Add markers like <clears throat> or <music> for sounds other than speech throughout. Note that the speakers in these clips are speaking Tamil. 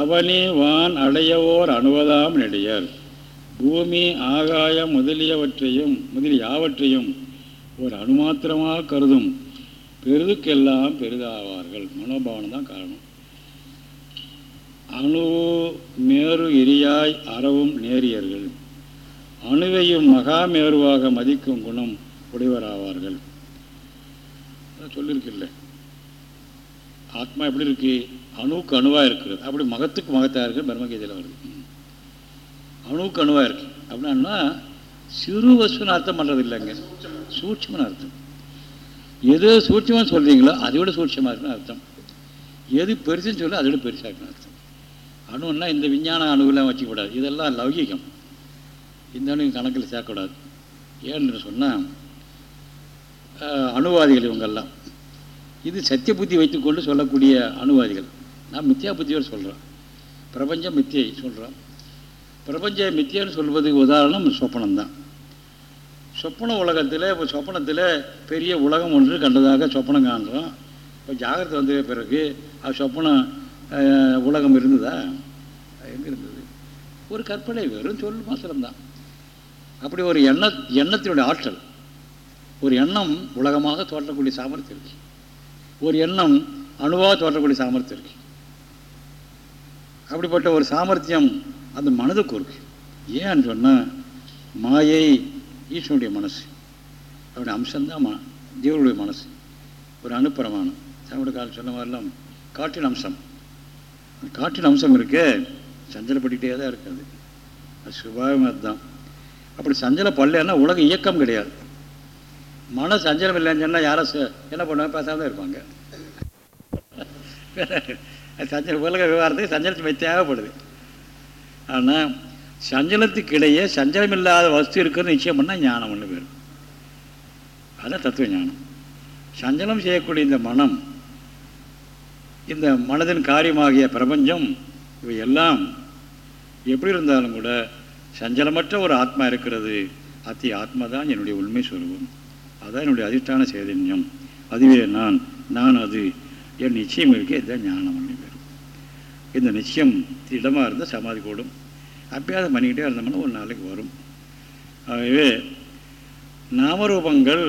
அவனி வான் அடையவோர் அணுவதாம் நெடியர். பூமி ஆகாயம் முதலியவற்றையும் முதலியாவற்றையும் ஒரு அணுமாத்திரமாக கருதும். பெரிதுக்கெல்லாம் பெரிதாவார்கள். மனோபாவனம் தான் காரணம். அணு மேரு எரியாய் அறவும் நேரியர்கள். அணுவையும் மகாமேருவாக மதிக்கும் குணம் உடையவராவார்கள். சொல்லியிருக்கில்ல ஆத்மா எப்படி இருக்கு? அணுவுக்கு அணுவாக இருக்கிறது அப்படி மகத்துக்கு மகத்தாக இருக்கு பிரம்மகீதையில் வருது. அணுவுக்கு அணுவாக இருக்கு. அப்படின்னா சிறு வசுன்னு அர்த்தம் பண்ணுறது இல்லைங்க. சூட்சமான அர்த்தம். எது சூட்சமாக சொல்கிறீங்களோ அதை விட சூட்சமாக இருக்குன்னு அர்த்தம். எது பெருசுன்னு சொல்லி அதை விட பெருசாக இருக்குன்னு அர்த்தம். அணுன்னா இந்த விஞ்ஞான அணுவெல்லாம் வச்சுக்கூடாது இதெல்லாம் லௌகிகம். இந்த அணு கணக்கில் சேர்க்கக்கூடாது. ஏன்னு சொன்னால் அணுவாதிகள் இவங்கெல்லாம். இது சத்திய புத்தி வைத்துக்கொண்டு சொல்லக்கூடிய அணுவாதிகள் நான் மித்யா புத்தியோடு சொல்கிறேன் பிரபஞ்சம் மித்தியை சொல்கிறோம் பிரபஞ்ச மித்தியன்னு சொல்வதுக்கு உதாரணம் சொப்பனம் தான். சொப்பன உலகத்தில் இப்போ சொப்பனத்தில் பெரிய உலகம் ஒன்று கண்டதாக சொப்பனம் காண்றோம் இப்போ ஜாகிரதை வந்த பிறகு அது சொப்பனம் உலகம் இருந்ததா? எங்கே இருந்தது? ஒரு கற்பனை வெறும் சொல் மாத்திரம்தான். அப்படி ஒரு எண்ண எண்ணத்தினுடைய ஆற்றல். ஒரு எண்ணம் உலகமாக தோற்றக்கூடிய சாமர்த்தியம். இருக்குது ஒரு எண்ணம் அணுவாக தோற்றக்கூடிய சாமர்த்தியம் இருக்கு. அப்படிப்பட்ட ஒரு சாமர்த்தியம் அந்த மனதுக்கு இருக்கு. ஏன்னு சொன்னால் மாயை ஈஸ்வனுடைய மனசு. அவருடைய அம்சம்தான் மா தேவருடைய மனசு. ஒரு அணுப்பிரமாணம் தமிழ் காலம் சொன்ன மாதிரிலாம் காற்றின் அம்சம். காற்றின் அம்சம் இருக்கு சஞ்சலப்பட்டுக்கிட்டே தான் இருக்காது அது. சுபாவம் அதுதான். அப்படி சஞ்சல பல்லைன்னா உலக இயக்கம் கிடையாது. மன சஞ்சலம் இல்லைன்னு சொன்னால் யாரும் என்ன பண்ணுவாங்க? பேசாமல் இருப்பாங்க. சஞ்சல உலக விவகாரத்துக்கு சஞ்சலத்துக்கு தேவைப்படுது. ஆனால் சஞ்சலத்துக்கிடையே சஞ்சலம் இல்லாத வஸ்து இருக்குன்னு நிச்சயம் பண்ணால் ஞானம் ஒன்று பேர் அதான் தத்துவ ஞானம். சஞ்சலம் செய்யக்கூடிய இந்த மனம் இந்த மனதின் காரியமாகிய பிரபஞ்சம் இவை எல்லாம் எப்படி இருந்தாலும் கூட சஞ்சலமற்ற ஒரு ஆத்மா இருக்கிறது. அத்தி ஆத்மா தான் என்னுடைய உண்மை சொல்வோம் அதுதான் என்னுடைய அதிஷ்டான சைதன்யம். அதுவே நான் நான் அது. என் நிச்சயம் இருக்கே இதுதான் ஞானம் ஒன்று பேர். இந்த நிச்சயம் இடமாக இருந்தால் சமாதி கூடும் அபியாசம் பண்ணிக்கிட்டே இருந்தோம்னா ஒரு நாளைக்கு வரும். ஆகவே நாமரூபங்கள்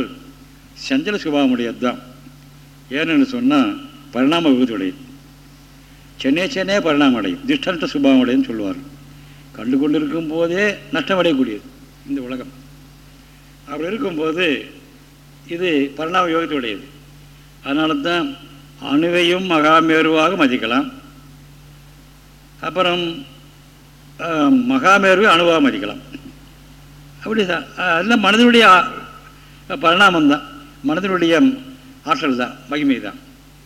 சஞ்சல சுபாவமுடையது தான் ஏன்னு சொன்னால் பரிணாம விபத்துடையது சென்னை சென்னே பரிணாமம் அடையும் திஷ்டன்ட்ட சுபாவமுடையன்னு சொல்லுவார்கள். சொல்லுவார் கண்டு கொண்டு இருக்கும்போதே நஷ்டமடையக்கூடியது நஷ்டம் அடையக்கூடியது இந்த உலகம். அப்படி இருக்கும்போது இது பரிணாம யோகத்துடையது அதனால தான் அணுவையும் மகாமேருவாக மதிக்கலாம். அப்புறம் மகாமேருவை அணுவாக மதிக்கலாம். அப்படி தான் அதெல்லாம் மனதினுடைய பரிணாமம் தான் மனதினுடைய ஆற்றல் தான் மகிமை தான்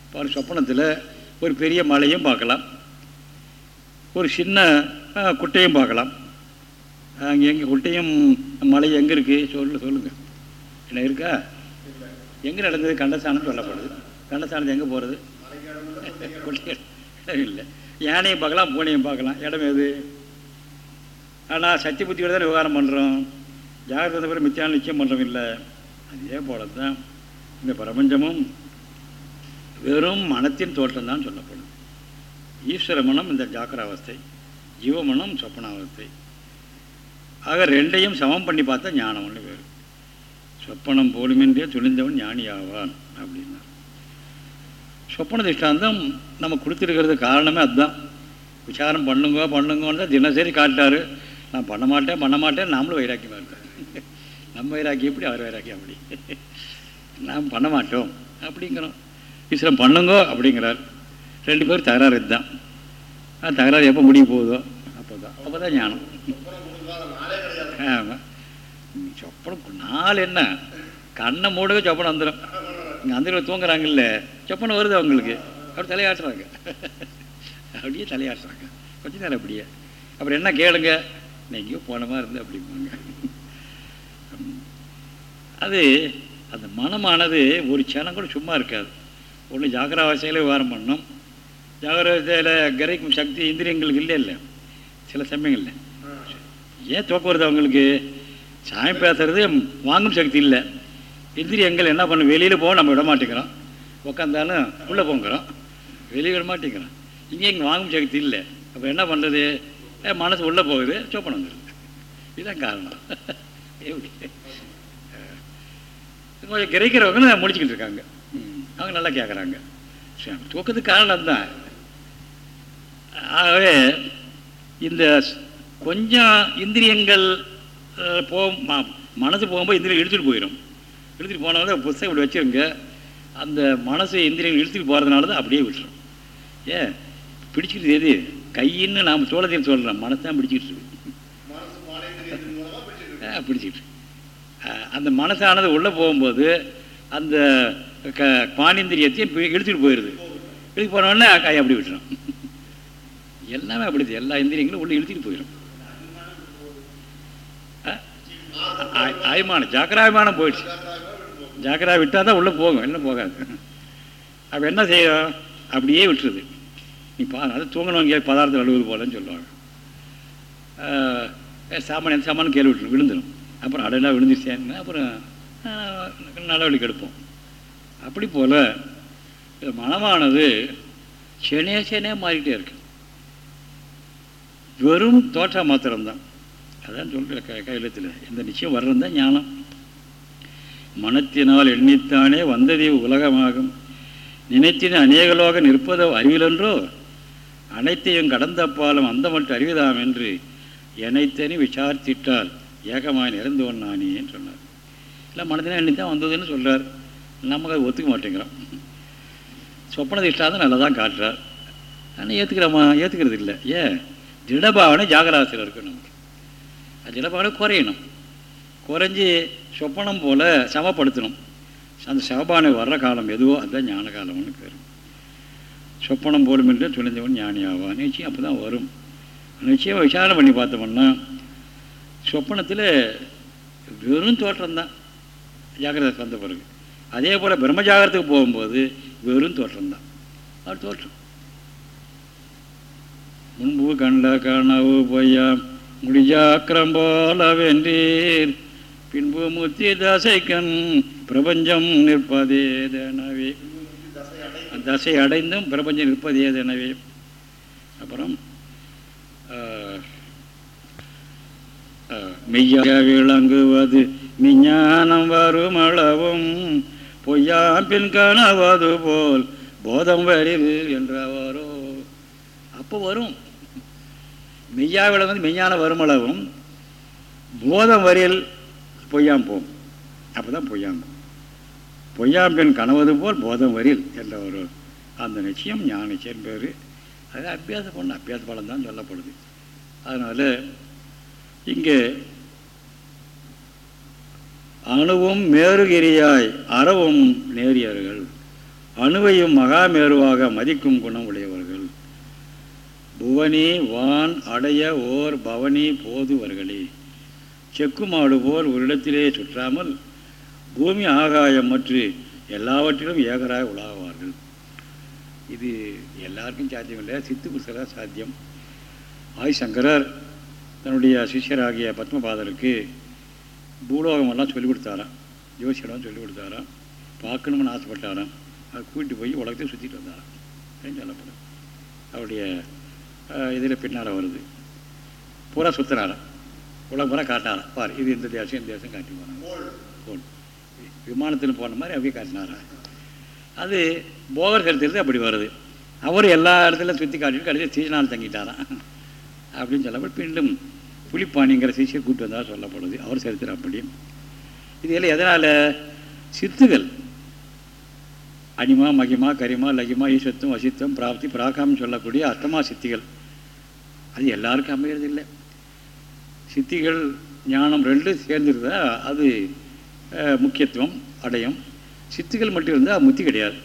இப்போ சொப்பனத்தில் ஒரு பெரிய மலையும் பார்க்கலாம். ஒரு சின்ன குட்டையும் பார்க்கலாம். அங்கே எங்கே குட்டையும் மலை எங்கே இருக்குது சொல்லு சொல்லுங்கள் என்ன இருக்கா? எங்கே நடந்தது? கண்டசானம் சொல்லப்படுது. கண்டசானத்து எங்கே போகிறது இல்லை. யானையும் பார்க்கலாம் பூனையும் பார்க்கலாம். இடம் எது? ஆனால் சக்தி புத்தியோட தான் விவகாரம் பண்ணுறோம் ஜாகிரதை பேர் மித்தியான நிச்சயம் பண்ணுறோம் இல்லை. அதே போல தான் இந்த பிரபஞ்சமும் வெறும் மனத்தின் தோற்றம் தான் சொல்லப்படும். ஈஸ்வர மனம் இந்த ஜாக்கிராவஸ்தை ஜீவமனம் சொப்பனாவஸ்தை. ஆக ரெண்டையும் சமம் பண்ணி பார்த்தா ஞானம் ஒன்று வேறு. சொப்பனம் போலுமின்றே துணிந்தவன் ஞானியாவான் அப்படின்னார் சொப்பன திஷ்டாந்தம் நம்ம கொடுத்துருக்கிறது காரணமே அதுதான். விசாரம் பண்ணுங்க பண்ணுங்கன்னு தான் தினசரி காட்டார் நான் பண்ண மாட்டேன் பண்ண மாட்டேன் நாமளும் வைராக்கியமாக இருக்கார் நம்ம வைராக்கியம் எப்படி அவர் வைராக்கியம் அப்படி? நாம் பண்ண மாட்டோம் அப்படிங்கிறோம். ஈஸ்வரன் பண்ணுங்கோ அப்படிங்கிறார். ரெண்டு பேரும் தகராறு இதுதான். தகராறு எப்போ முடிய போகுதோ அப்போ தான் அப்போ தான் ஞானம். ஆமாம் நாள் என்ன? கண்ணை மூடவே சொப்பனம் வந்துடும் இங்கே அந்த தூங்குறாங்கல்ல சொப்பனம் வருது அவங்களுக்கு அப்படி தலையாட்டுறாங்க. அப்படியே தலையாட்டுறாங்க. கொஞ்ச நேரம் அப்படியே. அப்புறம் என்ன கேளுங்க? எங்கேயோ போன மாதிரி இருந்து அப்படிம்பாங்க. அது அந்த மனமானது ஒரு சனம் கூட சும்மா இருக்காது. ஒன்று ஜாகிராவசையில் விவகாரம் பண்ணணும். ஜாகிரதையில் கிரகிக்கும் சக்தி இந்திரியங்களுக்கு இல்லை இல்லை சில சமயங்களில். ஏன் தூக்கம் வருது அவங்களுக்கு? சாயம் பேசுறது வாங்கும் சக்தி இல்லை. இந்திரியங்கள் என்ன பண்ணும் வெளியில் போக நம்ம விட மாட்டேங்கிறோம் உட்காந்தாலும் உள்ளே போங்கிறோம். வெளியே விட மாட்டேங்கிறோம் இங்கே இங்கே வாங்கும் சக்தி இல்லை. அப்போ என்ன பண்ணுறது மனசு உள்ளே போகுது சோப்பனம் வந்துடுது இதுதான் காரணம். <laughs> எப்படி? கொஞ்சம் கிரகிக்கிறவங்க முடிச்சுக்கிட்டு இருக்காங்க. அவங்க நல்லா கேட்குறாங்க சரி தூக்கத்துக்கு காரணம் தான் ஆகவே இந்த கொஞ்சம் இந்திரியங்கள் அஹ், போ ம- மனசு போகும்போது இந்திரியம் இழுத்துட்டு போயிடும் இழுத்துட்டு போனாலும் புத்தகம் இப்படி வச்சுருங்க. அந்த மனசு இந்திரியங்கள் இழுத்துட்டு போகிறதுனால தான் அப்படியே விட்டுரும். ஏன்? பிடிச்சிக்கிட்டு எது? கையின்னு நாம் சோழத்தில் சொல்கிறோம் மனசு தான் பிடிச்சிக்கிட்டு இருக்கு. பிடிச்சிக்கிட்டு அந்த மனசானது உள்ளே போகும்போது அந்த க பானிந்திரியத்தையும் இழுத்துட்டு போயிடுது இழுத்து போனோடனே கை அப்படி விட்டுரும். <laughs> எல்லாமே அப்படி எல்லா இந்திரியங்களும் உள்ளே இழுத்துட்டு போயிடும் அபிமானம் ஜாக்கிராபிமானம் போயிடுச்சு. ஜாக்கிரா விட்டால் தான் உள்ளே போகும் என்ன போகாது. அப்போ என்ன செய்யும்? அப்படியே விட்டுருது. நீ பா அது தூங்கணும் பதார்த்தம் அழுவது போலன்னு சொல்லுவாங்க. ஆஹ், சாமானிய சாமான் கேள்வி விட்டுரும் விழுந்துடும் அப்புறம் அடடா விழுந்துருச்சேன்னு அப்புறம் ஆஹ், நடவடிக்கை எடுப்போம் அப்படி போல் மனமானது செனே செனே மாறிக்கிட்டே இருக்கு. வெறும் தோற்றம் மாத்திரம்தான். அதான் சொல்கிற க கையிலத்தில் இந்த நிச்சயம் வர்றது தான் ஞானம். மனத்தினால் எண்ணித்தானே வந்ததே உலகமாகும். நினைத்தின் அநேகலோக நிற்பதோ அறிவிலன்றோ அனைத்தையும் கடந்த பாலம் அந்த மட்டும் அறிவுதாம் என்று எனைத்தனி விசாரித்திட்டால் ஏகமாய் நிறந்தவன் நானே சொன்னார். இல்லை மனதினை எண்ணி தான் வந்ததுன்னு சொல்கிறார் நமக்கு அதை ஒத்துக்க மாட்டேங்கிறோம். சொப்பன திஷ்டாதான் நல்லா தான் காட்டுறார். ஆனால் ஏற்றுக்கிறோமா ஏற்றுக்கிறது இல்லை. ஏன்? திடபாவனை ஜாகராசிரியர் இருக்கணும் நமக்கு. அதில் திடபாவனை குறையணும். குறைஞ்சி சொப்பனம் போல் சமப்படுத்தணும். அந்த சவபானை வர்ற காலம் எதுவோ அதுதான் ஞான காலம்னு பேர் சொப்பனம் போலும் என்று துணிந்தவன் ஞானியாவான் நிச்சயம் அப்போ தான் வரும். நிச்சயம் விசாரணை பண்ணி பார்த்தோம்னா சொப்பனத்தில் வெறும் தோற்றம்தான். ஜாகிரதை வந்த பிறகு. அதே போல் பிரம்ம ஜாகிரத்துக்கு போகும்போது வெறும் தோற்றம்தான். அது தோற்றம். முன்பு கண்ட கனவு பொய்யாம் முடிஜாக்கிரம் போல வென்றீர் பின்பு முத்தி தசைக்கண் பிரபஞ்சம் நிற்பதேதெனவே. தசை அடைந்தும் பிரபஞ்சம் நிற்பதேதெனவே. அப்புறம் ஆஹ், ஆஹ், மெய்யாக விளங்குவது விஞ்ஞானம் வரும் அளவும். பொய்யாம் பின் கனவது போல் போதம் வரில் என்றவாரோ. அப்போ வரும். மெய்யாவில் வந்து மெய்யான வருமளவும் போதம் வரையில் பொய்யாம் போம். அப்போ தான் பொய்யாம் பொய்யாம் பெண் கனவது போல் போதம் வரில் என்ற ஒரு அந்த நிச்சயம் ஞான நிச்சயம் பேர். அது அபியாச பண்ண அபியாச பலம் தான் சொல்லப்படுது. அதனால் இங்கே அணுவும் மேருகிரியாய் அறவும் நேரியர்கள் அணுவையும் மகாமேருவாக மதிக்கும் குணம் உடையவர் புவனி வான் அடைய ஓர் பவனி போதுவர்களே. செக்குமாடு போல் ஒரு இடத்திலே சுற்றாமல் பூமி ஆகாயம் மற்றும் எல்லாவற்றிலும் ஏகராக உலாவார்கள். இது எல்லாருக்கும் சாத்தியம் இல்லை சித்து புருஷராக சாத்தியம். ஆதிசங்கரர் தன்னுடைய சிஷ்யராகிய பத்மபாதருக்கு பூலோகமெல்லாம் சொல்லிக் கொடுத்தாராம். ஜோசியெல்லாம் சொல்லிக் கொடுத்தாராம். பார்க்கணும்னு ஆசைப்பட்டாராம். அதை கூட்டிகிட்டு போய் உலகத்தை சுற்றிட்டு வந்தாராம். சொல்லப்படும் அவருடைய இதில் பின்னால் வருது. பூரா சுற்றுறாராம் உலகம் பூரா காட்டாராம் பார் இது இந்த தேசம் இந்த தேசம் காட்டி போனாங்க விமானத்தில் போன மாதிரி அப்படியே காட்டினாரா அது போகர் கருத்தில் அப்படி வருது. அவர் எல்லா இடத்துலையும் சுற்றி காட்டிட்டு கடைசி சீசனால் தங்கிட்டாராம் அப்படின்னு சொல்லப்பட்டு மீண்டும் புலிப்பாணிங்கிற சிஷியை கூட்டு வந்தால் சொல்லப்படுது. அவர் சரித்திரம் அப்படி. இது எல்லாம் எதனால்? சித்துகள். அனிமா மகிமா கரிமா லகிமா ஈசத்துவம் வசித்தம் பிராப்தி பிராகாம்னு சொல்லக்கூடிய அர்த்தமா சித்திகள். அது எல்லாருக்கும் அமைகிறது இல்லை. சித்திகள் ஞானம் ரெண்டும் சேர்ந்துருந்தால் அது முக்கியத்துவம் அடையும். சித்துகள் மட்டும் இருந்தால் முத்தி கிடையாது.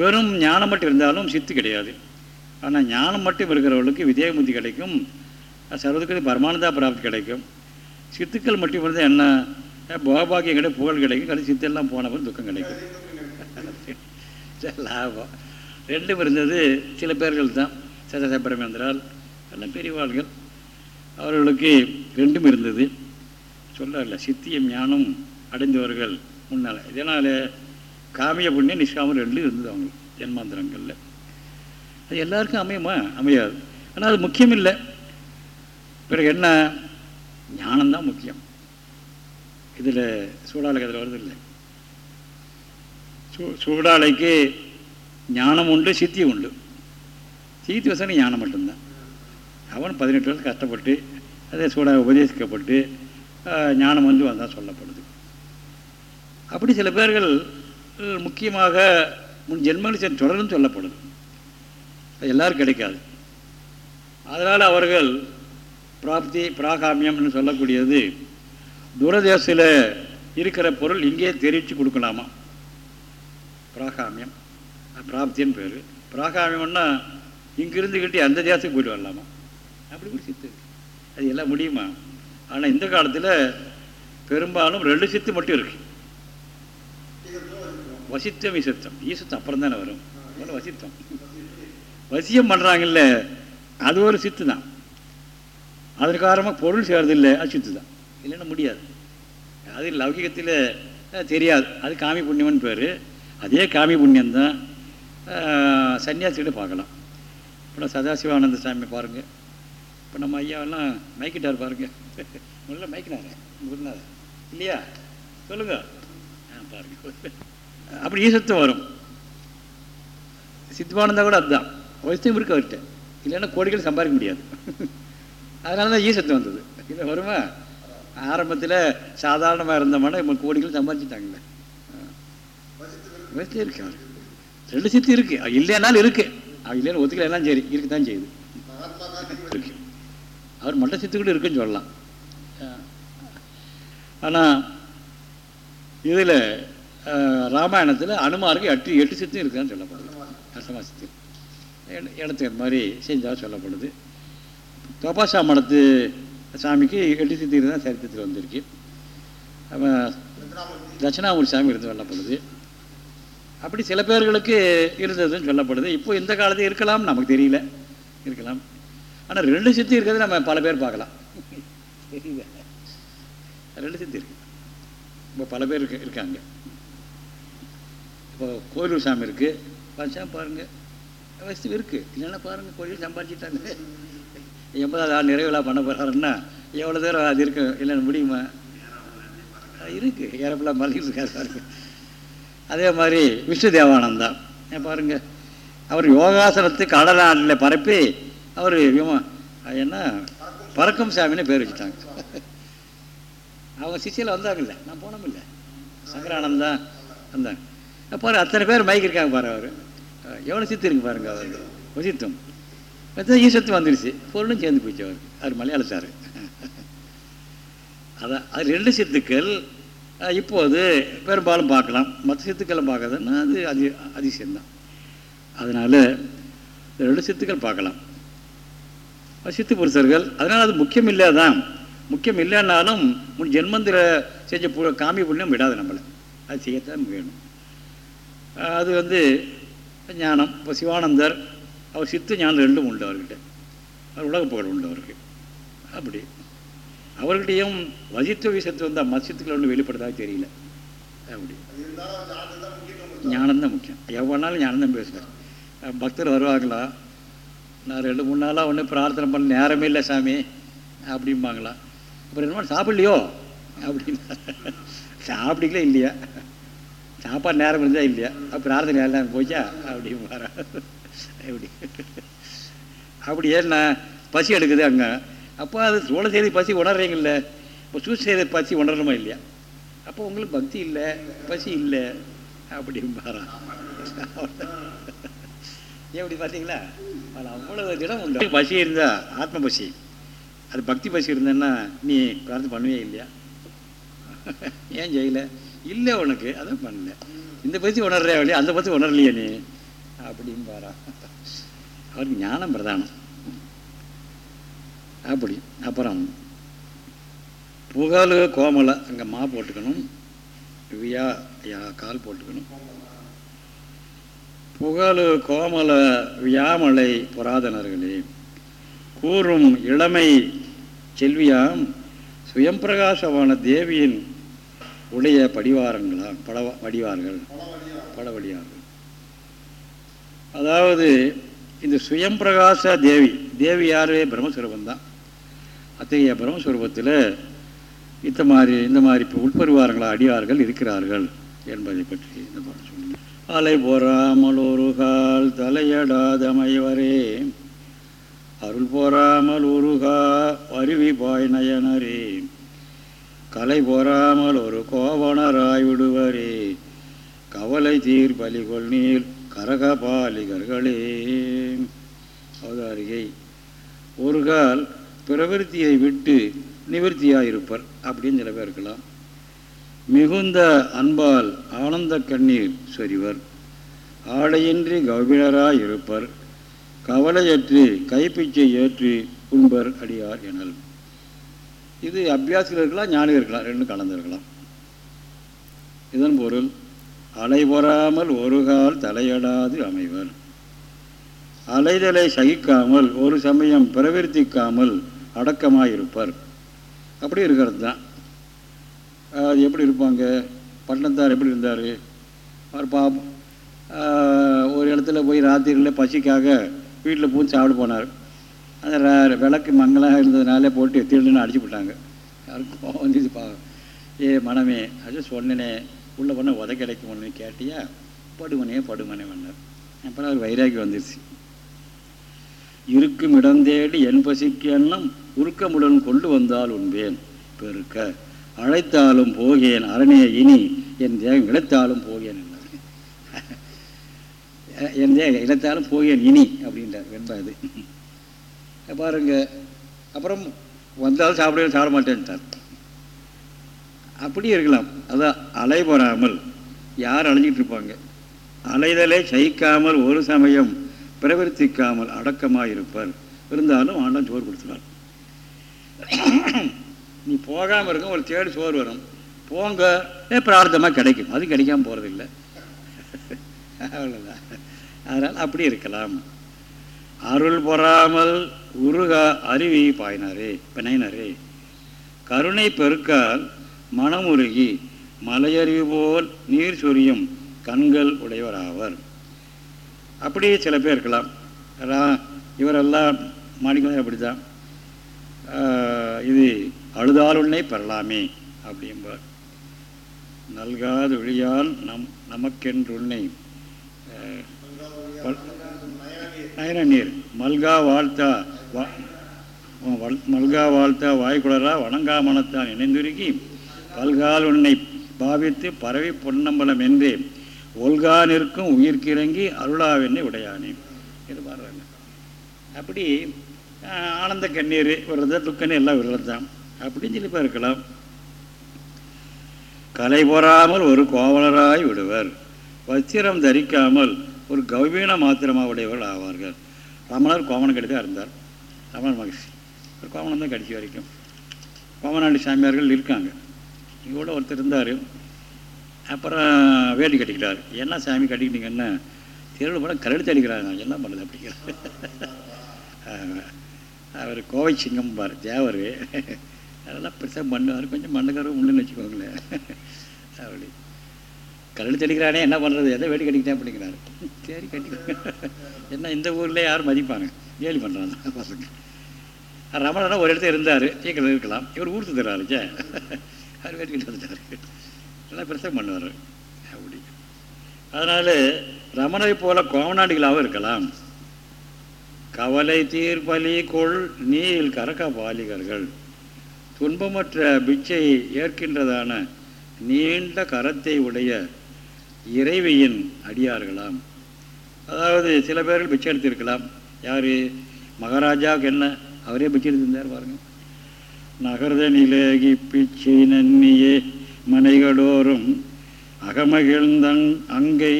வெறும் ஞானம் மட்டும் இருந்தாலும் சித்து கிடையாது. ஆனால் ஞானம் மட்டும் இருக்கிறவர்களுக்கு விதேக முத்தி கிடைக்கும். சர்வதுக்கு பரமானந்தா பிராப்தி கிடைக்கும். சித்துக்கள் மட்டும் இருந்தால் என்ன? போகபாகியம் கிடையாது கிடைக்கும் புகழ் கிடைக்கும். கடைசி சித்தெல்லாம் போன துக்கம் கிடைக்கும். <laughs> லாபம். ரெண்டும் இருந்தது சில பேர்கள் தான் என்றால் எல்லாம் பெரியவாள்கள் அவர்களுக்கு ரெண்டும் இருந்தது. சொல்லல சித்தியம் ஞானம் அடைந்தவர்கள் முன்னால். இதனால் காமிய புண்ணியம் நிஷ்காமம் ரெண்டும் இருந்தது அவங்களுக்கு ஜென்மாந்திரங்களில். அது எல்லாருக்கும் அமையுமா? அமையாது. ஆனால் அது முக்கியம் இல்லை பிறகு என்ன? ஞானம்தான் முக்கியம். இதில் சூடாலைக்கு அதில் வருது இல்லை? சூ சூடாலைக்கு ஞானம் உண்டு சித்தி உண்டு. சீத்தி வசனம் ஞானம் மட்டும்தான். அவன் பதினெட்டு வருஷம் கஷ்டப்பட்டு அதே சூடாக உபதேசிக்கப்பட்டு ஞானம் வந்து வந்தால் சொல்லப்படுது. அப்படி சில பேர்கள் முக்கியமாக முன் ஜென்மங்கள் தொடர்ந்து சொல்லப்படுது. அது எல்லோரும் கிடைக்காது. அதனால் அவர்கள் பிராப்தி பிராகாமியம்னு சொல்லக்கூடியது தூரதேசத்தில் இருக்கிற பொருள் இங்கே தெரிவித்து கொடுக்கலாமா? பிராகாமியம் பிராப்தின்னு பேர். பிராகாமியம்னா இங்கிருந்துக்கிட்டு அந்த தேசத்துக்கு போயிட்டு வரலாமா? அப்படி ஒரு சித்து. அது எல்லாம் முடியுமா? ஆனால் இந்த காலத்தில் பெரும்பாலும் ரெண்டு சித்து மட்டும் இருக்கு. வசித்தம். ஈசத்தம் ஈசத்தம் அப்புறம் தானே வரும். வசித்தம். வசியம் பண்ணுறாங்கல்ல அது ஒரு சித்து தான். அதன் காரணமாக பொருள் சேர்றதில்லை அது சித்து தான். இல்லைன்னா முடியாது. அது லௌகிகத்தில் தெரியாது. அது காமி புண்ணியம்னு பேர். அதே காமி புண்ணியம்தான் சன்னியாசிகிட்ட பார்க்கலாம். இப்போ சதாசிவானந்த சாமி பாருங்கள் இப்போ நம்ம ஐயாவெல்லாம் மயக்கிட்டார் பாருங்கள் முதல்ல மைக்கினாரு குருநாத இல்லையா? சொல்லுங்க. ஆ பாருங்க. அப்படி ஈசத்துவம் வரும். சித்வானந்தா கூட அதுதான். வயசும் இருக்கு அவர்கிட்ட. இல்லைன்னா கோடிகள் சம்பாதிக்க முடியாது. அதனால தான் ஈசத்துவம் வந்தது. இல்லை வருமா? ஆரம்பத்தில் சாதாரணமாக இருந்தோம்னா இவங்க கோடிகள் சம்பாதிச்சிட்டாங்களே வயசுல இருக்கு? அவர் ரெண்டு சித்து இருக்கு. இல்லைனாலும் இருக்கு. இல்லைன்னு ஒத்துக்கலாம் சரி. இருக்கு தான் செய்யுது. அவர் மண்ட சித்து இருக்குன்னு சொல்லலாம். ஆனால் இதில் ராமாயணத்தில் அனுமாருக்கு எட்டு எட்டு சித்தும் இருக்குதுன்னு சொல்லப்படுது. அசமா சித்து. இடத்துக்கு மாதிரி செஞ்சால் சொல்லப்படுது. தோபாசா மடத்து சாமிக்கு எட்டு சித்தி இருந்தால் சரித்திரத்தில் வந்திருக்கு. தட்சிணாமூர்த்தி சாமி இருந்து சொல்லப்படுது. அப்படி சில பேர்களுக்கு இருந்ததுன்னு சொல்லப்படுது. இப்போ இந்த காலத்தில் இருக்கலாம் நமக்கு தெரியல. இருக்கலாம். ஆனால் ரெண்டு சித்தி இருக்கிறது நம்ம பல பேர் பார்க்கலாம். ரெண்டு சித்தி இருக்கு. இப்போ பல பேர் இருக்கு இருக்காங்க. இப்போ கோயிலூர் சாமி இருக்குது பச்சா பாருங்கள் வசதி இருக்குது இல்லைன்னா பாருங்கள் கோயில் சம்பாதிச்சிட்டாங்க. எண்பதாவது ஆள் நிறைவுலா பண்ண போகிறாருன்னா எவ்வளோ தூரம் அது இருக்கு இல்லைன்னு முடியுமா? இருக்குது ஏறப்பெல்லாம் மலையில் இருக்காரு பாருங்க. அதே மாதிரி விஷ்ணு தேவானந்தா. பாருங்கள் அவர் யோகாசனத்து கடலாண்டில் பரப்பி அவர் விமா என்ன? பறக்கும் சாமின்னு பேர் வச்சுட்டாங்க. அவங்க சிசியில் வந்தாங்கல்ல நான் போனோமில்ல. சங்கரானந்தா வந்தாங்க. பாரு அத்தனை பேர் மைக் இருக்காங்க பாரு அவர். எவ்வளோ சித்து இருக்கு பாருங்க அவருக்கு வசித்தம் ஈசத்து வந்துடுச்சு பொருளும் சேர்ந்து போச்சு அவர். அவர் மலையாளத்தார் அதான் அது ரெண்டு சித்துக்கள். இப்போது பெரும்பாலும் பார்க்கலாம். மற்ற சித்துக்களை பார்க்கறதுன்னா அது அதி அதிசயம்தான். அதனால் ரெண்டு சித்துக்கள் பார்க்கலாம். சித்து புருஷர்கள் அதனால் அது முக்கியம் இல்லாதான் முக்கியம் இல்லைன்னாலும் முன் ஜென்மந்திர செஞ்ச பு காமி புண்ணியம் விடாது நம்மளை. அது செய்யத்தான் வேணும். அது வந்து ஞானம். இப்போ சிவானந்தர் அவர் சித்து ஞானம் ரெண்டும் உண்டு அவர்கிட்ட அவர் உலக புகழ் உண்டு அவருக்கு அப்படி. அவர்கிட்டையும் வசித்துவ விஷயத்து வந்தால் மசித்துக்கள் ஒன்று வெளிப்படுறதாக தெரியல. அப்படி. ஞானம் தான் முக்கியம். எவ்வளோனாலும் ஞானம் தான் பேசுகிறேன் பக்தர் வருவாங்களா நான் ரெண்டு மூணு நாளாக ஒன்றும் பிரார்த்தனை பண்ண நேரமே இல்லை சாமி. அப்படிம்பாங்களா. அப்புறம் என்னமோ சாப்பிட்லையோ? அப்படின்னா. சாப்பிடிக்கல இல்லையா? சாப்பாடு நேரம் இருந்தால் இல்லையா? பிரார்த்தனை எல்லாம் போச்சா? அப்படிம்பாரா. எப்படி? அப்படி ஏன்னா பசி எடுக்குது அங்கே. அப்போ அது சோழ செய்தி பசி உணர்றீங்கல்ல. இப்போ சூஸ் செய்த பசி உணரணுமா இல்லையா? அப்போ உங்களுக்கு பக்தி இல்லை பசி இல்லை. அப்படிம்பாரா. எப்படி பார்த்தீங்களா? அது அவ்வளோ திடம் உண்டு. பசி இருந்தா ஆத்ம பசி. அது பக்தி பசி இருந்தேன்னா நீ பிரார்த்தனை பண்ணுவே இல்லையா? ஏன் செய்யல இல்லை உனக்கு அதான் பண்ணல. இந்த பற்றி உணர்றியா இல்லையா அந்த பற்றி உணரலையே நீ. அப்படின்னு பாரா. அவருக்கு ஞானம் பிரதானம். அப்படி அப்புறம் புகழ் கோமலை அங்கே மா போட்டுக்கணும். வியா கால் போட்டுக்கணும். புகழு கோமல வியாமலை புராதனர்களே கூறும் இளமை செல்வியாம் சுயம்பிரகாசமான தேவியின் உடைய படிவாரங்களா? பட வடிவார்கள். படவடியார்கள். அதாவது இந்த சுயம்பிரகாச தேவி தேவி யாரு? பிரம்மஸ்வரூபம் தான். அத்தகைய பிரம்மஸ்வரூபத்தில் இந்த மாதிரி இந்த மாதிரி இப்போ உட்பருவார்களா அடியார்கள் இருக்கிறார்கள் என்பதை பற்றி இந்த பாடம் சொல்லுங்கள் அலை போராமல் ஒரு கால் தலையடாதமைவரே. அருள் போராமல் உருகா அருவி பாய் நயனரே. கலை போராமல் ஒரு கோவணராய் விடுவரே கவலை தீர் பலிகொள் நீர் கரகபாலிகர்களே. அவதாரிகை. ஒரு கால் பிரவிற்த்தியை விட்டு நிவர்த்தியாயிருப்பர் அப்படின்னு சில பேர் இருக்கலாம். மிகுந்த அன்பால் ஆனந்த கண்ணீர் சொரிவர். ஆடையின்றி கௌபினராய் இருப்பர் கவலையற்று கைப்பிச்சை ஏற்றி உண்பர் அடியார் எனல். இது அபியாசிகள் இருக்கலாம் ஞானிகள் இருக்கலாம் ரெண்டும் கலந்திருக்கலாம் இதன் பொருள் அலைபொறாமல் ஒரு கால் தலையடாது அமைவர். அலைதலை சகிக்காமல் ஒரு சமயம் பிரவர்த்திக்காமல் அடக்கமாயிருப்பர். அப்படி இருக்கிறது தான் அது எப்படி இருப்பாங்க? பட்டணத்தார் எப்படி இருந்தார்? அவர் பா ஒரு இடத்துல போய் ராத்திரியில் பசிக்காக வீட்டில் பூந்து சாப்பிட போனார். அந்த விளக்கு மங்களாக இருந்ததுனால போட்டு திருடுன்னு அடிச்சு விட்டாங்க. யாருக்கும் வந்து பா ஏ மனமே அது சொன்னனே உள்ளே பண்ண உத கிடைக்கும் ஒன்று கேட்டியா? படுமனே படுமனே பண்ணார் அப்புறம் அவர் வைராகி வந்துருச்சு. இருக்கும் இடம் தேடி என் பசிக்கு எண்ணம் உருக்கமுடன் கொண்டு வந்தால் உண்பேன். பெருக்க. அழைத்தாலும் போகேன் அரணே இனி என் தேகம் இழைத்தாலும் போகேன் என்பார் என் தேகம் இழைத்தாலும் போகேன் இனி அப்படின்றார் வெண்பாது பாருங்க அப்புறம் வந்தாலும் சாப்பிட சாப்பிட மாட்டேன்ட்டார் அப்படி இருக்கலாம். அதான் அலைபராமல் யார் அலைஞ்சிட்டு இருப்பாங்க? அலைதலை சகிக்காமல் ஒரு சமயம் பிரவர்த்திக்காமல் அடக்கமாக இருப்பார் இருந்தாலும் ஆண்டான் சோறு கொடுத்துருவார். நீ போகாமல் இருக்க ஒரு தேடி சோறு வரும். போங்க. ஏ பிரார்த்தமாக கிடைக்கும். அது கிடைக்காம போகிறதில்ல அவ்வளோதான் அதனால் அப்படி இருக்கலாம். அருள் பொறாமல் உருகா அருவி பாயினாரே பிணையினாரே கருணை பெருக்கால் மனமுருகி மலையருவி போல் நீர் சொரியும் கண்கள் உடையவராவர். அப்படி சில பேர் இருக்கலாம். இவரெல்லாம் மாணிக்கம் அப்படி தான் இது அழுதால் உன்னை பெறலாமே அப்படிம்பார். நல்காத ஒழியால் நம் நமக்கென்றுன்னை நயன நீர் மல்கா வாழ்த்தா மல்கா வாழ்த்தா வாய்க்குளரா வணங்கா மனத்தான் இணைந்துருக்கி பல்கால் உன்னை பாவித்து பரவி பொன்னம்பலம் என்று ஒல்கா நிற்கும் உயிர்க்கிறங்கி அருளாவென்னை உடையானே இது பாடுறாங்க. அப்படி ஆனந்த கண்ணீர் விரத துக்கன்னு எல்லாம் விரதம் தான் அப்படின்னு சொல்லி பார்க்கலாம். கலை பொறாமல் ஒரு கோவலராய் விடுவர். வஸ்திரம் தரிக்காமல் ஒரு கௌபீன மாத்திரமாக உடையவர்கள் ஆவார்கள். ரமணர் கோமணம் கடிதாக இருந்தார் ரமணர் மகிழ்ச்சி. ஒரு கோமணம் தான் கடிச்சு வரைக்கும். கோமநாடு சாமியார்கள் இருக்காங்க. இவ்வளோ ஒருத்தர் இருந்தார். அப்புறம் வேட்டி கட்டிக்கிட்டார். என்ன சாமி கட்டிக்கிட்டீங்கன்னா திருவிழா போல கரெடுத்து அடிக்கிறாங்க என்ன பண்ணுது அப்படிங்கிற அவர் கோவை சிங்கம் பார். தேவர். அதெல்லாம் பெருசாக மண்ணு கொஞ்சம் மண்ணுக்காரரும் முன்னு வச்சுக்கோங்களேன். அப்படி. கரடு தெளிக்கிறானே என்ன பண்ணுறது எதை வேட்டி கட்டிக்கிட்டேன் அப்படிங்கிறாரு. சரி கட்டிக்க. என்ன இந்த ஊரில் யாரும் மதிப்பாங்க? கேலி பண்ணுறாங்க பசங்க. ரமணனா ஒரு இடத்துல இருந்தார். சீக்கிரம் இருக்கலாம். இவர் ஊர் சுற்றுறாருச்சே அவர் வேட்டி கட்டி வந்துட்டார். எல்லாம் பெருசாக பண்ணுவார். அப்படி. அதனால் ரமணரை போல கோவநாடிகளாகவும் இருக்கலாம். கவலை தீர்ப்பலி கொள் நீல் கரக்க பாலிகர்கள். துன்பமற்ற பிச்சை ஏற்கின்றதான நீண்ட கரத்தை உடைய இறைவியின் அடியார்களாம். அதாவது சில பேர்கள் பிச்சை எடுத்திருக்கலாம். யார்? மகாராஜாவுக்கு என்ன? அவரே பிச்சை எடுத்திருந்தார் பாருங்கள் நகர்த நிலேகி பிச்சை நன்னியே மனைகளோறும் அகமகிழ்ந்தங் அங்கை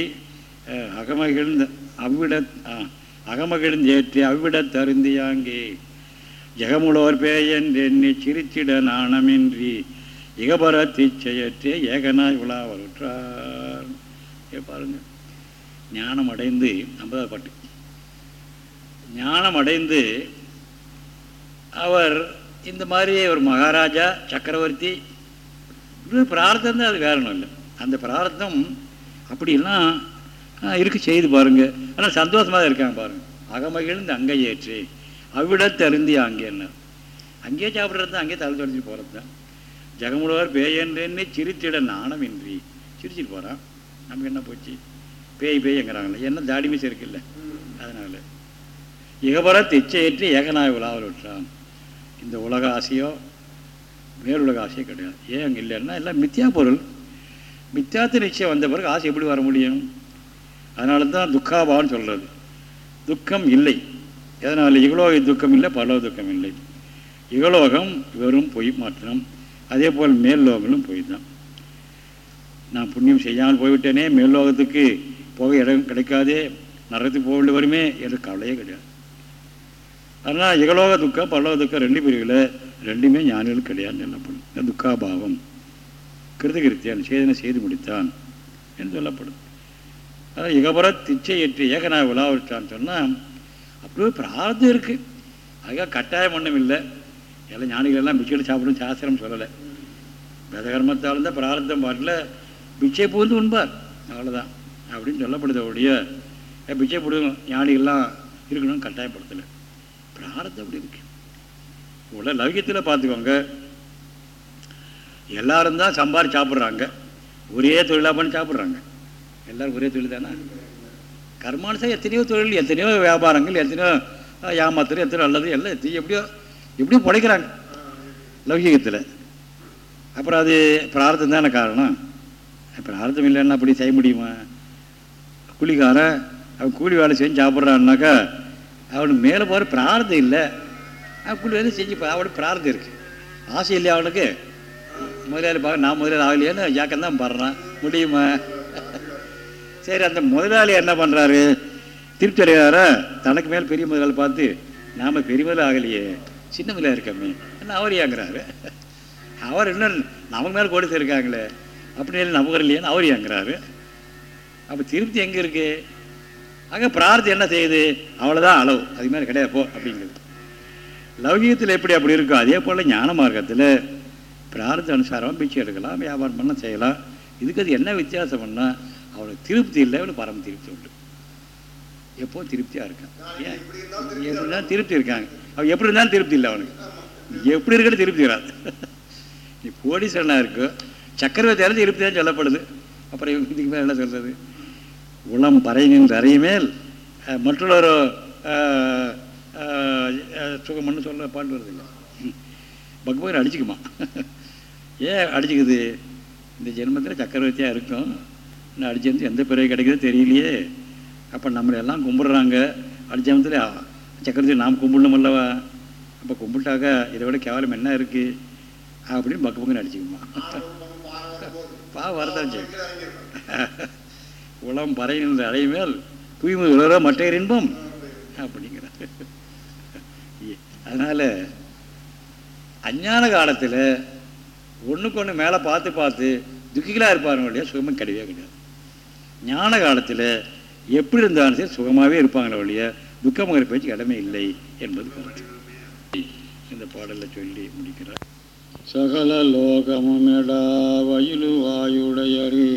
அகமகிழ்ந்த அவ்விட அகமகிழ்ந்தேற்றி அவ்விடத் தருந்தியாங்கே. ஜெகமுளோர் பேயென்றெண்ணி சிரிச்சிட நாணமின்றி இகபரத்திச் செயற்றே ஏகனாய் விழாவருற்றார் பாருங்க. ஞானம் அடைந்து ஐம்பதாவது பாட்டு. ஞானம் அடைந்து அவர் இந்த மாதிரி ஒரு மகாராஜா சக்கரவர்த்தி பிரார்த்தம் தான் அது காரணம் இல்லை. அந்த பிரார்த்தம் அப்படிலாம் இருக்கு செய்து பாருங்க. ஆனால் சந்தோஷமாக தான் இருக்காங்க பாருங்க. அகமகிழ்ந்து அங்கே ஏற்று அவ்விடத்து அருந்தி அங்கே என்ன? அங்கேயே சாப்பிட்றது தான் அங்கேயே தலை தொடஞ்சி போகிறது தான் ஜெகமுழுவர் பேயன்றே சிரித்திட நாணமின்றி. சிரிச்சிட்டு போகிறான் நமக்கு என்ன போச்சு? பேய் பேய்ங்கிறாங்களே என்ன தாடி இருக்குல்ல? அதனால். இகபர திச்சையற்றி ஏகநாய உலாவல் விட்டுறான் இந்த உலக ஆசையோ மேலுலக ஆசையோ கிடையாது. ஏன் அங்கே இல்லைன்னா எல்லாம் மித்தியா பொருள். மித்தியாத்து நிச்சயம் வந்த பிறகு ஆசை எப்படி வர முடியும்? அதனால தான் துக்காபான்னு சொல்கிறது துக்கம் இல்லை. எதனால் இகலோக துக்கம் இல்லை பரலோக துக்கம் இல்லை இகலோகம் வெறும் பொய் மாற்றம் அதே போல் மேல்லோகங்களும் பொய் தான். நான் புண்ணியம் செய்யாமல் போய்விட்டேனே மேல்லோகத்துக்கு போக இடம் கிடைக்காதே நரகத்துக்கு போக வேண்டி வருமே என்ற கவலையே கிடையாது. அதனால் இகலோக துக்கம் பரலோக துக்கம் ரெண்டு பிரிவில் ரெண்டுமே ஞானிகள் கிடையாது சொல்லப்படும். துக்காபாவம் கிருதகிருத்தியான் சேதனை செய்து முடித்தான் என்று சொல்லப்படும். அதாவது இகபுற திச்சையற்று ஏகனாக விழாவிட்டான்னு சொன்னால் அப்படியே பிரார்த்தம் இருக்குது அதுக்காக கட்டாயம் ஒன்றும் இல்லை. எல்லாம் ஞானிகள் எல்லாம் பிச்சை சாப்பிடணும் சாஸ்திரம் சொல்லலை. விதகர்மத்தால் தான் பிரார்த்தம் பாட்டில் பிச்சை பூந்து உண்பார். அவ்வளோதான் அப்படின்னு சொல்லப்படுது ஒழிய பிச்சை போடும் ஞானிகள்லாம் இருக்கணும்னு கட்டாயப்படுத்தலை. பிரார்த்தம் அப்படி இருக்கு. உள்ள லௌகியத்தில் பார்த்துக்கோங்க. எல்லாரும் தான் சம்பாரி சாப்பிட்றாங்க. ஒரே தொழிலாக பண்ணி சாப்பிட்றாங்க. எல்லோரும் ஒரே தொழில் தானே? கர்மானுசம் எத்தனையோ தொழில் எத்தனையோ வியாபாரங்கள் எத்தனையோ ஏமாத்துறது எத்தனையோ நல்லது எல்லாம் எத்தனையோ எப்படியோ எப்படியும் பிழைக்கிறாங்க லௌகிகத்தில். அப்புறம் அது பிரார்த்தம் தானே காரணம்? பிரார்த்தம் இல்லைன்னா அப்படி செய்ய முடியுமா? கூலிக்காரன் அவன் கூலி வேலை செஞ்சு சாப்பிட்றான்னாக்கா அவனுக்கு மேலே போகிற பிரார்த்தம் இல்லை. அவன் கூலி வேலை செஞ்சு அவனுக்கு பிரார்த்தம் இருக்குது ஆசை இல்லையா அவனுக்கு? முதலாளி பார்க்க நான் முதலாளி ஆகலையான்னு ஏக்கம் தான் பாடுறான். முடியுமா? சரி அந்த முதலாளி என்ன பண்ணுறாரு திருப்தி அடையார தனக்கு மேல் பெரிய முதலாளி பார்த்து நாம் பெரிய முதலாளி ஆகலையே. சின்ன முதலாக இருக்கமே. என்ன அவர் ஏங்குறாரு அவர் இன்னும் நமக்கு மேலே கோடி சேர்க்காங்களே. அப்படின்னு நமக்கு இல்லையான்னு அவர் ஏங்குறாரு அப்போ திருப்தி எங்கே இருக்குது அங்கே பிரார்த்தி என்ன செய்யுது? அவ்வளோதான் அளவு. அது மாதிரி கிடையாது போ அப்படிங்கிறது லௌகியத்தில் எப்படி அப்படி இருக்கோ அதே போல் ஞான மார்க்கத்தில் பிரார்த்த அனுசாரமாக பிச்சை எடுக்கலாம் வியாபாரம் பண்ண செய்யலாம். இதுக்கு அது என்ன வித்தியாசம்னா அவனுக்கு திருப்தி இல்லை அவனுக்கு பரம திருப்தி உண்டு. எப்போ திருப்தியாக இருக்கான்? ஏன்? எப்படி இருந்தாலும் திருப்தி இருக்காங்க. அவன் எப்படி இருந்தாலும் திருப்தி இல்லை அவனுக்கு. எப்படி இருக்கிறது திருப்தி வராது. நீ கோடீஸ்வரனாக இருக்கும் சக்கரவர்த்தியாலும் திருப்தி தான் சொல்லப்படுது. அப்புறம் இதுக்கு மேலே என்ன சொல்கிறது உளம் பறையினின் அறையுமேல் மற்றொரு சுகம்னு சொல்ல பாட்டு வருது இல்லை. பகவான் அடிச்சுக்குமா? ஏன் அடிச்சுக்குது? இந்த ஜென்மத்தில் சக்கரவர்த்தியாக இருக்கும் நான் அடிச்சிருந்து எந்த பிறகு கிடைக்குதோ தெரியலையே. அப்போ நம்மளை எல்லாம் கும்பிட்றாங்க. அடிச்சமத்தில் சக்கரவர்த்தி நாம் கும்பிடணும் அல்லவா? அப்போ கும்பிட்டாக்க இதை விட கேவலம் என்ன இருக்குது அப்படின்னு பக்கு பக்குன்னு அடிச்சுக்குமா. பா வரதாச்சு செய்யும் உளம் பறையின்ற அலைமேல் தூய்மை உலர மற்ற இன்பம். அப்படிங்கிற. அதனால் அஞ்ஞான காலத்தில் ஒன்றுக்கு ஒன்று மேலே பார்த்து பார்த்து துக்கிகளாக இருப்பாங்க சுகமும் கிடையவே கிடையாது. ஞான காலத்தில் எப்படி இருந்தாலும் சரி சுகமாகவே இருப்பாங்களே ஒழிய துக்கமாக பேச்சு இடமே இல்லை என்பது கருத்து. இந்த பாடலை சொல்லி முடிக்கிறார். சகல லோகமுமெடா வயலு வாயுடையரே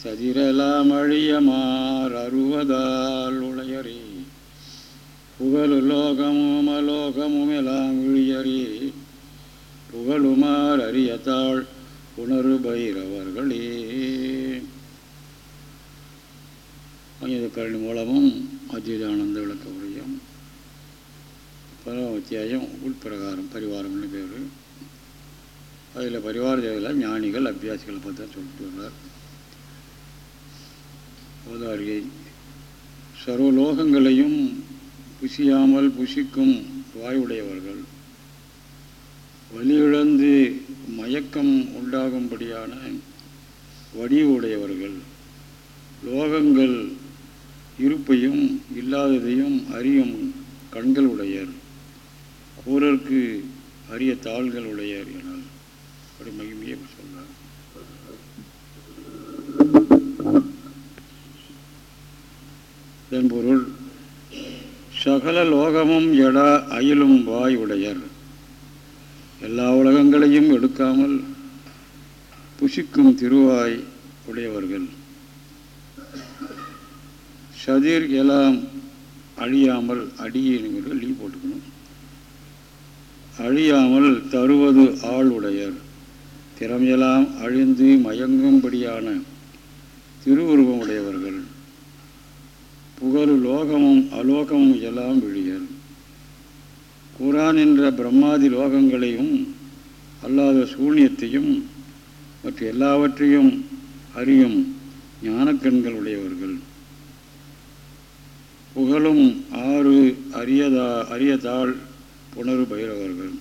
சதிரலாம் அழியமார் அருவதால் உளையரே புகழு லோகமும் அலோகமும் எல்லாம் விழியரே புகழுமார் அறியத்தாள் உணர்வு பைரவர்களே இது மூலமும் அத்வைதானந்த விளக்க உரையும் பரம அத்தியாயம் உள்பிரகாரம் பரிவாரம்னு பேர். அதில் பரிவார தேவையில் ஞானிகள் அபியாசிகளை பற்றி தான் சொல்லிட்டு வர்றார். அவதாரியை சர்வலோகங்களையும் புசியாமல் புசிக்கும் வாயுடையவர்கள் வலியிழந்து மயக்கம் உண்டாகும்படியான வடிவுடையவர்கள் லோகங்கள் இருப்பையும் இல்லாததையும் அறியும் கண்கள் உடையர் கூறற்கு அரிய தாள்கள் உடையர் என ஒரு மகிமையை சொல்றார். இதன் பொருள் சகல லோகமும் எட அயிலும் வாய் உடையர். எல்லா உலகங்களையும் எடுக்காமல் புசிக்கும் திருவாய் உடையவர்கள். சதிர் எலாம் அழியாமல் அடியேனுங்கிற லீ போட்டுக்கணும். அழியாமல் தருவது ஆளுடையர். திறமையெல்லாம் அழிந்து மயங்கும்படியான திருவுருவம் உடையவர்கள் புகழ் லோகமும் அலோகமும் எல்லாம் விழியர். குரான் என்ற பிரம்மாதி லோகங்களையும் அல்லாத சூன்யத்தையும் மற்ற எல்லாவற்றையும் அறியும் ஞானக்கண்கள் உடையவர்கள் புகழும் ஆறு அரியதா அரியதால் புணரு பயிரவர்கள்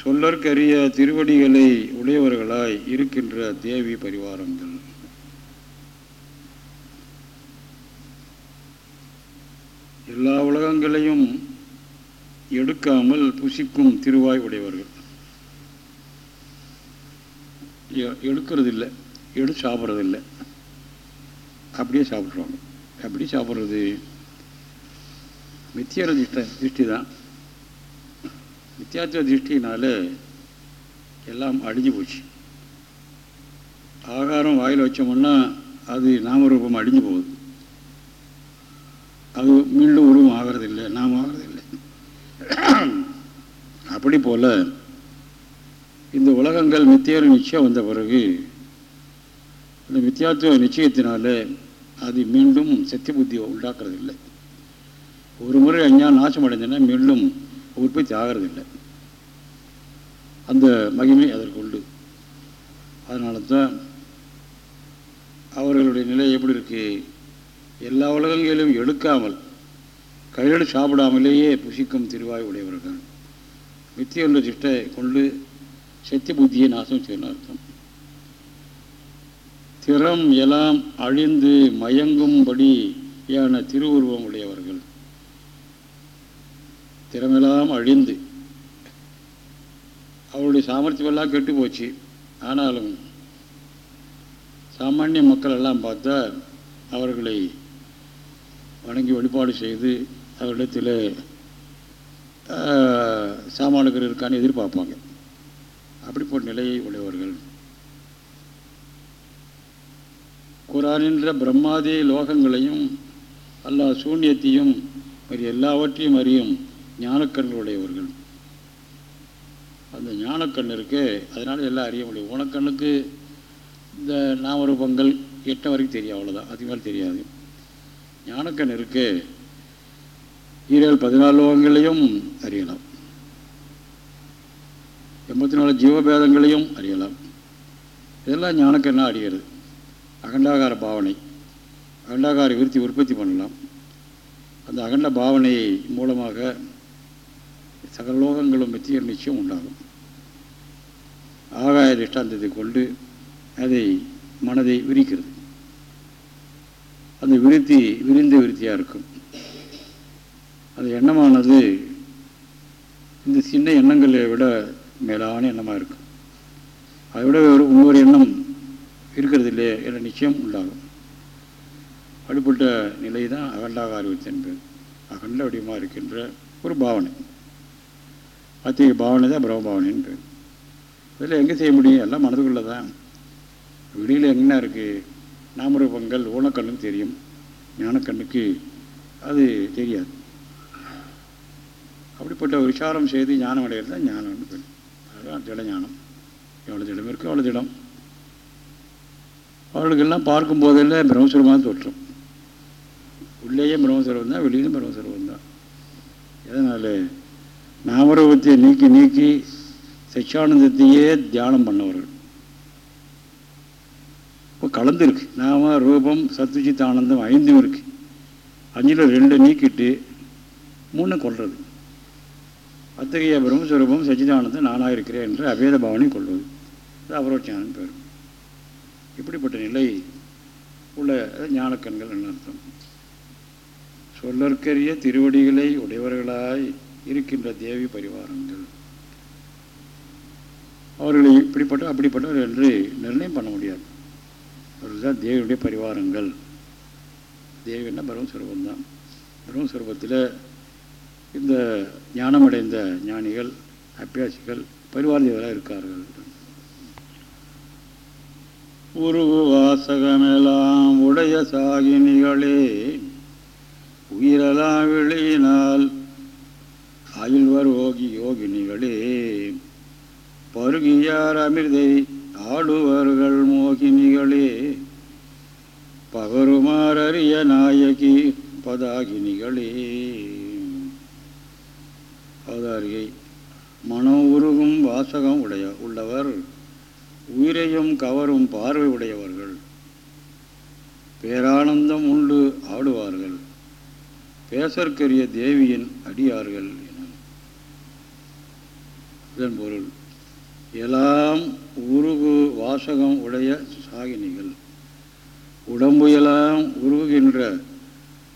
சொல்லற்கரிய திருவடிகளை உடையவர்களாய் இருக்கின்ற தேவி பரிவாரங்கள். எல்லா உலகங்களையும் எடுக்காமல் புசிக்கும் திருவாய் உடையவர்கள். எடுக்கிறதில்லை எடு சாப்பிட்றதில்லை. அப்படியே சாப்பிட்ருவாங்க. எப்படி சாப்பிட்றது. மித்தியார திஷ்ட திருஷ்டி தான் மித்தியாத்துவ திருஷ்டினால எல்லாம் அழிஞ்சு போச்சு. ஆகாரம் வாயில் வச்சோம்னா அது நாமரூபம் அழிஞ்சு போகுது. அது மீண்டும் உருவம் ஆகிறதில்லை நாம் ஆகிறதில்லை. அப்படி போல் இந்த உலகங்கள் மித்தியார நிச்சயம் வந்த பிறகு இந்த மித்தியாத்துவ நிச்சயத்தினால அது மீண்டும் சத்திய புத்தியை உண்டாக்குறதில்லை. ஒரு முறை அஞ்ஞானம் நாசம் அடைஞ்சனா மீண்டும் உற்பத்தி ஆகிறதில்லை. அந்த மகிமை அதற்கு உண்டு. அதனால தான் அவர்களுடைய நிலை எப்படி இருக்கு? எல்லா உலகங்களிலும் எடுக்காமல் கையோடு சாப்பிடாமலேயே புசிக்கும் திருவாய் உடையவர்கள். மித்தியுள்ள திஷ்டை கொண்டு சத்திய புத்தியை நாசம் செய்யணும் அர்த்தம். திறம் எல்லாம் அழிந்து மயங்கும்படியான திருவுருவம் உடையவர்கள். திறமெல்லாம் அழிந்து. அவருடைய சாமர்த்தியமெல்லாம் கெட்டு போச்சு. ஆனாலும் சாமானிய மக்கள் எல்லாம் பார்த்தா அவர்களை வணங்கி வழிபாடு செய்து அவரிடத்தில் சாமானுக்கர் இருக்கான்னு எதிர்பார்ப்பாங்க. அப்படிப்பட்ட நிலையை உடையவர்கள். குரானின்ற பிரம்மாதி லோகங்களையும் அல்லா சூன்யத்தையும் மறு எல்லாவற்றையும் அறியும் ஞானக்கண்களுடையவர்கள். அந்த ஞானக்கண் இருக்கு அதனால் எல்லாம் அறிய முடியும். உனக்கண்ணுக்கு இந்த நாமரூபங்கள் எட்ட வரைக்கும் தெரியும் அவ்வளோதான் அதுக்கு மேலே தெரியாது. ஞானக்கண் இருக்கு ஈரேழு பதினாலு லோகங்களையும் அறியலாம். எண்பத்தி நாலு ஜீவபேதங்களையும் அறியலாம். இதெல்லாம் ஞானக்கண்ணாக அறிகிறது. அகண்டாகார பாவனை அகண்டாகார விருத்தி உற்பத்தி பண்ணலாம். அந்த அகண்ட பாவனை மூலமாக சகலோகங்களும் லோகங்களும் நிச்சயம் உண்டாகும். ஆகாய திஷ்டாந்தத்தை கொண்டு அதை மனதை விரிக்கிறது. அந்த விருத்தி விரிந்த விருத்தியாக இருக்கும். அந்த எண்ணமானது இந்த சின்ன எண்ணங்களை விட மேலான எண்ணமாக இருக்கும். அதை விட ஒரு இன்னொரு எண்ணம் இருக்கிறது இல்லையே என்ற நிச்சயம் உண்டாகும். அப்படிப்பட்ட நிலை தான் அகண்டாக அறிவித்து அகண்ட வடிவமாக இருக்கின்ற ஒரு பாவனை. அத்தகைய பாவனை தான் பிரம்ம பாவனைன்னு பேர் இதில் எங்கே செய்ய முடியும்? எல்லாம் மனதுக்குள்ளே தான் வெளியில் என்ன இருக்குது நாமரூபங்கள் ஊனக்கண்ணுக்கு தெரியும். ஞானக்கண்ணுக்கு அது தெரியாது. அப்படிப்பட்ட ஒரு விசாரம் செய்து ஞானம் அடைகிறது தான் ஞானம்னு பேர் அதுதான் திட ஞானம். எவ்வளோ திடம் இருக்கோ அவ்வளோ திடம். அவர்களுக்கெல்லாம் பார்க்கும் போதெல்லாம் பிரம்மசுரமாக தோற்றும். உள்ளேயே பிரம்மசுரம் தான் வெளியிலும் பிரம்மசுரம் தான் எதனால்? நாமரூபத்தை நீக்கி நீக்கி சச்சியானந்தத்தையே தியானம் பண்ணவர்கள். இப்போ கலந்துருக்கு நாம ரூபம் சத்துஜித் ஆனந்தம் ஐந்தும் இருக்கு. அஞ்சில் ரெண்டு நீக்கிட்டு மூணு கொள்வது அத்தகைய பிரம்மஸ்வரூபம் சச்சிதானந்தம் நானாக இருக்கிறேன் என்று அபேத பாவனை கொள்வது. அது அபரோட்சானம் பேர். இப்படிப்பட்ட நிலை உள்ள ஞானக்கண்கள் என்ன அர்த்தம். சொல்லற்கரிய திருவடிகளை உடையவர்களாய் இருக்கின்ற தேவி பரிவாரங்கள். அவர்களை இப்படிப்பட்ட அப்படிப்பட்டவர் என்று நிர்ணயம் பண்ண முடியாது. அவர்கள் தான் தேவியுடைய பரிவாரங்கள். தேவின்னா பிரம்மஸ்வரூபம் தான் பிரம்மஸ்வரூபத்தில் இந்த ஞானமடைந்த ஞானிகள் அபியாசிகள் பரிவாரங்களாக இருக்கார்கள். உருவு வாசகமெல்லாம் உடைய சாகினிகளே உயிரெல்லாம் வெளியினால் அயில்வர் ஓகி யோகினிகளே பருகியார் அமிர்தை ஆடுவர்கள் மோகினிகளே பகருமாறிய நாயகி பதாகினிகளே. அவதாரியை மனம் உருகும் வாசகம் உடைய உள்ளவர் உயிரையும் கவரும் பார்வை உடையவர்கள் பேரானந்தம் உண்டு ஆடுவார்கள். பேசற்கரிய தேவியின் அடியார்கள் என இதன் பொருள் எல்லாம் உருகு வாசகம் உடைய சாகினிகள். உடம்பு எல்லாம் உருகுகின்ற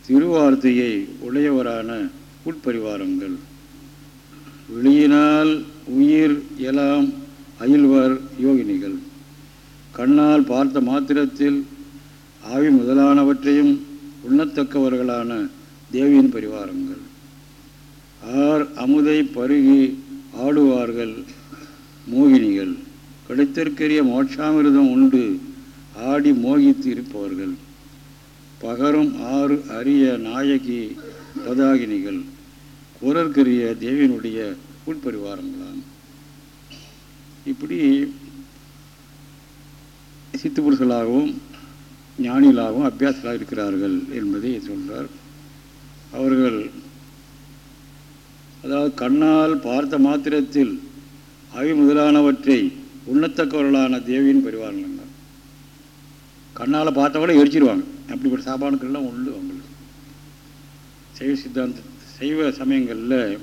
திருவார்த்தையை உடையவரான உட்பரிவாரங்கள். வெளியினால் உயிர் எலாம் அயில்வர் யோகினிகள். கண்ணால் பார்த்த மாத்திரத்தில் ஆவி முதலானவற்றையும் உண்ணத்தக்கவர்களான தேவியின் பரிவாரங்கள். ஆர் அமுதை பருகி ஆடுவார்கள் மோகினிகள். கிடைத்திருக்கிற மோட்சாமிரதம் உண்டு ஆடி மோகித்து இருப்பவர்கள். பகரும் ஆறு அரிய நாயகி பதாகினிகள். குரற்கரிய தேவியினுடைய உட்பரிவாரங்களா இப்படி சித்து புருஷர்களாகவும் ஞானிகளாகவும் அபியாசலாக இருக்கிறார்கள் என்பதை சொல்கிறார் அவர்கள் அதாவது கண்ணால் பார்த்த மாத்திரத்தில் அவி முதலானவற்றை உண்ணத்தக்கவர்களான தேவியின் பரிவாரங்கள் கண்ணால் பார்த்தவங்களே எரிச்சிருவாங்க. அப்படிப்பட்ட சாப்பாடுக்கள்லாம் உண்டு அவங்களுக்கு. சைவ சித்தாந்த சைவ சமயங்களில்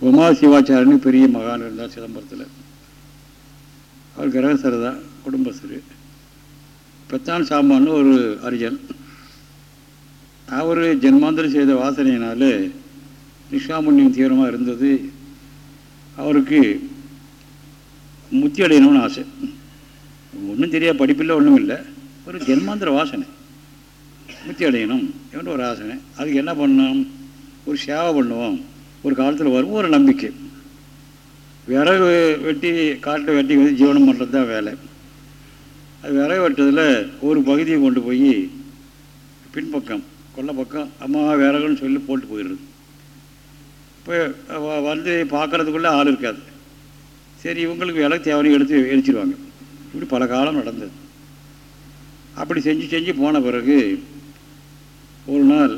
உமா சிவாச்சாரன்னு பெரிய மகான் இருந்தார் சிதம்பரத்தில். அவர் கிரகசர் தான் குடும்பஸ்தர். பெத்தான் சாமான்னு ஒரு அரிஜன். அவர் ஜென்மாந்திரம் செய்த வாசனையினால் நிஷாமுண்ணியம் தீவிரமாக இருந்தது. அவருக்கு முத்தி அடையணும்னு ஆசை. ஒன்றும் தெரியாது படிப்பில் ஒன்றும் இல்லை. ஒரு ஜென்மாந்திர வாசனை. முத்தி அடையணும் என்ற ஒரு ஆசனை. அதுக்கு என்ன பண்ணோம் ஒரு சேவை பண்ணுவோம். ஒரு காலத்தில் வரும் ஒரு நம்பிக்கை. விறகு வெட்டி காட்டில் வெட்டி வந்து ஜீவனம் பண்ணுறது தான் வேலை. அது விறகு வெட்டதில் ஒரு பகுதியை கொண்டு போய் பின்பக்கம் கொல்லை பக்கம் அம்மா விறகுன்னு சொல்லி போட்டு போயிடுது இப்போ வந்து பார்க்குறதுக்குள்ளே ஆள் இருக்காது. சரி இவங்களுக்கு விலை தேவனையும் எடுத்து எரிச்சிருவாங்க. இப்படி பல காலம் நடந்தது. அப்படி செஞ்சு செஞ்சு போன பிறகு ஒரு நாள்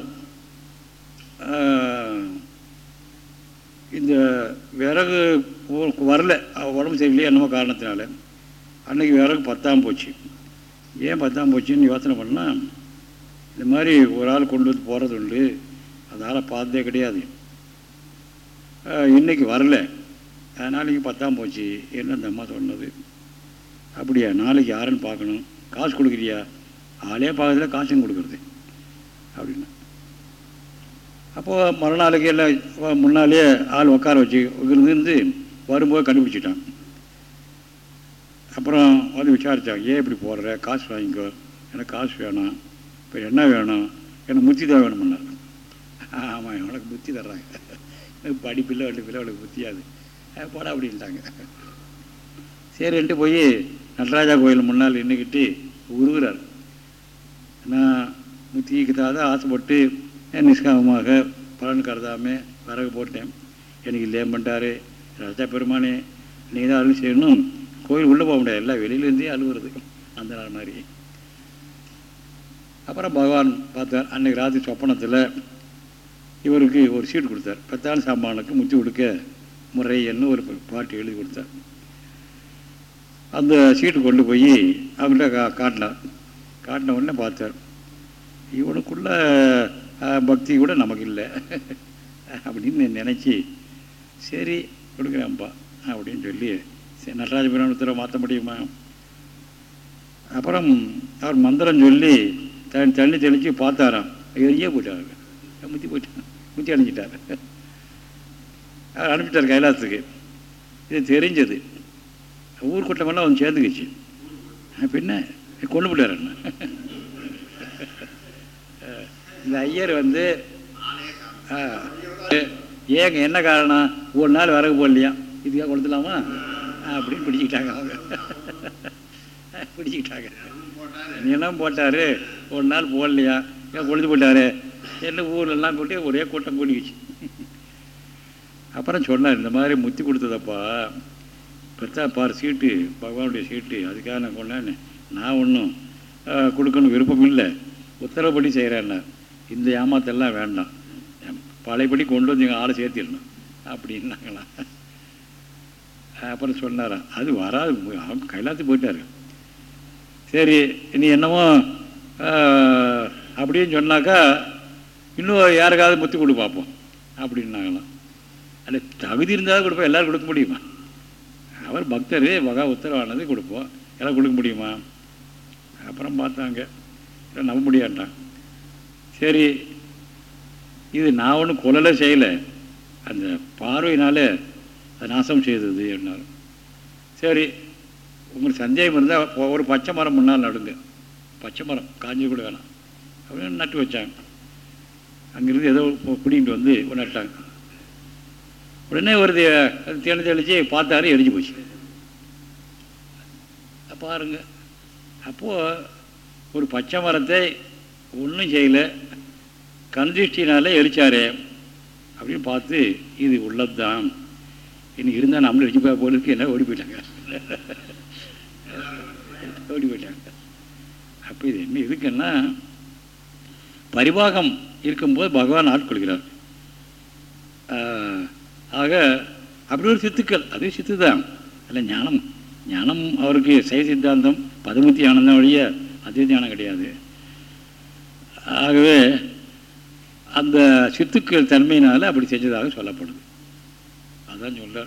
இந்த விறகு வரல. உடம்பு சரியில்லையே என்னமோ காரணத்தினால. அன்றைக்கி விறகு பத்தாம் போச்சு. ஏன் பத்தாம் போச்சுன்னு யோசனை பண்ணால் இந்த மாதிரி ஒரு ஆள் கொண்டு வந்து போகிறது உண்டு. அதனால் பார்த்ததே கிடையாது. இன்றைக்கி வரல. நாளைக்கு பத்தாம் போச்சு. என்ன அந்த அம்மா சொன்னது? அப்படியா? நாளைக்கு யாருன்னு பார்க்கணும். காசு கொடுக்குறியா? ஆளே பார்க்கறதுல காசும் கொடுக்குறது. அப்படின்னு. அப்போது மறுநாளைக்கு எல்லாம் முன்னாலே ஆள் உட்கார வச்சு இருந்து வரும்போது கண்டுபிடிச்சிட்டான். அப்புறம் வந்து விசாரித்தாங்க ஏன் இப்படி போடுற? காசு வாங்கிக்கோ. எனக்கு காசு வேணும். இப்போ என்ன வேணும்? எனக்கு முத்தி தான் வேணும்னார். ஆமாம் உனக்கு புத்தி தர்றாங்க. எனக்கு படிப்பில்லை வண்டிப்பில்லை உனக்கு புத்தியாது போட அப்படின்ட்டாங்க. சரின்ட்டு போய் நடராஜா கோயில் முன்னால் நின்றுக்கிட்டு உருகிறார். நான் முத்திக்கு தான் ஆசைப்பட்டு நிஷ்காமமாக பலன் கருதாமல் விறகு போட்டேன். எனக்கு இல்லையே பண்ணிட்டாரு ராஜா பெருமானே நீ தான் அருள் செய்யணும். கோயில் உள்ளே போக முடியாது. எல்லாம் வெளியிலேருந்தே அழுகுறது அந்த நாள் மாதிரி. அப்புறம் பகவான் பார்த்தார் அன்னைக்கு ராத்திரி சொப்பனத்தில் இவருக்கு ஒரு சீட்டு கொடுத்தார். பத்தாள் சாமானுக்கு முத்தி கொடுக்க முறை என்ன ஒரு பாட்டு எழுதி கொடுத்தார். அந்த சீட்டு கொண்டு போய் அவங்கள்ட்ட கா காட்டினார். காட்டின உடனே பார்த்தார் இவனுக்குள்ள பக்தி கூட நமக்கு இல்லை. அப்படின்னு நினச்சி சரி கொடுக்குறேன்ப்பா அப்படின்னு சொல்லி சரி நடராஜ பிராணத்தில் மாற்ற முடியுமா? அப்புறம் அவர் மந்திரம் சொல்லி தண்ணி தண்ணி தெளித்து பார்த்தாராம். எரியே போயிட்டாங்க முத்தி போயிட்டார் முத்தி அணிஞ்சிட்டார். அவர் அனுப்பிட்டார் கைலாசத்துக்கு. இது தெரிஞ்சது. ஊர்க்கூட்டமெல்லாம் அவன் சேர்ந்துக்கிச்சு. பின்ன கொண்டு போட்டார் என்ன? இந்த ஐயர் வந்து ஏங்க என்ன காரணம்? ஒரு நாள் விறகு போடலையா? இதுக்காக கொடுத்துலாமா அப்படின்னு பிடிச்சிக்கிட்டாங்க அவங்க. பிடிச்சிக்கிட்டாங்க. நிலம் போட்டார். ஒரு நாள் போடலையா? ஏன் கொழுந்து போட்டார் என்ன ஊர்லெல்லாம் போட்டு ஒரே கூட்டம் கூடிக்குச்சு அப்புறம் சொன்னார் இந்த மாதிரி முத்தி கொடுத்ததப்பா. பெற்றா பார் சீட்டு பகவானுடைய சீட்டு அதுக்காக நான் கொண்டேன் நான் ஒன்றும் கொடுக்கணும் விருப்பம் இல்லை. உத்தரவுப்படி செய்கிறேன்னா இந்த ஏமாத்தெல்லாம் வேண்டாம். பழையபடி கொண்டு வந்து எங்கள் ஆளை சேர்த்திடணும். அப்படின்னாங்களாம் அப்புறம் சொன்னாராம் அது வராது கைலாத்து போயிட்டாரு. சரி நீ என்னமோ அப்படின்னு சொன்னாக்கா இன்னும் யாருக்காவது முத்தி கொடு பார்ப்போம் அப்படின்னாங்களாம் அல்ல தகுதி இருந்தாலும் கொடுப்போம் எல்லோரும் கொடுக்க முடியுமா? அவர் பக்தர் மகா உத்தரவானது கொடுப்போம் எல்லாம் கொடுக்க முடியுமா? அப்புறம் பார்த்தாங்க நம்ப முடியாட்டான். சரி இது நான் ஒன்றும் கொலலை செய்யலை. அந்த பார்வையினால் அது நாசம் செய்தது என்னார் சரி உங்களுக்கு சந்தேகம் இருந்தால் ஒரு பச்சை மரம் முன்னால் நடுங்க. பச்சை மரம் காஞ்சி கூட வேணாம். அப்படின்னு நட்டு வச்சாங்க. அங்கேருந்து ஏதோ பிடிங்கிட்டு வந்து நட்டாங்க. உடனே ஒரு தே- அது தேனி தெளிச்சு பார்த்தாரு எரிஞ்சு போச்சு. பாருங்க. அப்போது ஒரு பச்சை மரத்தை ஒன்றும் செய்யலை. கந்திஷ்டினால எரிச்சாரே அப்படின்னு பார்த்து இது உள்ளது தான் இன்னைக்கு இருந்தால் நம்மளும் எரிச்சு போய் போல இருக்கு என்ன ஓடி போயிட்டாங்க? <laughs> ஓடி போயிட்டாங்க. அப்போ இது என்ன இதுக்குன்னா பரிபாகம் இருக்கும்போது பகவான் ஆட்கொள்கிறார் ஆஹ், ஆக அப்படி ஒரு சித்துக்கள் அதே சித்து தான் இல்லை ஞானம் ஞானம் அவருக்கு செய சித்தாந்தம் பதுமூர்த்தி ஆனந்தம் வழிய அதே ஞானம் கிடையாது. ஆகவே அந்த சித்துக்கள் தன்மையினால் அப்படி செஞ்சதாக சொல்லப்படுது. அதான் சொல்கிறார்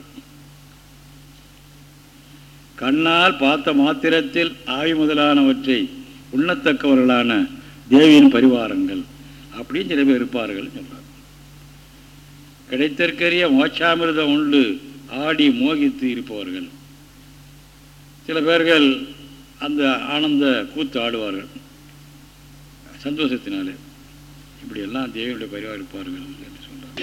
கண்ணால் பார்த்த மாத்திரத்தில் ஆவி முதலானவற்றை உண்ணத்தக்கவர்களான தேவியின் பரிவாரங்கள் அப்படின்னு சில பேர் இருப்பார்கள் சொல்றார். கிடைத்தற்கரிய மோட்சாமிர்தம் உண்டு ஆடி மோகித்து இருப்பவர்கள். சில பேர்கள் அந்த ஆனந்த கூத்து ஆடுவார்கள். சந்தோஷத்தினாலே. இப்படியெல்லாம் தேவனுடைய பரிவாரம் இருப்பார்கள் என்று சொல்றார்.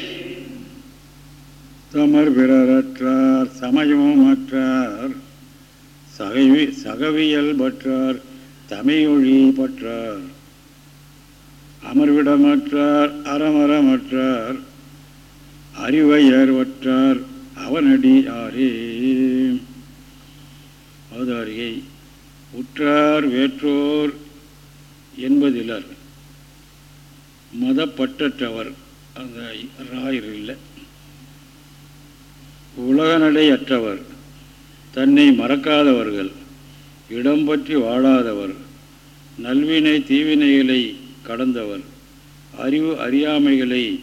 தமர் பிறரற்றார் சமயமும் அற்றார் சகவி சகவியல் பற்றார் தமையொழி பற்றார் அமர்விடமற்றார் அறமரமற்றார் அறிவையர்வற்றார் அவனடி ஆரே. அவதாரியை உற்றார் வேற்றோர் என்பதிலர். மதப்பற்றவர் அந்த ராயர் இல்லை. உலகநடையற்றவர். தன்னை மறக்காதவர்கள். இடம் பற்றி வாழாதவர். நல்வினை தீவினைகளை கடந்தவர். அறிவு அறியாமைகளை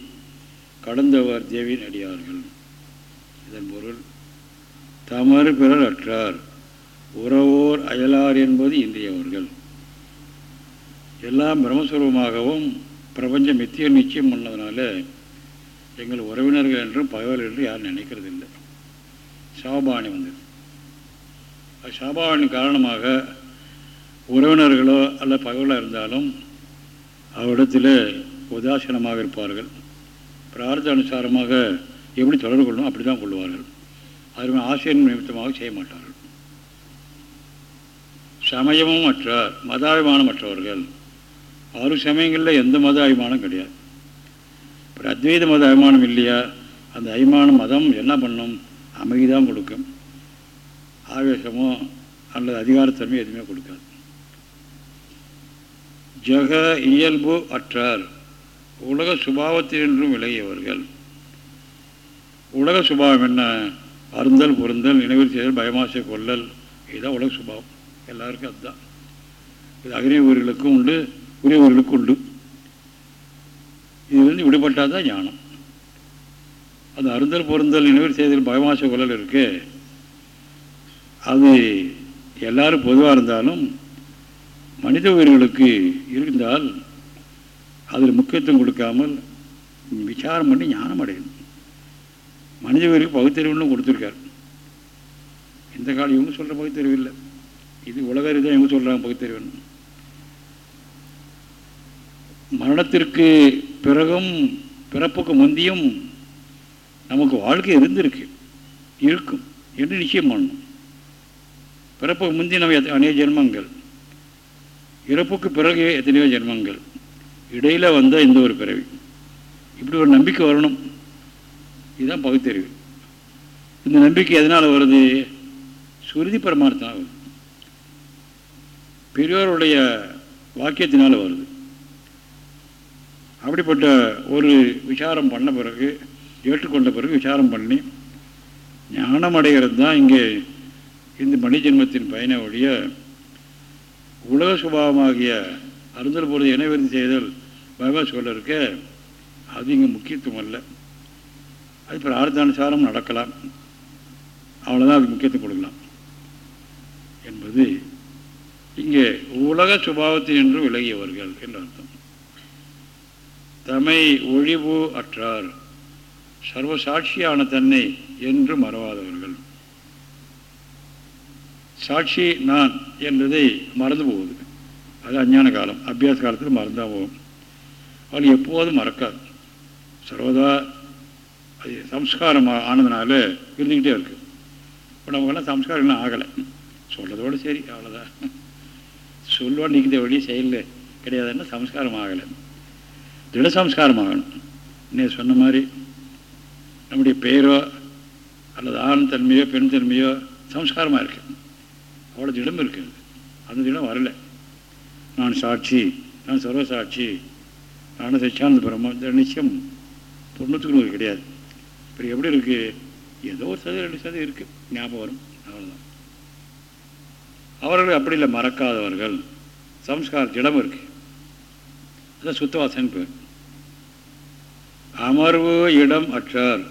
கடந்தவர் தேவின் அடியார்கள் இதன் பொருள் தமறு பிறர் அற்றார் உறவோர் அயலார் என்பது இன்றையவர்கள். எல்லாம் பிரம்மஸ்வரூபமாகவும் பிரபஞ்ச மித்திய நிச்சயம் பண்ணதுனால எங்கள் உறவினர்கள் என்றும் பகைவர்கள் என்று யாரும் நினைக்கிறதில்லை. சாபாணி வந்தது. அது சாபாணி காரணமாக உறவினர்களோ அல்ல பகைவர்களோ இருந்தாலும் அவரிடத்தில் உதாசீனமாக இருப்பார்கள். பிரார்த்த அனுசாரமாக எப்படி தொடர்பு கொள்ளணும் அப்படி தான் கொள்வார்கள். அதுமே ஆசிரியர் நிமித்தமாக செய்ய மாட்டார்கள். சமயமும் மற்ற மதாபிமானமற்றவர்கள் ஆறு சமயங்களில் எந்த மத அபிமானம் கிடையாது. ஒரு அத்வைத மத அபிமானம் இல்லையா? அந்த அபிமான மதம் என்ன பண்ணும்? அமைதி தான் கொடுக்கும். ஆவேசமோ அல்லது அதிகாரத்தன்மை எதுவுமே கொடுக்காது. ஜக இயல்பு அற்றார். உலக சுபாவத்தினின்றும் விலகியவர்கள். உலக சுபாவம் என்ன? அருந்தல் பொருந்தல் நினைவில் செய்தல் பயமாசை கொள்ளல். இதுதான் உலக சுபாவம். எல்லாருக்கும் அதுதான். இது அக்னி ஊர்களுக்கும் உண்டு. உரிய ஊர்களுக்கும் உண்டு இதுலேருந்து விடுபட்டால் தான் ஞானம். அது அருந்தல் பொருந்தல் நினைவு செய்தல் பயமாச குழல் இருக்கு. அது எல்லாரும் பொதுவாக இருந்தாலும் மனித உயிர்களுக்கு இருந்தால் அதில் முக்கியத்துவம் கொடுக்காமல் விசாரம் பண்ணி ஞானம் அடையணும். மனித உயிருக்கு பகுத்தறிவுன்னு கொடுத்துருக்கார். இந்த காலம் இவங்க சொல்கிற பகுத்தறிவு இல்லை. இது உலக இவங்க சொல்கிறாங்க பகுத்தறிவுன்னு. மரணத்திற்கு பிறகும் பிறப்புக்கு முந்தியும் நமக்கு வாழ்க்கை இருந்திருக்கு இருக்கும் என்று நிச்சயம் பண்ணணும். பிறப்புக்கு முந்தி நம்ம அநேக ஜென்மங்கள். இறப்புக்கு பிறகு எத்தனையோ ஜென்மங்கள். இடையில் வந்தால் இந்த ஒரு பிறவி. இப்படி ஒரு நம்பிக்கை வரணும். இதுதான் பகுத்தறிவு. இந்த நம்பிக்கை எதனால் வருது? சுருதி பரமார்த்தம் வருது பெரியோருடைய வாக்கியத்தினால் வருது. அப்படிப்பட்ட ஒரு விசாரம் பண்ண பிறகு ஏற்றுக்கொண்ட பிறகு விசாரம் பண்ணி ஞானம் அடைகிறது தான் இங்கே இந்த மணி ஜென்மத்தின் பயனை ஒழிய உலக சுபாவமாகிய அருந்தல் பொழுது இணைவிருத்தி செய்தல் பகவத் சொல்ல இருக்க அது இங்கே முக்கியத்துவம் அல்ல. அது பிரார்த்தானுசாரம் நடக்கலாம். அவ்வளோதான் அதுக்கு முக்கியத்துவம் கொடுக்கலாம். என்பது இங்கே உலக சுபாவத்தில் என்று விலகியவர்கள் என்று அர்த்தம். தமை ஒழிவு அற்றார். சர்வசாட்சியான தன்னை என்று மறவாதவர்கள். சாட்சி நான் என்பதை மறந்து போகுது அது அஞ்ஞான காலம் அபியாச காலத்தில் மறந்தால் போகும். அவள் எப்போதும் மறக்காது. சர்வதா அது சம்ஸ்காரம் ஆனதுனால இருந்துக்கிட்டே இருக்குது இப்போ நமக்கெல்லாம் சம்ஸ்காரம் இன்னும் ஆகலை. சொல்கிறதோடு சரி அவ்வளோதான் சொல்லுவா நிற்கிற வழி செயலில் கிடையாதுன்னா சம்ஸ்காரம் ஆகலை. திட சம்ஸ்காரம் ஆகணும் இன்னும் சொன்ன மாதிரி நம்முடைய பெயரோ அல்லது ஆண் தன்மையோ பெண் தன்மையோ சம்ஸ்காரமாக இருக்கு. அவ்வளோ திடம் இருக்குது அந்த திடம் வரல. நான் சாட்சி நான் சர்வ சாட்சி நான் சச்சியானந்த பிரம்ம நிச்சயம் தொண்ணூற்றுக்கு நூறு கிடையாது. இப்போ எப்படி இருக்குது ஏதோ ஒரு சதவீதம் ரெண்டு சதவீதம் இருக்குது ஞாபகம் வரும். அவ்வளோதான் அவர்கள் அப்படி இல்லை மறக்காதவர்கள். சம்ஸ்கார திடம் இருக்கு. அதான் சுத்தவாசன் பேர். அமர்வு இடம் அற்றார்.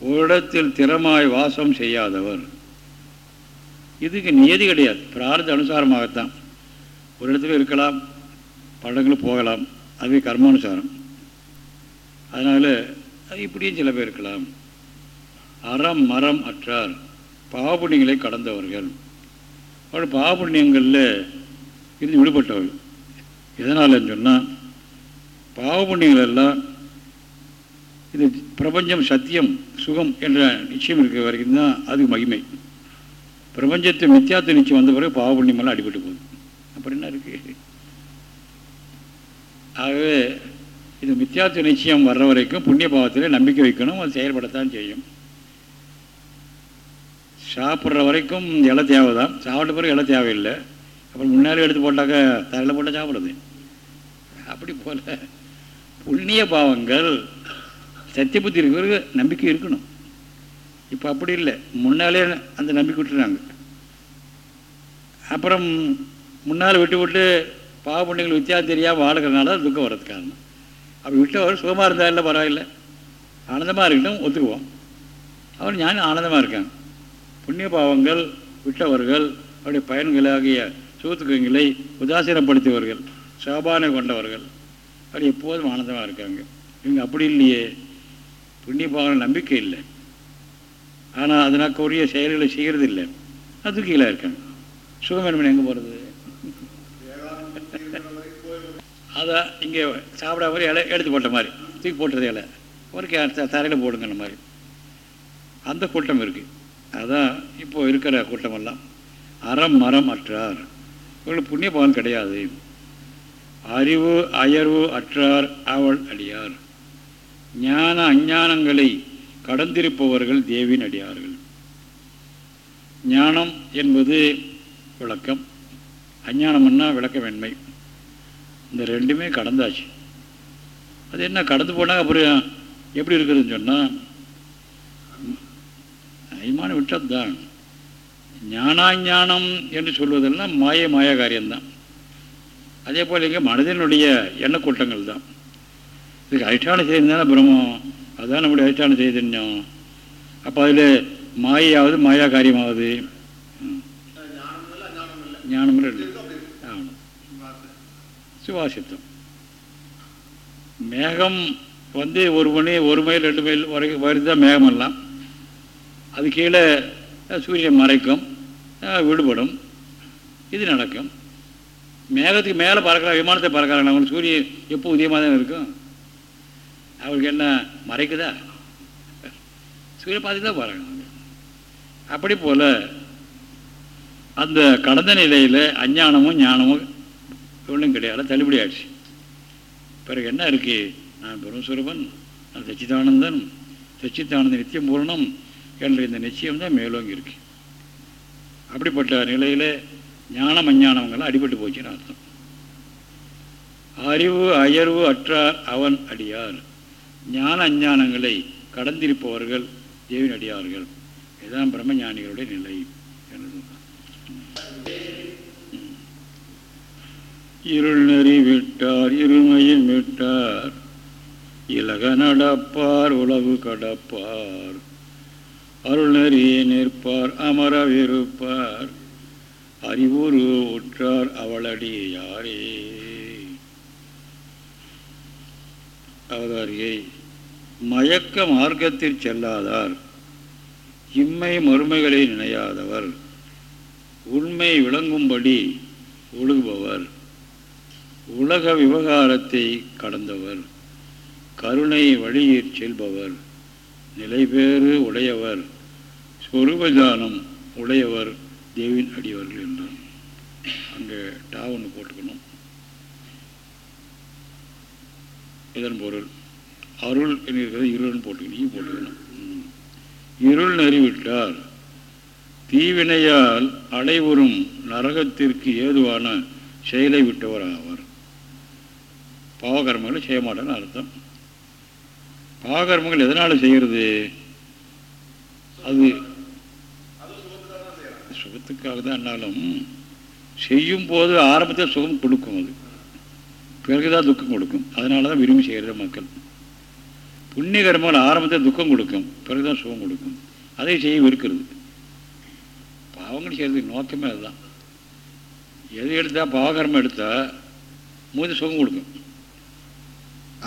ஓரிடத்தில் திறமாய் வாசம் செய்யாதவர். இதுக்கு நியதி கிடையாது. பிரார்த்த அனுசாரமாகத்தான். ஒரு இடத்துல இருக்கலாம் படங்களும் போகலாம். அது கர்மானுசாரம். அதனால் இப்படியும் சில பேர் இருக்கலாம். அறம் மரம் அற்றார். பாவபுண்ணியங்களை கடந்தவர்கள். அவர்கள் பாவபுண்ணியங்களில் இருந்து விடுபட்டவர்கள். எதனாலன்னு சொன்னால் பாவபுண்ணியங்கள் எல்லாம் இது பிரபஞ்சம் சத்தியம் சுகம் என்ற நிச்சயம் இருக்கிற வரைக்கும் தான் அது மகிமை. பிரபஞ்சத்தை மித்தியாத்த நிச்சயம் வந்த பிறகு பாவபுண்ணியமெல்லாம் அடிபட்டு போகுது. அப்புறம் என்ன இருக்கு? ஆகவே இது மித்தியாத்த நிச்சயம் வர்ற வரைக்கும் புண்ணிய பாவத்தில் நம்பிக்கை வைக்கணும் அது செயல்படத்தான் செய்யும். சாப்பிட்ற வரைக்கும் இலை தேவை தான் சாப்பிட்ட பிறகு இலை தேவையில்லை. அப்புறம் முன்னாலே எடுத்து போட்டாக்க தரையில் போட்டால் சாப்பிடுது அப்படி போல புண்ணிய பாவங்கள் சத்திய புத்தி இருக்கிற நம்பிக்கை இருக்கணும். இப்போ அப்படி இல்லை. முன்னாலே அந்த நம்பிக்கை விட்டுறாங்க அப்புறம் முன்னால் விட்டு விட்டு பாவ புண்ணியங்கள் வித்தியாசம் தெரியாமல் வாழ்கிறதுனால தான் துக்கம் வர்றது காரணம். அப்படி விட்டவர் சுகமாக இருந்தால் இல்லை பரவாயில்லை. ஆனந்தமாக இருக்கட்டும் ஒத்துக்குவோம். அவர் ஞானம் ஆனந்தமாக இருக்காங்க. புண்ணிய பாவங்கள் விட்டவர்கள் அவருடைய பயன்களாகிய சூத்துக்கங்களை உதாசீனப்படுத்தியவர்கள் சோபானை கொண்டவர்கள் அப்படி எப்போதும் ஆனந்தமாக இருக்காங்க. இவங்க அப்படி இல்லையே. புண்ணிய பாவங்கள் நம்பிக்கை இல்லை. ஆனால் அதனாக்குரிய செயல்களை செய்கிறது இல்லை அது கீழே இருக்காங்க சுகமென்மன் எங்கே போகிறது அதை இங்கே சாப்பிட மாதிரி இலை எடுத்து போட்ட மாதிரி. தூக்கி போட்டது இலை. ஒரு தரையில் போடுங்கிற மாதிரி. அந்த கூட்டம் இருக்குது அதான் இப்போ இருக்கிற கூட்டமெல்லாம். அறம் மரம் அற்றார். இவங்களுக்கு புண்ணிய பலன் கிடையாது. அறிவு அயர்வு அற்றார். அவள் அடியார். ஞான அஞ்ஞானங்களை கடந்திருப்பவர்கள் தேவின் அடியார்கள். ஞானம் என்பது விளக்கம். அஞ்ஞானம்னா விளக்கமென்மை. இந்த ரெண்டுமே கடந்தாச்சு. அது என்ன கடந்து போனால் அப்புறம் எப்படி இருக்குதுன்னு சொன்னால் அய்மான விட்டது தான் ஞானாஞானம் என்று சொல்வதெல்லாம் மாய மாய காரியம்தான் அதே போல் இங்கே மனதினுடைய எண்ணக்கூட்டங்கள் தான் இதுக்கு அதிஷ்டான செய்தி தானே பிரம்மம் அதுதான் நம்முடைய அதிஷ்டான சைதன்யம் அப்போ அதில் மாயாவது மாயா காரியமாவது? ஞானம் ஆமாம் சுவாசித்தம். மேகம் வந்து ஒரு மணி ஒரு மைல் ரெண்டு மைல் வரைக்கும் வருது தான் மேகமெல்லாம். அது கீழே சூரியன் மறைக்கும் விடுபடும். இது நடக்கும். மேகத்துக்கு மேலே பறக்கிற விமானத்தை பறக்கிறாங்க அவங்களுக்கு சூரியன் எப்போ உதயமாக தான் இருக்கும்? அவருக்கு என்ன மறைக்குதா? சூரியன் பார்த்து தான் போகிறாங்க அப்படி போல் அந்த கடந்த நிலையில் அஞ்ஞானமும் ஞானமும் ஒன்றும் கிடையாது தள்ளுபடி ஆயிடுச்சு. பிறகு என்ன இருக்கு? நான் பிரம்மஸ்வரூபன் நான் சச்சிதானந்தன் சச்சிதானந்த நித்தியம் பூரணம் என்ற இந்த நிச்சயம் தான் மேலோங்கி இருக்கு. அப்படிப்பட்ட நிலையில் ஞானம் அஞ்ஞானவங்களாம் அடிபட்டு போச்சுன்னு அர்த்தம். அறிவு அயர்வு அற்றார் அவன் அடியார். ஞான அஞ்ஞானங்களை கடந்திருப்பவர்கள் தேவின் அடியார்கள். இதுதான் பிரம்மஞானிகளுடைய நிலை இருள் நெறி விட்டார் இருமையில் விட்டார் இலக நடப்பார் உளவு கடப்பார். அருள் நெறியை நிற்பார் அமரவிருப்பார் அறிவுரு உற்றார் அவளடி யாரே? அவதாரியை மயக்க மார்க்கத்தில் செல்லாதார். இம்மை மறுமைகளை நினையாதவர். உண்மை விளங்கும்படி ஒழுகுபவர். உலக விவகாரத்தை கடந்தவர். கருணை வழியில் செல்பவர். நிலைபேறு உடையவர். சொருபதானம் உடையவர். தேவின் அடியவர்கள் என்றார் அங்கே டா போட்டுக்கணும். இதன் பொருள். அருள் இருக்கிறது இருள்னு போட்டுக்கணும். நீ போட்டுக்கணும். இருள் நறிவிட்டால் தீவினையால் அடைவரும் நரகத்திற்கு ஏதுவான செயலை விட்டவர் ஆவார். பாவகர்மங்களை செய்ய மாட்டேன்னு அர்த்தம். பாவகர்மங்கள் எதனால் செய்கிறது? அது சுகத்துக்காக தான் என்னாலும் செய்யும் போது ஆரம்பத்தில் சுகம் கொடுக்கும் அது. பிறகுதான் துக்கம் கொடுக்கும். அதனால தான் விரும்பி செய்கிறது மக்கள். புண்ணிய கர்மங்கள் ஆரம்பத்தில் துக்கம் கொடுக்கும். பிறகுதான் சுகம் கொடுக்கும். அதை செய்ய இருக்கிறது பாவங்கள் செய்கிறதுக்கு நோக்கமே அதுதான். எது எடுத்தால் பாவகர்மம் எடுத்தால் மூதி சுகம் கொடுக்கும்.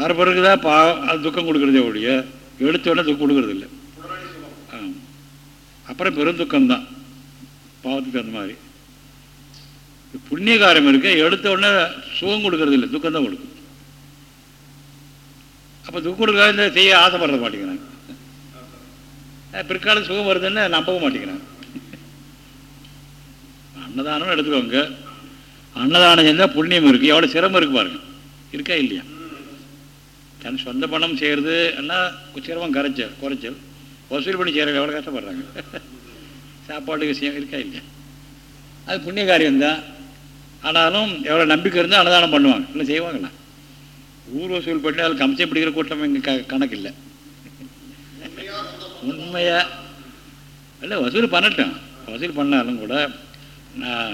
ஆறு பிறகு தான் பா அது துக்கம் கொடுக்குறதே ஒழிய எடுத்தோடனே துக்கம் கொடுக்கறது ஆமாம் அப்புறம் பெருந்துக்கம்தான் பாவத்துக்கு அந்த மாதிரி. புண்ணிய காரியம் இருக்க எடுத்த உடனே சுகம் கொடுக்கறது இல்லை துக்கம் தான் கொடுக்கும். அப்போ துக்கம் கொடுக்காத இந்த செய்ய ஆசைப்படுற மாட்டேங்கிறாங்க பிற்காலம் சுகம் வருதுன்னு நம்பவும் மாட்டேங்கிறாங்க அன்னதானம் எடுத்துக்கோங்க. அன்னதானம் செஞ்சால் புண்ணியம் இருக்குது எவ்வளோ சிரமம் இருக்கு பாருங்க. இருக்கா இல்லையா? தன் சொந்த பணம் செய்கிறது எல்லாம் சிரமம் கரைச்சல் குறைச்சல். வசூல் பண்ணி செய்கிற எவ்வளோ கஷ்டப்படுறாங்க. சாப்பாட்டுக்கு செய்ய இருக்கா இல்லையா? அது புண்ணிய காரியம்தான் ஆனாலும் எவ்வளோ நம்பிக்கை இருந்தால் அன்னதானம் பண்ணுவாங்க. இல்லை செய்வாங்களா ஊர் வசூல் பண்ணி அதில் கம்சம் பிடிக்கிற கூட்டம் இங்கே க கணக்கு இல்லை. உண்மையாக இல்லை வசூல் பண்ணட்டும். வசூல் பண்ணாலும் கூட நான்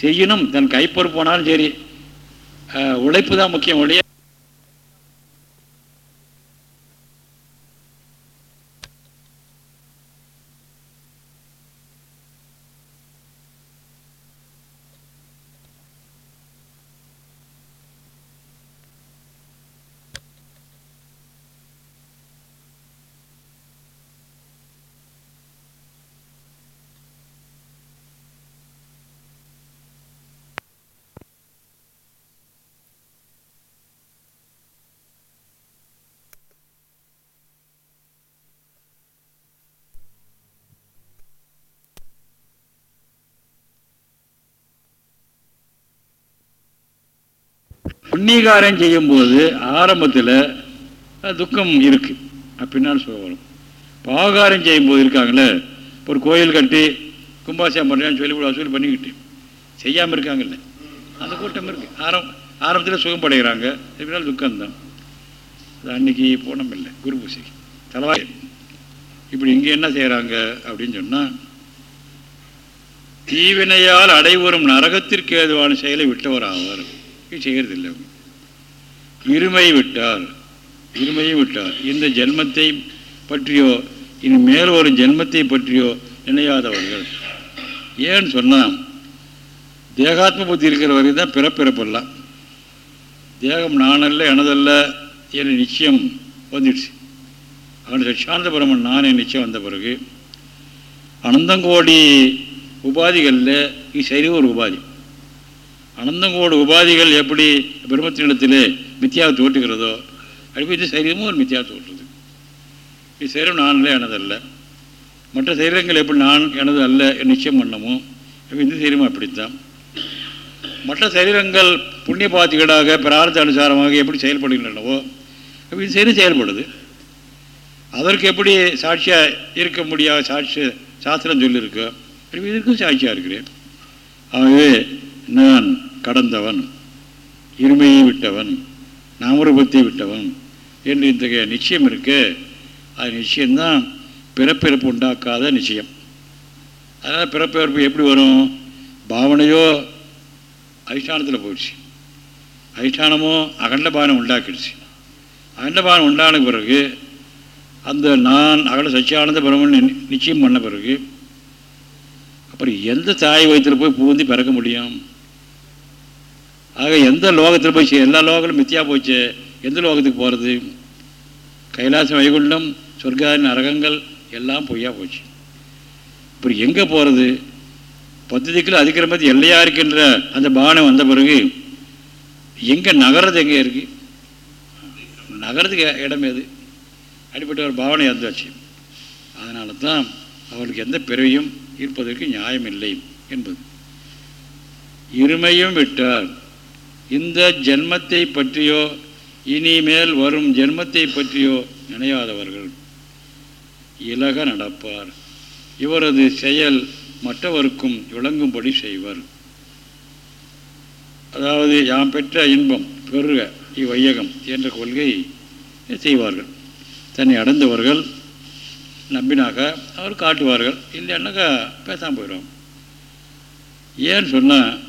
செய்யணும். தன் கைப்பொறுப்பு போனாலும் சரி. உழைப்பு தான் முக்கியம் ஒழிய புண்ணியகாரம் செய்யும்போது ஆரம்பத்தில் துக்கம் இருக்குது அப்படின்னாலும் பின்னால் சுகம் வரும் பாவகாரம் செய்யும்போது இருக்காங்களே ஒரு கோயில் கட்டி கும்பாசியம் பண்ணுறேன்னு சொல்லி கூட வசூல் பண்ணிக்கிட்டு செய்யாமல் இருக்காங்கல்ல. அந்த கூட்டம் இருக்கு. ஆரம் ஆரம்பத்தில் சுகம் படைகிறாங்க. அது துக்கம்தான். அது அன்னைக்கு போனோம் இல்லை குரு பூசைக்கு. தலைவாய் இப்படி இங்கே என்ன செய்கிறாங்க அப்படின்னு சொன்னால் தீவினையால் அடைவரும் நரகத்திற்கு ஏதுவான செயலை விட்டவர் ஆவார். இது செய்கிறதில்லை. அவங்க இருமை விட்டால் இருமையும் இந்த ஜென்மத்தை பற்றியோ இனி மேல் ஒரு ஜென்மத்தை பற்றியோ நினையாதவர்கள். ஏன்னு சொன்னால் தேகாத்ம புத்தி இருக்கிற வரைக்கும் தான் பிறப்பிறப்பெல்லாம். தேகம் நானல்ல எனதல்ல என நிச்சயம் வந்துடுச்சு. அவன் சச்சாந்த பிரமன் நானே நிச்சயம் வந்த பிறகு அனந்தங்கோடி உபாதிகளில் இது சரி ஒரு உபாதி. அனந்தங்கோடு உபாதிகள் எப்படி பிரம்மத்தினிடத்திலே மித்தியாவை தோற்றுகிறதோ அப்படி இது சரீரமும் ஒரு மித்தியாவை தோற்றுது இது சரீரம் நானில் எனதல்ல. மற்ற சரீரங்கள் எப்படி நான் எனது அல்ல நிச்சயம் பண்ணமோ இந்த சரீரமும் அப்படித்தான். மற்ற சரீரங்கள் புண்ணிய பாத்திகளாக பிரார்த்த அனுசாரமாக எப்படி செயல்படுகின்றனவோ அப்படி சரீரம் செயல்படுது. அதற்கு எப்படி சாட்சியாக இருக்க முடியாத சாட்சி சாஸ்திரம் சொல்லியிருக்கோ அப்படி இதற்கும் சாட்சியாக இருக்கிறேன். ஆகவே நான் கடந்தவன் இருமையை விட்டவன் நாமரூபத்தை விட்டவன் என்று இத்தகைய நிச்சயம் இருக்கு அது நிச்சயம்தான் பிறப்பிறப்பு உண்டாக்காத நிச்சயம். அதனால் பிறப்பிறப்பு எப்படி வரும்? பாவனையோ அதிஷ்டானத்தில் போயிடுச்சு. அதிஷ்டானமோ அகண்ட உண்டாக்கிடுச்சு. அகண்ட உண்டான பிறகு அந்த நான் அகல சச்சியானந்த பிரம்மன் நிச்சயம் பண்ண பிறகு அப்புறம் எந்த தாய் வயிற்றில் போய் பூந்தி பிறக்க முடியும்? ஆக எந்த லோகத்தில் போய் எல்லா லோகங்களும் மித்தியா போச்சு எந்த லோகத்துக்கு போகிறது கைலாசம் வைகுண்டம் சொர்க்காதி நரகங்கள் எல்லாம் பொய்யா போச்சு. அப்புறம் எங்கே போகிறது பத்து திக்கில் அதிக்கிரமத்து எல்லையாக இருக்கின்ற அந்த பாவனை வந்த பிறகு எங்கே நகர்றது எங்கே இருக்குது நகரத்துக்கு இடம் எது? அடிப்பட்ட ஒரு பாவனை இருந்தாச்சு அதனால தான் அவர்களுக்கு எந்த பிறவியும் இருப்பதற்கு நியாயம் இல்லை என்பது. இருமையும் விட்டார் இந்த ஜென்மத்தை பற்றியோ இனிமேல் வரும் ஜென்மத்தை பற்றியோ நினையாதவர்கள். இலக நடப்பார். இவரது செயல் மற்றவருக்கும் விளங்கும்படி செய்வர். அதாவது யாம் பெற்ற இன்பம் பெருக இவ்வையகம் என்ற கொள்கை செய்வார்கள். தன்னை அடைந்தவர்கள் நம்பினாக்க அவர் காட்டுவார்கள். இல்லைன்னாக்கா பேசாமல் போயிடுவாங்க. ஏன்னு சொன்னால்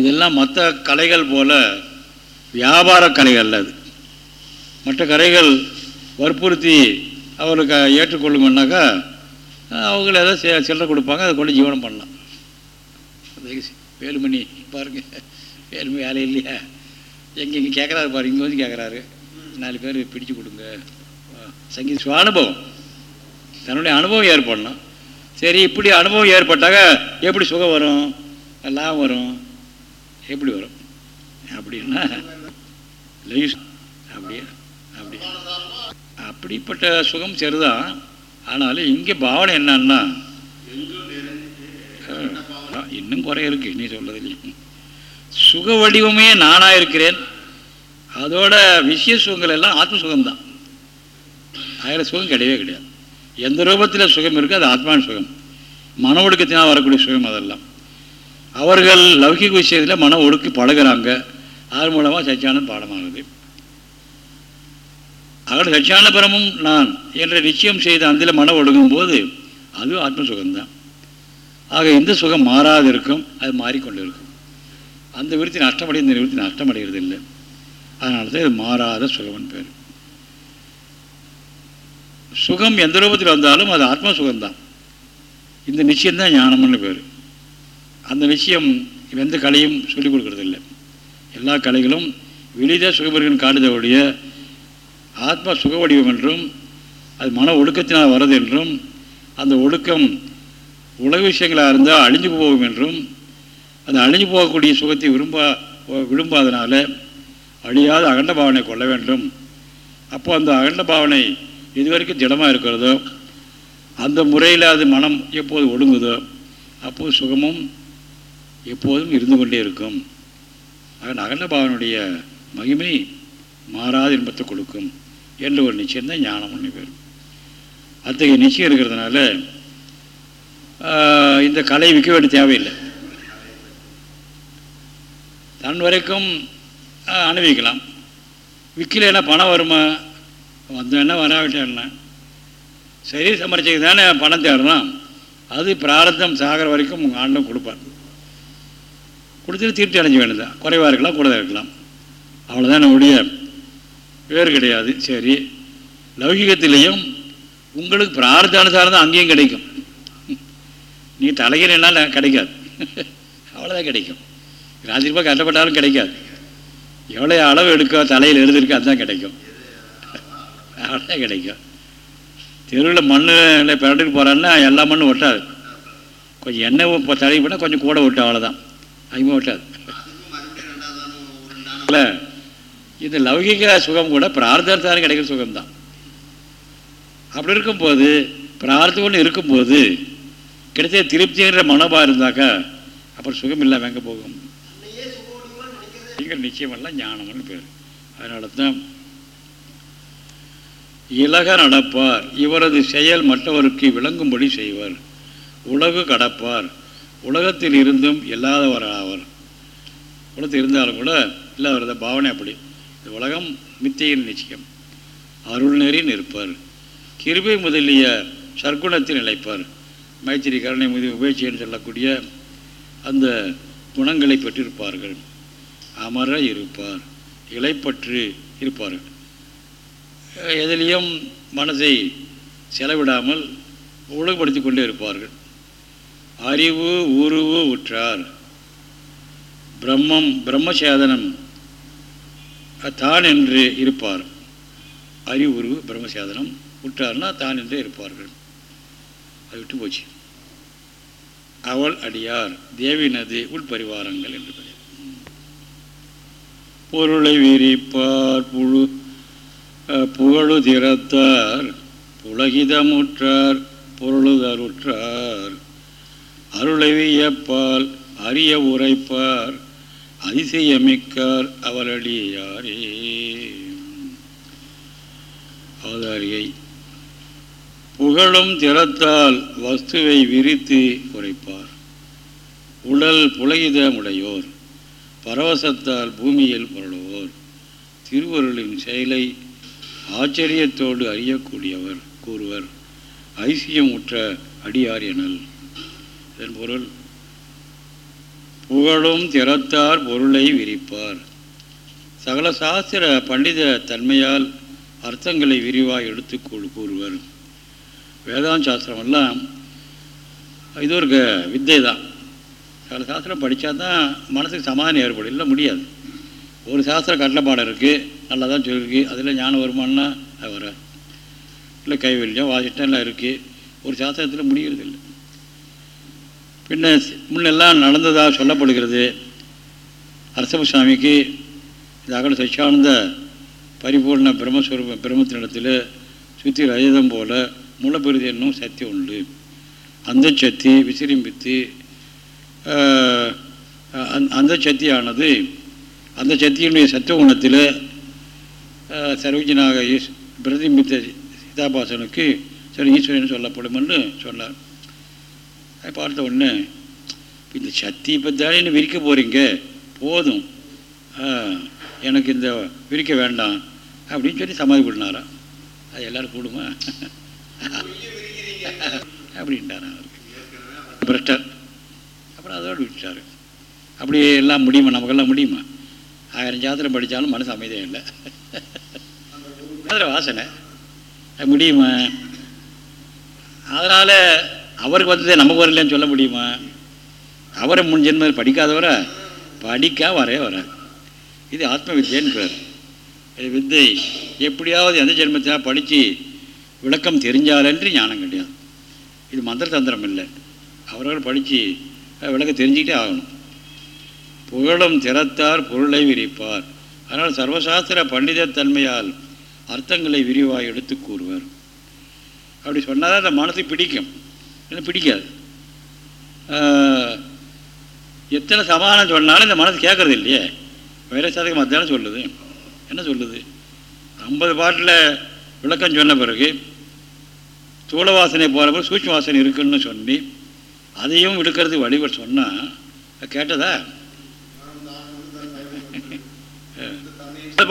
இதெல்லாம் மற்ற கலைகள் போல் வியாபார கலைகள் அல்ல அது. மற்ற கலைகள் வற்புறுத்தி அவருக்கு ஏற்றுக்கொள்ளுங்கன்னாக்கா அவங்கள ஏதோ செ சில்லறை கொடுப்பாங்க அதை கொண்டு ஜீவனம் பண்ணலாம். வேலுமணி பாருங்க வேலுமணி வேலை இல்லையா? எங்கே இங்கே கேட்குறாரு பாரு இங்கே வந்து கேட்குறாரு நாலு பேர் பிடிச்சு கொடுங்க. சங்கீத சுவ அனுபவம். தன்னுடைய அனுபவம் ஏற்படணும். சரி இப்படி அனுபவம் ஏற்பட்டாக்க எப்படி சுகம் வரும்? லாபம் வரும். எப்படி வரும்? அப்படின்னா லைஃப் அப்படியா அப்படி அப்படிப்பட்ட சுகம் சரிதான் ஆனாலும் இங்கே பாவனை என்னன்னா இன்னும் குறைய இருக்கு நீ சொல்றதுலையும் சுக வடிவமே நானாக இருக்கிறேன். அதோட விஷய சுகங்கள் எல்லாம் ஆத்ம சுகம்தான். ஆயிர சுகம் கிடையவே கிடையாது. எந்த ரூபத்தில் சுகம் இருக்கோ அது ஆத்மான சுகம். மன ஒடுக்கத்தினால் வரக்கூடிய சுகம் அதெல்லாம். அவர்கள் லௌகிக விஷயத்தில் மன ஒடுக்கி பழகுறாங்க. அதன் மூலமாக சச்சியானந்த பாடமாகுது. அவர்கள் சச்சியான பிரமும் நான் என்ற நிச்சயம் செய்த அந்தில் மன ஒடுங்கும் போது அது ஆத்ம சுகம்தான் ஆக எந்த சுகம் மாறாது இருக்கும் அது மாறிக்கொண்டு இருக்கும் அந்த விருத்தி நஷ்டமடைய இந்த விருத்தி நஷ்டமடைகிறது இல்லை அதனால தான் இது மாறாத சுகம்னு பேர். சுகம் எந்த ரூபத்தில் வந்தாலும் அது ஆத்ம சுகம்தான் இந்த நிச்சயம்தான் ஞானம்னு பேர். அந்த விஷயம் எந்த கலையும் சொல்லிக் கொடுக்கறதில்லை. எல்லா கலைகளும் வெளித சுகபரிகன் காட்டுதவுடைய ஆத்மா சுக வடிவம் என்றும் அது மன ஒழுக்கத்தினால் வர்றது என்றும் அந்த ஒழுக்கம் உலக விஷயங்களாக இருந்தால் அழிஞ்சு போகும் என்றும் அது அழிஞ்சு போகக்கூடிய சுகத்தை விரும்ப விரும்பாதனால அழியாத அகண்ட பாவனை கொள்ள வேண்டும். அப்போ அந்த அகண்ட பாவனை இதுவரைக்கும் திடமாக இருக்கிறதோ அந்த முறையில் அது மனம் எப்போது ஒடுங்குதோ அப்போது சுகமும் எப்போதும் இருந்து கொண்டே இருக்கும். ஆக அகண்ட பாவனுடைய மகிமை மாறாத இன்பத்தை கொடுக்கும் என்ற ஒரு நிச்சயம் தான் ஞானம் ஒன்று பேர். அத்தகைய நிச்சயம் இருக்கிறதுனால இந்த கலை விற்க வேண்டிய தேவையில்லை. தன் வரைக்கும் ஆஹ், அனுபவிக்கலாம். விற்கலைன்னா பணம் வருமா? வந்தேன்னா வராவிட்டேன்னா சரி சம்பாரிச்சதுக்கு தானே பணம் தேடுறான் அது பிராரத்தம் சாகிற வரைக்கும் உங்கள் ஆண்டும் கொடுப்பார். கொடுத்துட்டு திருப்தி அடைஞ்ச வேண்டியதான் குறைவாக இருக்கலாம் கூடதாக இருக்கலாம். அவ்வளோதான் நம்முடைய வேறு கிடையாது. சரி. லௌகிகத்திலையும் உங்களுக்கு பிரார்த்தானுசாரம் தான் அங்கேயும் கிடைக்கும். நீ தலைகிறனால கிடைக்காது. அவ்வளோதான் கிடைக்கும். ராத்திரி ரூபாய் கஷ்டப்பட்டாலும் கிடைக்காது. எவ்வளோ அளவு எடுக்கோ தலையில் எழுதிருக்கோ அதுதான் கிடைக்கும். அவ்வளோதான் கிடைக்கும். தெருவில் மண்ணில் பிறண்டுட்டு போகிறான்னா எல்லா மண்ணும் ஒட்டாது. கொஞ்சம் எண்ணெய் இப்போ தடவி பண்ணால் கொஞ்சம் கூட ஒட்டும் அவ்வளோதான் அதிகமாக ஒட்டாது இல்ல, இந்த லௌகிக சுகம் கூட பிரார்த்தனத்தான கிடைக்கிற சுகம்தான். அப்படி இருக்கும்போது பிரார்த்தம் ஒன்று இருக்கும்போது கிடைச்ச திருப்திங்கிற மனோபாவம் இருந்தாக்கா அப்புறம் சுகம் இல்லாமல் எங்கே போகும்? நீங்கள் நிச்சயமெல்லாம் ஞானம்னு பேர். அதனால தான் இலக நடப்பார் இவரது செயல் மற்றவருக்கு விளங்கும்படி செய்வார் உலகு கடப்பார் உலகத்தில் இருந்தும் இல்லாதவராவர். உலகத்தில் இருந்தாலும் கூட இல்லாதவரத பாவனை அப்படி. இந்த உலகம் மித்தியின் நிச்சயம். அருள் நெறி நிற்பர். கிருபை முதலிய சர்க்குணத்தில் நிலைப்பார். மைத்திரி கருணை முதி உபேட்சின்னு சொல்லக்கூடிய அந்த குணங்களை பெற்றிருப்பார்கள். அமர இருப்பார். இலைப்பற்று இருப்பார்கள். எதிலையும் மனதை செலவிடாமல் ஒழுங்குபடுத்தி கொண்டே இருப்பார்கள். அறிவு உருவு உற்றார். பிரம்மம் பிரம்மசேதனம் தான் என்று இருப்பார். அறிவுரு பிரம்மசேதனம் உற்றார்னா தான் என்றே இருப்பார்கள். அது விட்டு போச்சு. அவள் அடியார் தேவினது உள்பரிவாரங்கள் என்று பெயர். பொருளை விரிப்பார் புழு புகழுதிரத்தார் புலகிதமுற்றார் பொருளுதருற்றார். அருளவியப்பால் அரிய உரைப்பார் அதிசயமிக்கார் அவரடியாரே. அவதாரியை புகழும் திறத்தால் வஸ்துவை விரித்து உரைப்பார். உடல் புலகிதமுடையோர் பரவசத்தால் பூமியில் புரளுவோர். திருவருளின் செயலை ஆச்சரியத்தோடு அறியக்கூடியவர் கூறுவர். ஐசியம் உற்ற அடியார் எனல். பொருள். புகழும் திறத்தார் பொருளை விரிப்பார். சகல சாஸ்திர பண்டித தன்மையால் அர்த்தங்களை விரிவாக எடுத்து கூறுவர். வேதாந்த சாஸ்திரமெல்லாம் இது ஒரு வித்தை தான். சகல சாஸ்திரம் படித்தா தான் மனசுக்கு சமாதானம் ஏற்படும். இல்லை முடியாது. ஒரு சாஸ்திரம் கட்டளப்பாடம் இருக்குது நல்லா தான் சொல்லியிருக்கு அதில் ஞானம் வருமானா வர இல்லை கைவல்யம் வாசிட்டம் எல்லாம் இருக்குது ஒரு சாஸ்திரத்தில் முடிகிறது இல்லை பின்ன முன்னெல்லாம் நடந்ததாக சொல்லப்படுகிறது. அரசபுசாமிக்கு இந்த அகல சச்சியானந்த பரிபூர்ண பிரம்மஸ்வரூப பிரம்மத்தினிடத்தில் சுற்றி ரஜதம் போல முளப்பெருதி என்னும் சக்தி உண்டு. அந்த சக்தி விசிரிம்பித்து அந்த சக்தியானது அந்த சக்தியினுடைய சத்துவ குணத்தில் சர்வஜனாக ஈஸ் பிரதிபித்த சீதாபாசனுக்கு சரி ஈஸ்வரன் சொல்லப்படும் என்று சொன்னார். அதை பார்த்த உடனே இந்த சக்தி இப்போ தானே விரிக்க போகிறீங்க போதும். எனக்கு இந்த விரிக்க வேண்டாம். அப்படின்னு சொல்லி சமாதி பண்ணாராம் அது எல்லோரும் கூடுமா? <laughs> அப்படின்ட்டார் அவருக்கு. பிரஷ்டர். அப்புறம் அதோடு விட்டுட்டார். அப்படி எல்லாம் முடியுமா? நமக்கெல்லாம் முடியுமா? ஆயிரம் சாத்திரம் படித்தாலும் மனசு அமைதியாக இல்லை. <laughs> அதில் வாசனை. முடியுமா? அதனால் அவருக்கு வந்ததே நமக்கு வரலன்னு சொல்ல முடியுமா? அவரை முன் ஜென்மம் படிக்காதவரை? படிக்கா வரே வராது இது ஆத்ம வித்யன்னு பேர் இது வித்தை எப்படியாவது எந்த ஜென்மத்தையாக படித்து விளக்கம் தெரிஞ்சாலன்றி ஞானம் கிடையாது. இது மந்திர தந்திரம் இல்லை. அவரவர் படித்து விளக்கம் தெரிஞ்சுக்கிட்டே ஆகணும். புகழும் திறத்தார் பொருளை விரிப்பார். அதனால் சர்வசாஸ்திர பண்டிதத்தன்மையால் அர்த்தங்களை விரிவாக எடுத்து கூறுவார். அப்படி சொன்னால் அந்த மனசு பிடிக்கும். எனக்கு பிடிக்காது. எத்தனை சமாதானம் சொன்னாலும் இந்த மனசு கேட்குறது இல்லையே. வைரசாதகம் மத்தியானம் சொல்லுது. என்ன சொல்லுது? ஐம்பது பாட்டில் விளக்கம் சொன்ன பிறகு தூள வாசனை பிறகு சூட்ச வாசனை இருக்குன்னு சொல்லி அதையும் விடுக்கிறது வழிபட சொன்னால் கேட்டதா?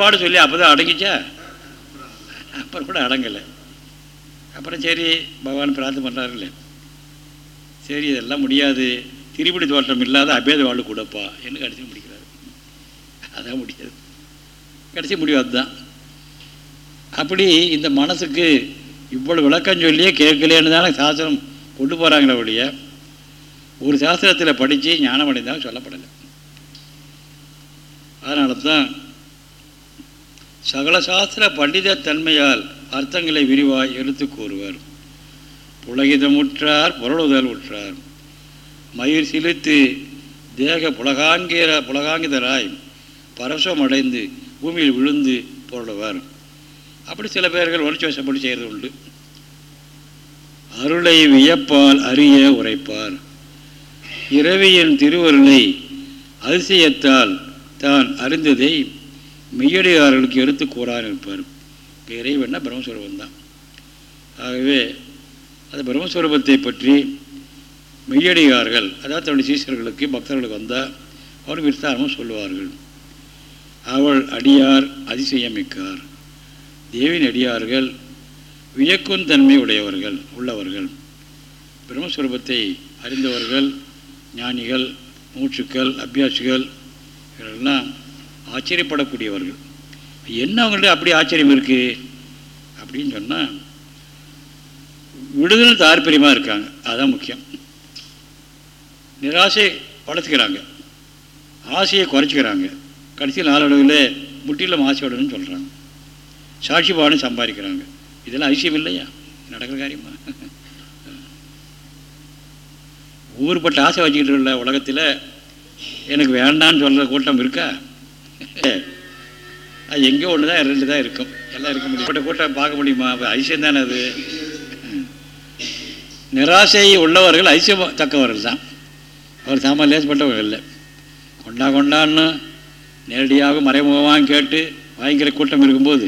பாடு சொல்லி அப்போ தான் அடங்கிச்சா? அப்புறம் கூட அடங்கலை. அப்புறம் சரி பகவான் பிரார்த்தனை பண்ணுறாருல்ல சரி இதெல்லாம் முடியாது. திருப்பிடி தோற்றம் இல்லாத அபேத வாழ்வு கூடப்பா என்று கடைசி முடிக்கிறார். அதான் முடியாது. கடைசி முடிவு அதுதான். அப்படி இந்த மனசுக்கு இவ்வளோ விளக்கம் சொல்லியே கேட்கலேன்னு தானே சாஸ்திரம் கொண்டு போகிறாங்களே ஒழிய ஒரு சாஸ்திரத்தில் படித்து ஞானம் அடைந்தாலும் சொல்லப்படலை. அதனால தான் சகல சாஸ்திர பண்டித தன்மையால் அர்த்தங்களை விரிவாய் எடுத்து கூறுவார். புலகிதமுற்றார் பொருளுதல் உற்றார் மயிர் சிலித்து தேக புலகாங்கிற புலகாங்கிதராய் பரசமடைந்து பூமியில் விழுந்து பொருளுவார். அப்படி சில பேர்கள் உணர்ச்சி வசப்பட்டு செய்கிறது உண்டு. அருளை வியப்பால் அறிய உரைப்பார். இரவியின் திருவருளை அதிசயத்தால் தான் அறிந்ததை மெய்யடியார்களுக்கு எடுத்து கூறான் இருப்பார் இறைவன்னா பிரம்மஸ்வரூபம் தான் ஆகவே அந்த பிரம்மஸ்வரூபத்தை பற்றி மெய்யடிகார்கள் அதாவது தன்னுடைய சீசர்களுக்கு பக்தர்களுக்கு வந்தால் அவர் விஸ்தாரமும் சொல்லுவார்கள். அவள் அடியார் அதிசயமிக்கார். தேவின் அடியார்கள் வியக்கும் தன்மை உடையவர்கள் உள்ளவர்கள். பிரம்மஸ்வரூபத்தை அறிந்தவர்கள் ஞானிகள் மூச்சுக்கள் அபியாசிகள் இவர்களெல்லாம் ஆச்சரியப்படக்கூடியவர்கள். என்ன அவங்கள்ட்ட அப்படி ஆச்சரியம் இருக்குது அப்படின்னு சொன்னால் விடுதல் தாற்பயமாக இருக்காங்க. அதுதான் முக்கியம். நிராசையை வளர்த்துக்கிறாங்க ஆசையை குறைச்சிக்கிறாங்க. கடைசியில் நாளடைவில் முட்டிலும் ஆசையோடன்னு சொல்கிறாங்க சாட்சி பாடம் சம்பாதிக்கிறாங்க. இதெல்லாம் அதிசயம் இல்லையா? நடக்கிற காரியமா? ஊர்பட்ட ஆசை வச்சுக்கிட்டு உள்ள உலகத்தில். எனக்கு வேண்டான்னு சொல்கிற கூட்டம் இருக்கா? அது எங்கேயோ ஒன்று தான் ரெண்டு தான் இருக்கும். எல்லாம் இருக்க முடியும். கூட்டம் பார்க்க முடியுமா? அதிசயம் தானே அது. நிராசை உள்ளவர்கள் ஐசியம் தக்கவர்கள் தான் அவர் சாமான் லேசப்பட்டவர்கள் இல்லை கொண்டா கொண்டான்னு நேரடியாக மறைமுகமாக கேட்டு வாங்கிக்கிற கூட்டம் இருக்கும்போது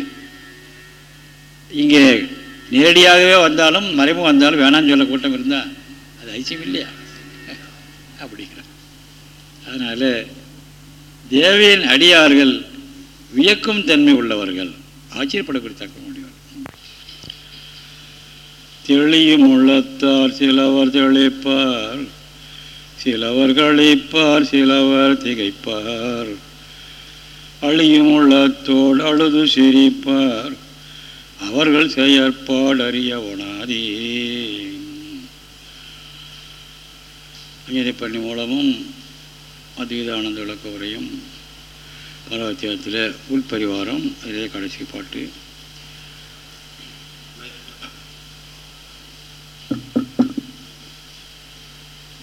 இங்கே நேரடியாகவே வந்தாலும் மறைமுகம் வந்தாலும் வேணான்னு சொல்ல கூட்டம் இருந்தால் அது ஐசியம் இல்லையா? அப்படிங்கிற அதனால் தேவியின் அடியார்கள் வியக்கும் தன்மை உள்ளவர்கள் ஆச்சரியப்படக்கூடிய தக்கம் தெளியும் உள்ளத்தார் சிலவர் தெளிப்பார். சிலவர் கழிப்பார் சிலவர் திகைப்பார். அழியும் உள்ளத்தோடு அழுது சிரிப்பார். அவர்கள் செயற்பாடறிய உணாதே. கீதை பண்ணி மூலமும் அதீதானந்த விளக்க உரையும் பரவத்தியத்தில் உள்பரிவாரம் இதே கடைசி பாட்டு.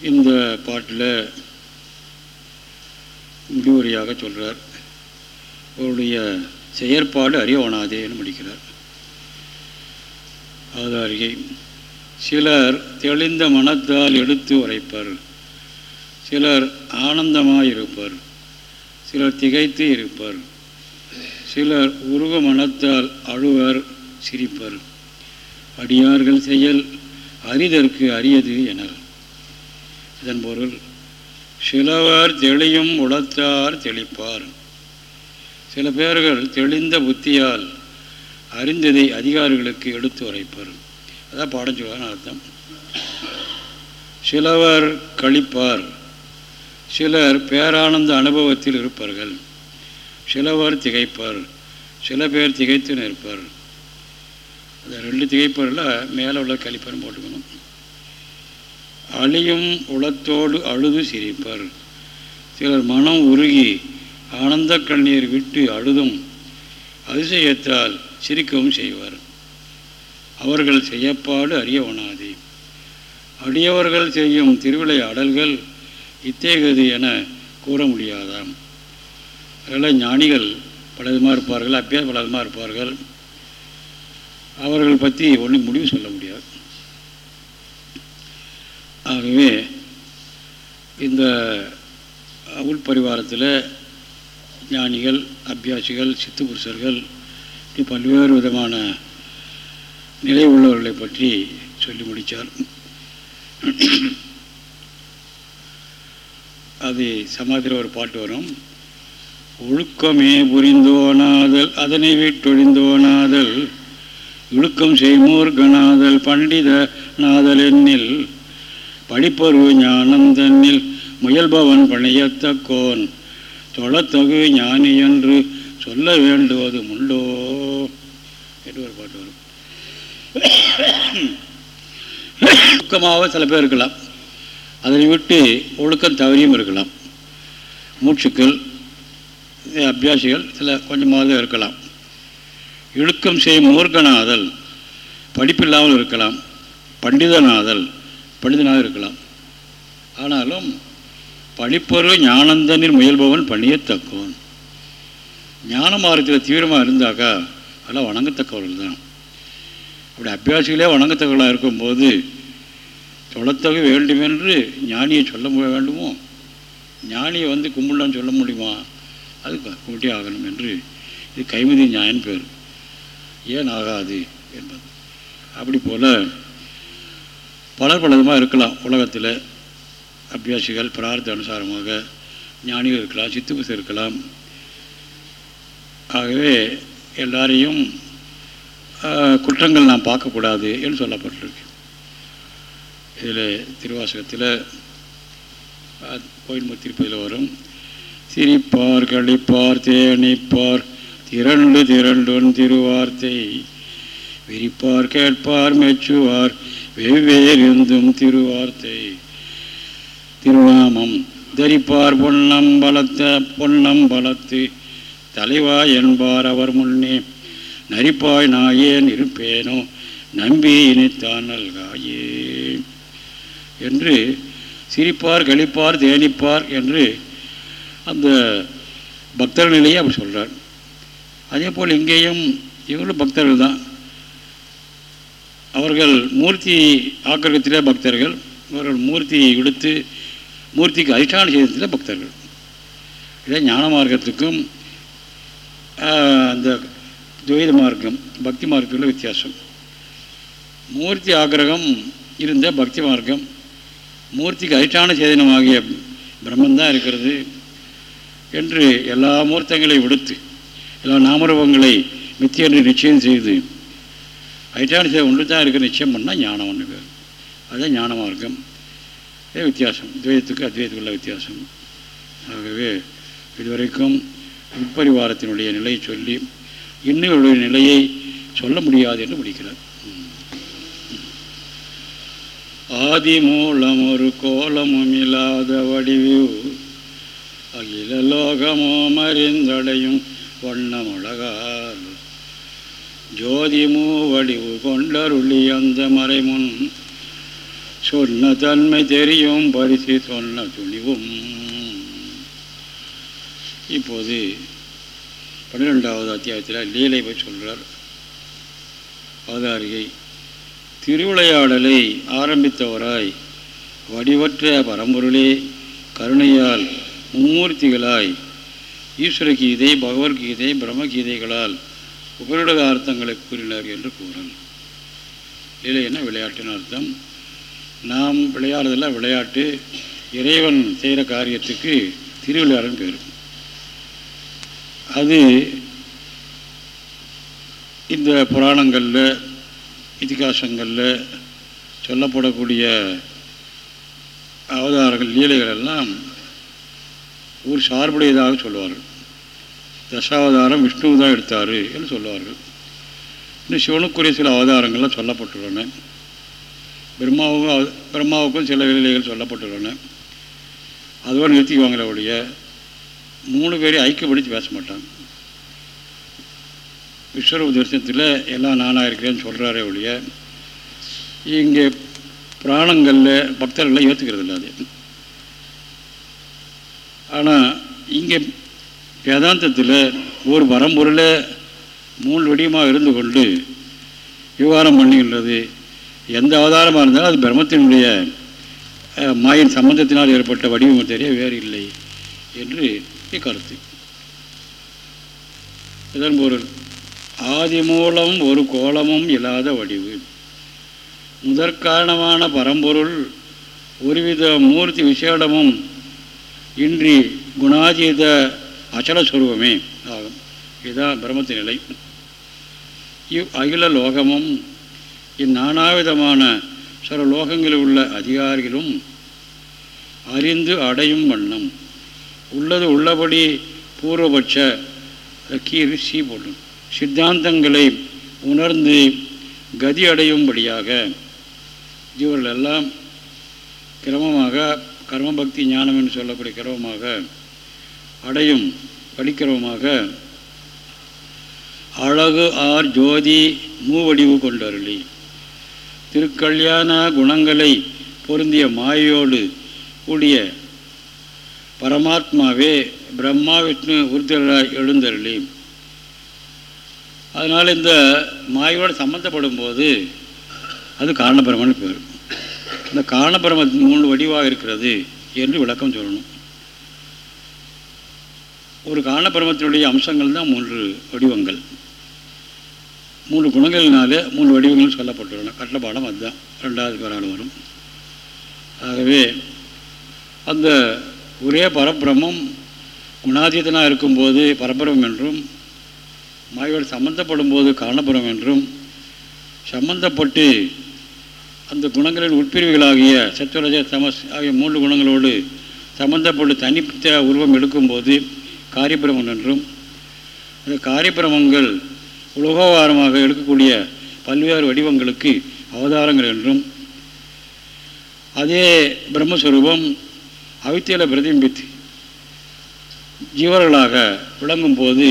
இந்த பாட்டில் முடிவுரையாக சொல்கிறார் அவருடைய செயற்பாடு அறியவனாதேன்னு முடிக்கிறார். ஆதாரிகை சிலர் தெளிந்த மனத்தால் எடுத்து உரைப்பர் சிலர் ஆனந்தமாயிருப்பர் சிலர் திகைத்து இருப்பர் சிலர் உருவ மனத்தால் அழுவர் சிரிப்பர். அடியார்கள் செயல் அரிதற்கு அரியது எனல். இதன் பொருள் சிலவர் தெளியும் உளத்தார் தெளிப்பார். சில பேர்கள் தெளிந்த புத்தியால் அறிந்ததை அதிகாரிகளுக்கு எடுத்து உரைப்பர். அதான் பாடம் சொல்லுவான்னு அர்த்தம். சிலவர் கழிப்பார். சிலர் பேரானந்த அனுபவத்தில் இருப்பார்கள். சிலவர் திகைப்பார். சில பேர் திகைத்து நிற்பார். அந்த ரெண்டு திகைப்பரில் மேலே உள்ள கழிப்பர்னு போட்டுக்கணும். அழியும் உளத்தோடு அழுது சிரிப்பர். சிலர் மனம் உருகி ஆனந்த கண்ணீர் விட்டு அழுதும் அதிசயத்தால் சிரிக்கவும் செய்வார். அவர்கள் செய்யப்பாடு அறியவனாதி அடியவர்கள் செய்யும் திருவிளையாடல்கள் இத்தேகது என கூற முடியாதாம். அதனால் ஞானிகள் பலவிதமாக இருப்பார்கள் அப்பயே பலவிதமாக இருப்பார்கள். அவர்கள் பற்றி ஒன்றும் முடிவு சொல்ல முடியாது. ஆகவே இந்த உள்பரிவாரத்தில் ஞானிகள் அபியாசிகள் சித்து புருஷர்கள் பல்வேறு விதமான நிலை உள்ளவர்களை பற்றி சொல்லி முடித்தார் அது சமாதியில் ஒரு பாட்டு வரும். ஒழுக்கமே புரிந்தோனாதல் அதனை விட்டொழிந்தோனாதல் இழுக்கம் செய்மோர்கனாதல் பண்டித நாதல் என்னில் படிப்பரு ஞானம் தன்னில் முயல்பவன் பணியத்தக்கோன் தொழத்தகு ஞானி என்று சொல்ல வேண்டுவது முண்டோ என்று ஒரு பாட்டு வரும். ஒழுக்கமாக சில பேர் இருக்கலாம். அதனை விட்டு ஒழுக்கம் தவறியும் இருக்கலாம். மூச்சுக்கள் அபியாசிகள் சில கொஞ்சமாக இருக்கலாம். இழுக்கம் செய்யும் மூர்க்கனாதல் படிப்பில்லாமல் இருக்கலாம். பண்டிதனாதல் பண்டிதனாக இருக்கலாம். ஆனாலும் படிப்பொரு ஞானந்தனில் முயல்பவன் பணியத்தக்கவன் ஞான மார்க்கத்தில் தீவிரமாக இருந்தாக்கா அதெல்லாம் வணங்கத்தக்கவர்கள் தான். அப்படி அபியாசிகளே வணங்கத்தக்கவர்களாக இருக்கும்போது தொலைத்தக வேண்டுமென்று ஞானியை சொல்ல வேண்டுமோ? ஞானியை வந்து கும்பிடலான்னு சொல்ல முடியுமா? அது கூட்டி ஆகணும் என்று இது கைமதி ஞாயின் பேர். ஏன் ஆகாது என்பது. அப்படி போல் பலர் பலவிதமாக இருக்கலாம் உலகத்தில். அபியாசிகள் பிரார்த்த அனுசாரமாக ஞானிகள் இருக்கலாம் சித்துபுசு இருக்கலாம். ஆகவே எல்லாரையும் குற்றங்கள் நாம் பார்க்கக்கூடாது என்று சொல்லப்பட்டிருக்கு. இதில் திருவாசகத்தில் கோயில் திருப்பதியில் வரும். சிரிப்பார் கழிப்பார் தேனிப்பார் திரண்டு திரண்டு திருவார்த்தை. விரிப்பார் கேட்பார் மெச்சுவார் வெவ்வேறிருந்தும் திருவார்த்தை. திருநாமம் தரிப்பார் பொன்னம் பலத்த பொன்னம் பலத்து. தலைவா என்பார் அவர் முன்னே நரிப்பாய் நாயேன் இருப்பேனோ நம்பி இனித்தான் நல்காயே. என்று சிரிப்பார் கழிப்பார் தேனிப்பார் என்று அந்த பக்தர்களிலேயே அவர் சொல்கிறார் அதே போல் இங்கேயும் இவங்களும் பக்தர்கள் தான். அவர்கள் மூர்த்தி ஆக்கிரகத்திலே பக்தர்கள். அவர்கள் மூர்த்தியை விடுத்து மூர்த்திக்கு அதிஷ்டான செய்தத்தில் பக்தர்கள். இதே ஞான மார்க்கத்துக்கும் அந்த துவைத மார்க்கம் பக்தி மார்க்கத்தில் வித்தியாசம். மூர்த்தி ஆக்கிரகம் இருந்த பக்தி மார்க்கம் மூர்த்திக்கு அதிஷ்டான சேதனமாகிய பிரம்மந்தான் இருக்கிறது என்று எல்லா மூர்த்தங்களையும் விடுத்து எல்லா நாமரூபங்களை மித்திய என்று நிச்சயம் செய்து அதிஷ்டான ஒன்று தான் இருக்கிற நிச்சயம் பண்ணால் ஞானம் ஒன்று பேர் அதுதான் ஞான மார்க்கம். இதே வித்தியாசம். துவையத்துக்கு அத்வைத்துக்குள்ள வித்தியாசம். ஆகவே இதுவரைக்கும் உட்பரிவாரத்தினுடைய நிலையை சொல்லி இன்னொருடைய நிலையை சொல்ல முடியாது என்று முடிக்கிறார். ஆதி மூலம் ஒரு கோலமும் இல்லாத வடிவு அகில லோகமோ மறிந்தடையும் வண்ணமுழகா ஜோதிமோ வடிவு கொண்டருளி அந்த மறைமுன். சொன்ன தன்மை தெரியும் பரிசு சொன்ன துணிவும். இப்போது பன்னிரெண்டாவது அத்தியாயத்தில் லீலை போய் சொல்கிறார் அவதாரிகை திருவிளையாடலை ஆரம்பித்தவராய் வடிவற்ற பரம்பொருளே கருணையால் மும்மூர்த்திகளாய் ஈஸ்வர கீதை பகவத்கீதை பிரம்மகீதைகளால் உபரிடக அர்த்தங்களை கூறினார் என்று கூறல். லீலை என்ன விளையாட்டுன்னு அர்த்தம் நாம் விளையாடுறதெல்லாம் விளையாட்டு இறைவன் செய்கிற காரியத்துக்கு திருவிளையாடுன்னு பேர். அது இந்த புராணங்களில் இதிகாசங்களில் சொல்லப்படக்கூடிய அவதாரங்கள் லீலைகள் எல்லாம் ஒரு சார்புடையதாக சொல்லுவார்கள் தசாவதாரம் விஷ்ணுவு தான் எடுத்தார் என்று சொல்லுவார்கள். இன்னும் சிவனுக்குரிய சில அவதாரங்கள்லாம் சொல்லப்பட்டுள்ளன. பிரம்மாவுக்கும் பிரம்மாவுக்கும் சில வேலைகள் சொல்லப்பட்டுள்ளன. அதோடு நிறுத்திக்குவாங்களே ஒழிய மூணு பேரையும் ஐக்கியப்படுத்தி பேச மாட்டாங்க. விஸ்வரூப தரிசனத்தில் எல்லாம் நானாக இருக்கிறேன்னு சொல்கிறாரே ஒழிய இங்கே பிராணங்களில் பக்தர்களை ஏற்றுக்கிறது இல்லை அது. ஆனால் இங்கே வேதாந்தத்தில் ஒரு வரம்பொருளை மூணு வடிவமாக இருந்து கொண்டு விவகாரம் பண்ணுகின்றது. எந்த அவதாரமாக இருந்தாலும் அது பிரம்மத்தினுடைய மாயின் சம்பந்தத்தினால் ஏற்பட்ட வடிவம் தெரிய வேறு இல்லை என்று கருத்து. இதன் பொருள் ஆதி மூலம் ஒரு கோலமும் இல்லாத வடிவு. முதற்காரணமான பரம்பொருள் ஒருவித மூர்த்தி விசேடமும் இன்றி குணாதீத அச்சலஸ்வரூபமே ஆகும். இதுதான் பிரம்மத்தின் நிலை. இவ் அகில லோகமும் இந்நானாவிதமான சில லோகங்களில் உள்ள அதிகாரிகளும் அறிந்து அடையும் வண்ணம். உள்ளது உள்ளபடி பூர்வபட்ச கீர் சி போடும் சித்தாந்தங்களை உணர்ந்து கதி அடையும்படியாக இவர்கள் எல்லாம் கிரமமாக கர்மபக்தி ஞானம் என்று சொல்லக்கூடிய கிரமமாக அடையும். படிக்கிறவமாக அழகு ஆர் ஜோதி மூவடிவு கொண்டருளி. திருக்கல்யாண குணங்களை பொருந்திய மாயோடு கூடிய பரமாத்மாவே பிரம்மா விஷ்ணு உறுத்தலாய் எழுந்தருளி. அதனால் இந்த மாயோடு சம்மந்தப்படும் போது அது காரணபிரமன்னு பேர். இந்த காரணபிரம மூணு வடிவாக இருக்கிறது என்று விளக்கம் சொல்லணும். ஒரு காரணபிரமத்தினுடைய அம்சங்கள் தான் மூன்று வடிவங்கள். மூன்று குணங்களினாலே மூன்று வடிவங்கள் சொல்லப்பட்டுள்ளன. கட்டப்பாடம் அதுதான். ரெண்டாவது பேரால் வரும். ஆகவே அந்த ஒரே பரபிரமம் குணாதீதனாக இருக்கும்போது பரபிரமம் என்றும் மாயோடு சம்மந்தப்படும் போது காரணபுரம் என்றும் சம்பந்தப்பட்டு அந்த குணங்களின் உட்பிரிவுகளாகிய சத்துவரஜ தமஸ் ஆகிய மூன்று குணங்களோடு சம்பந்தப்பட்டு தனித்த உருவம் எடுக்கும்போது காரியபிரமம் என்றும் அந்த காரியபிரமங்கள் உலகோவாரமாக எடுக்கக்கூடிய பல்வேறு வடிவங்களுக்கு அவதாரங்கள் என்றும் அதே பிரம்மஸ்வரூபம் அவித்தியில் பிரதிபித்து ஜீவர்களாக விளங்கும் போது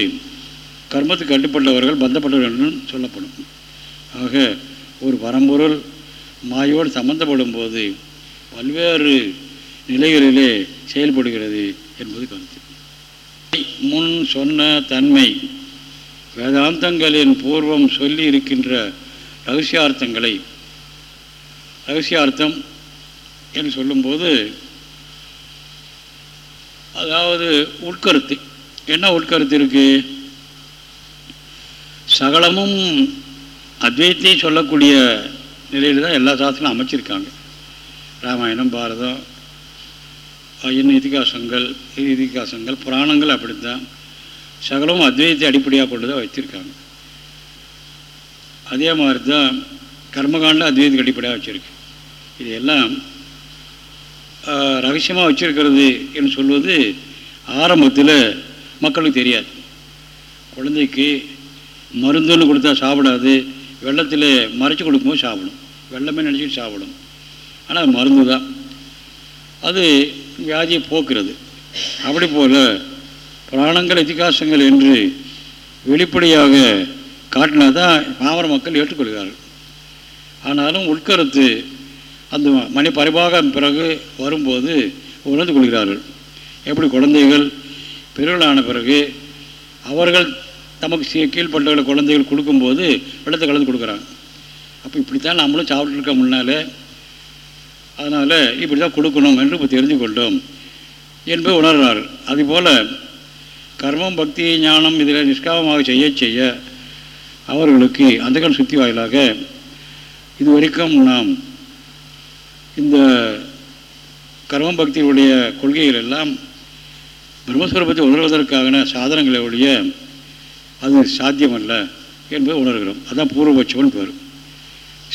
கர்மத்துக்கு கட்டுப்பட்டவர்கள் பந்தப்பட்டவர்கள் என்றும் சொல்லப்படும். ஆக ஒரு பரம்பொருள் மாயோடு சம்பந்தப்படும் போது பல்வேறு நிலைகளிலே செயல்படுகிறது என்பது கருத்து. முன் சொன்ன தன்மை வேதாந்தங்களின் பூர்வம் சொல்லி இருக்கின்ற ரகசியார்த்தங்களை ரகசியார்த்தம் என்று சொல்லும்போது அதாவது உட்கருத்து. என்ன உட்கருத்து இருக்குது சகலமும் அத்வைத்தையும் சொல்லக்கூடிய நிலையில் தான் எல்லா சாஸ்திரங்களும் அமைச்சிருக்காங்க. ராமாயணம் பாரதம் இன்னும் இதிகாசங்கள் இதிகாசங்கள் புராணங்கள் அப்படித்தான் சகலமும் அத்வைத்தை அடிப்படையாக கொண்டு தான் வச்சுருக்காங்க அதே மாதிரி தான் கர்மகாண்டம் அத்வைத்துக்கு அடிப்படையாக வச்சுருக்கு. இது எல்லாம் ரகசியமாக வச்சுருக்கிறது என்று சொல்வது ஆரம்பத்தில் மக்களுக்கு தெரியாது. குழந்தைக்கு மருந்துன்னு கொடுத்தா சாப்பிடாது வெள்ளத்தில் மறைச்சி கொடுக்கும்போது சாப்பிடும். வெள்ளமே நினச்சிட்டு சாப்பிடும். ஆனால் மருந்து தான் அது வியாதியை போக்குறது. அப்படி போல் பிராணங்கள் இதிகாசங்கள் என்று வெளிப்படையாக காட்டினா தான் பாமர மக்கள் ஏற்றுக்கொள்கிறார்கள். ஆனாலும் உட்கருத்து அந்த மணி பரிபாகம் பிறகு வரும்போது உணர்ந்து கொள்கிறார்கள். எப்படி குழந்தைகள் பெருளான பிறகு அவர்கள் தமக்கு கீழ்பட்டவர்கள் குழந்தைகள் கொடுக்கும்போது வெள்ளத்தை கலந்து கொடுக்குறாங்க. அப்போ இப்படித்தான் நம்மளும் சாப்பிட்டுருக்க முன்னால் அதனால் இப்படி தான் கொடுக்கணும் என்று இப்போ தெரிந்து கொண்டோம் என்பது உணர்கிறார்கள் அதுபோல் கர்மம் பக்தி ஞானம் இதில் நிஷ்காமமாக செய்ய செய்ய அவர்களுக்கு அந்த சுத்தி வாயிலாக இதுவரைக்கும் நாம் இந்த கர்ம பக்தியுடைய கொள்கைகள் எல்லாம் பிரம்மஸ்வரூபத்தை உணர்வதற்கான சாதனங்களை ஒழிய அது சாத்தியமல்ல என்பதை உணர்கிறோம். அதுதான் பூர்வபட்சம்னு பேர்.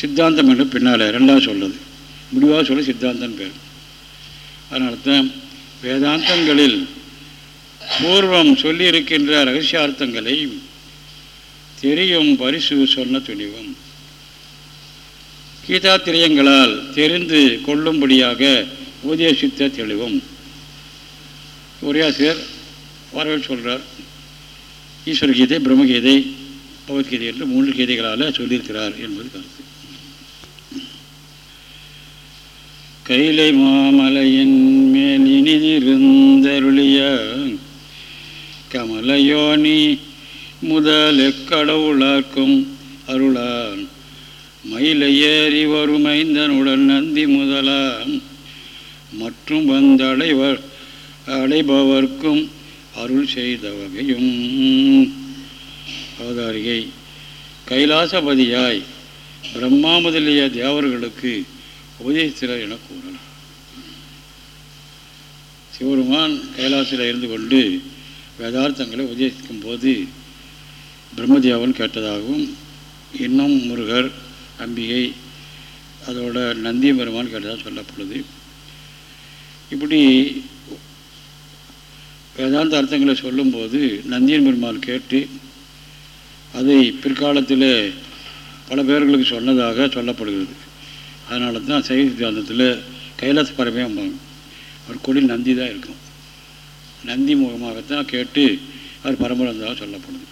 சித்தாந்தம் என்று பின்னால் ரெண்டாவது சொல்லுது முடிவாக சொல்ல சித்தாந்தம் பேர். அதனால தான் வேதாந்தங்களில் பூர்வம் சொல்லியிருக்கின்ற ரகசியார்த்தங்களை தெரியும் பரிசு சொன்ன துணிவும். கீதாத்திரியங்களால் தெரிந்து கொள்ளும்படியாக உபதேசித்த தெளிவும். உரையாசிரியர் வரவேல் சொல்கிறார் ஈஸ்வர கீதை பிரம்மகீதை பகவத்கீதை என்று மூன்று கீதைகளால் சொல்லியிருக்கிறார் என்பது கருத்து. கைலை மாமலையின் மேல் இனிதிருந்தருளிய கமலயோனி முதல் எக்கடவுளாக்கும் அருளான். மயிலை ஏறி வருமைந்தனுடன் நந்தி முதலாம் மற்றும் வந்தடைவர் அடைபவர்க்கும் அருள் செய்த வகையும். அவதாரிகை கைலாசபதியாய் பிரம்மா முதலிய தேவர்களுக்கு உபதேசித்தார் என கூறலாம் சிவருமான் கைலாசில் இருந்து கொண்டு வேதார்த்தங்களை உபதேசிக்கும் போது பிரம்மதேவன் கேட்டதாகவும் இன்னும் முருகர் அம்பிகை அதோட நந்தி பெருமான் கேட்டதாக சொல்லப்படுது. இப்படி வேதாந்த அர்த்தங்களை சொல்லும்போது நந்தியன் பெருமாள் கேட்டு அதை பிற்காலத்தில் பல பேர்களுக்கு சொன்னதாக சொல்லப்படுகிறது. அதனால தான் சைவ சித்தாந்தத்தில் கைலாச பரமே அம்பாங்க அவர் கொடி நந்தி தான் இருக்கும். நந்தி முகமாகத்தான் கேட்டு அவர் பரம்பரை வந்ததாக சொல்லப்படுது.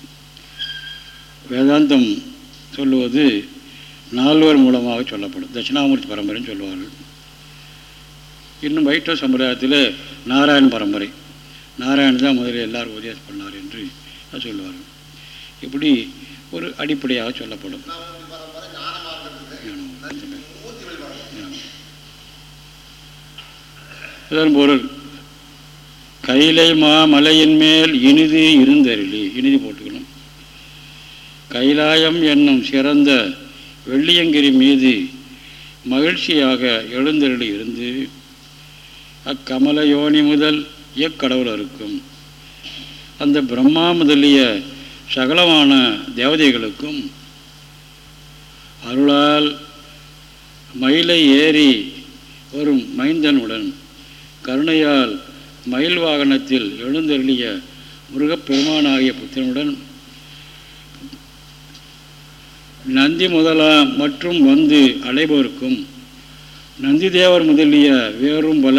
வேதாந்தம் சொல்லுவது நால்வர் மூலமாக சொல்லப்படும் தட்சிணாமூர்த்தி பரம்பரைன்னு சொல்லுவார்கள். இன்னும் வைஷ்ணவ சம்பிரதாயத்தில் நாராயண பரம்பரை. நாராயணன் தான் முதலில் எல்லாரும் உபதேசம் பண்ணார் என்று சொல்லுவார்கள். இப்படி ஒரு அடிப்படையாக சொல்லப்படும். இதன் பொருள் கைலை மா மலையின் மேல் இனிது இருந்தருளி. இனிது போட்டுக்கணும். கைலாயம் என்னும் சிறந்த வெள்ளியங்கிரி மீது மகிழ்ச்சியாக எழுந்தருளி இருந்து அக்கமல யோனி முதல் இயக்கடவுளருக்கும் அந்த பிரம்மா முதலிய சகலமான தேவதைகளுக்கும் அருளால் மயிலை ஏறி வரும் மைந்தனுடன் கருணையால் மயில் வாகனத்தில் எழுந்தருளிய முருகப்பெருமானாகிய புத்திரனுடன் நந்தி முதலா மற்றும் வந்து அலைபவருக்கும் நந்தி தேவர் முதலிய வேறும் பல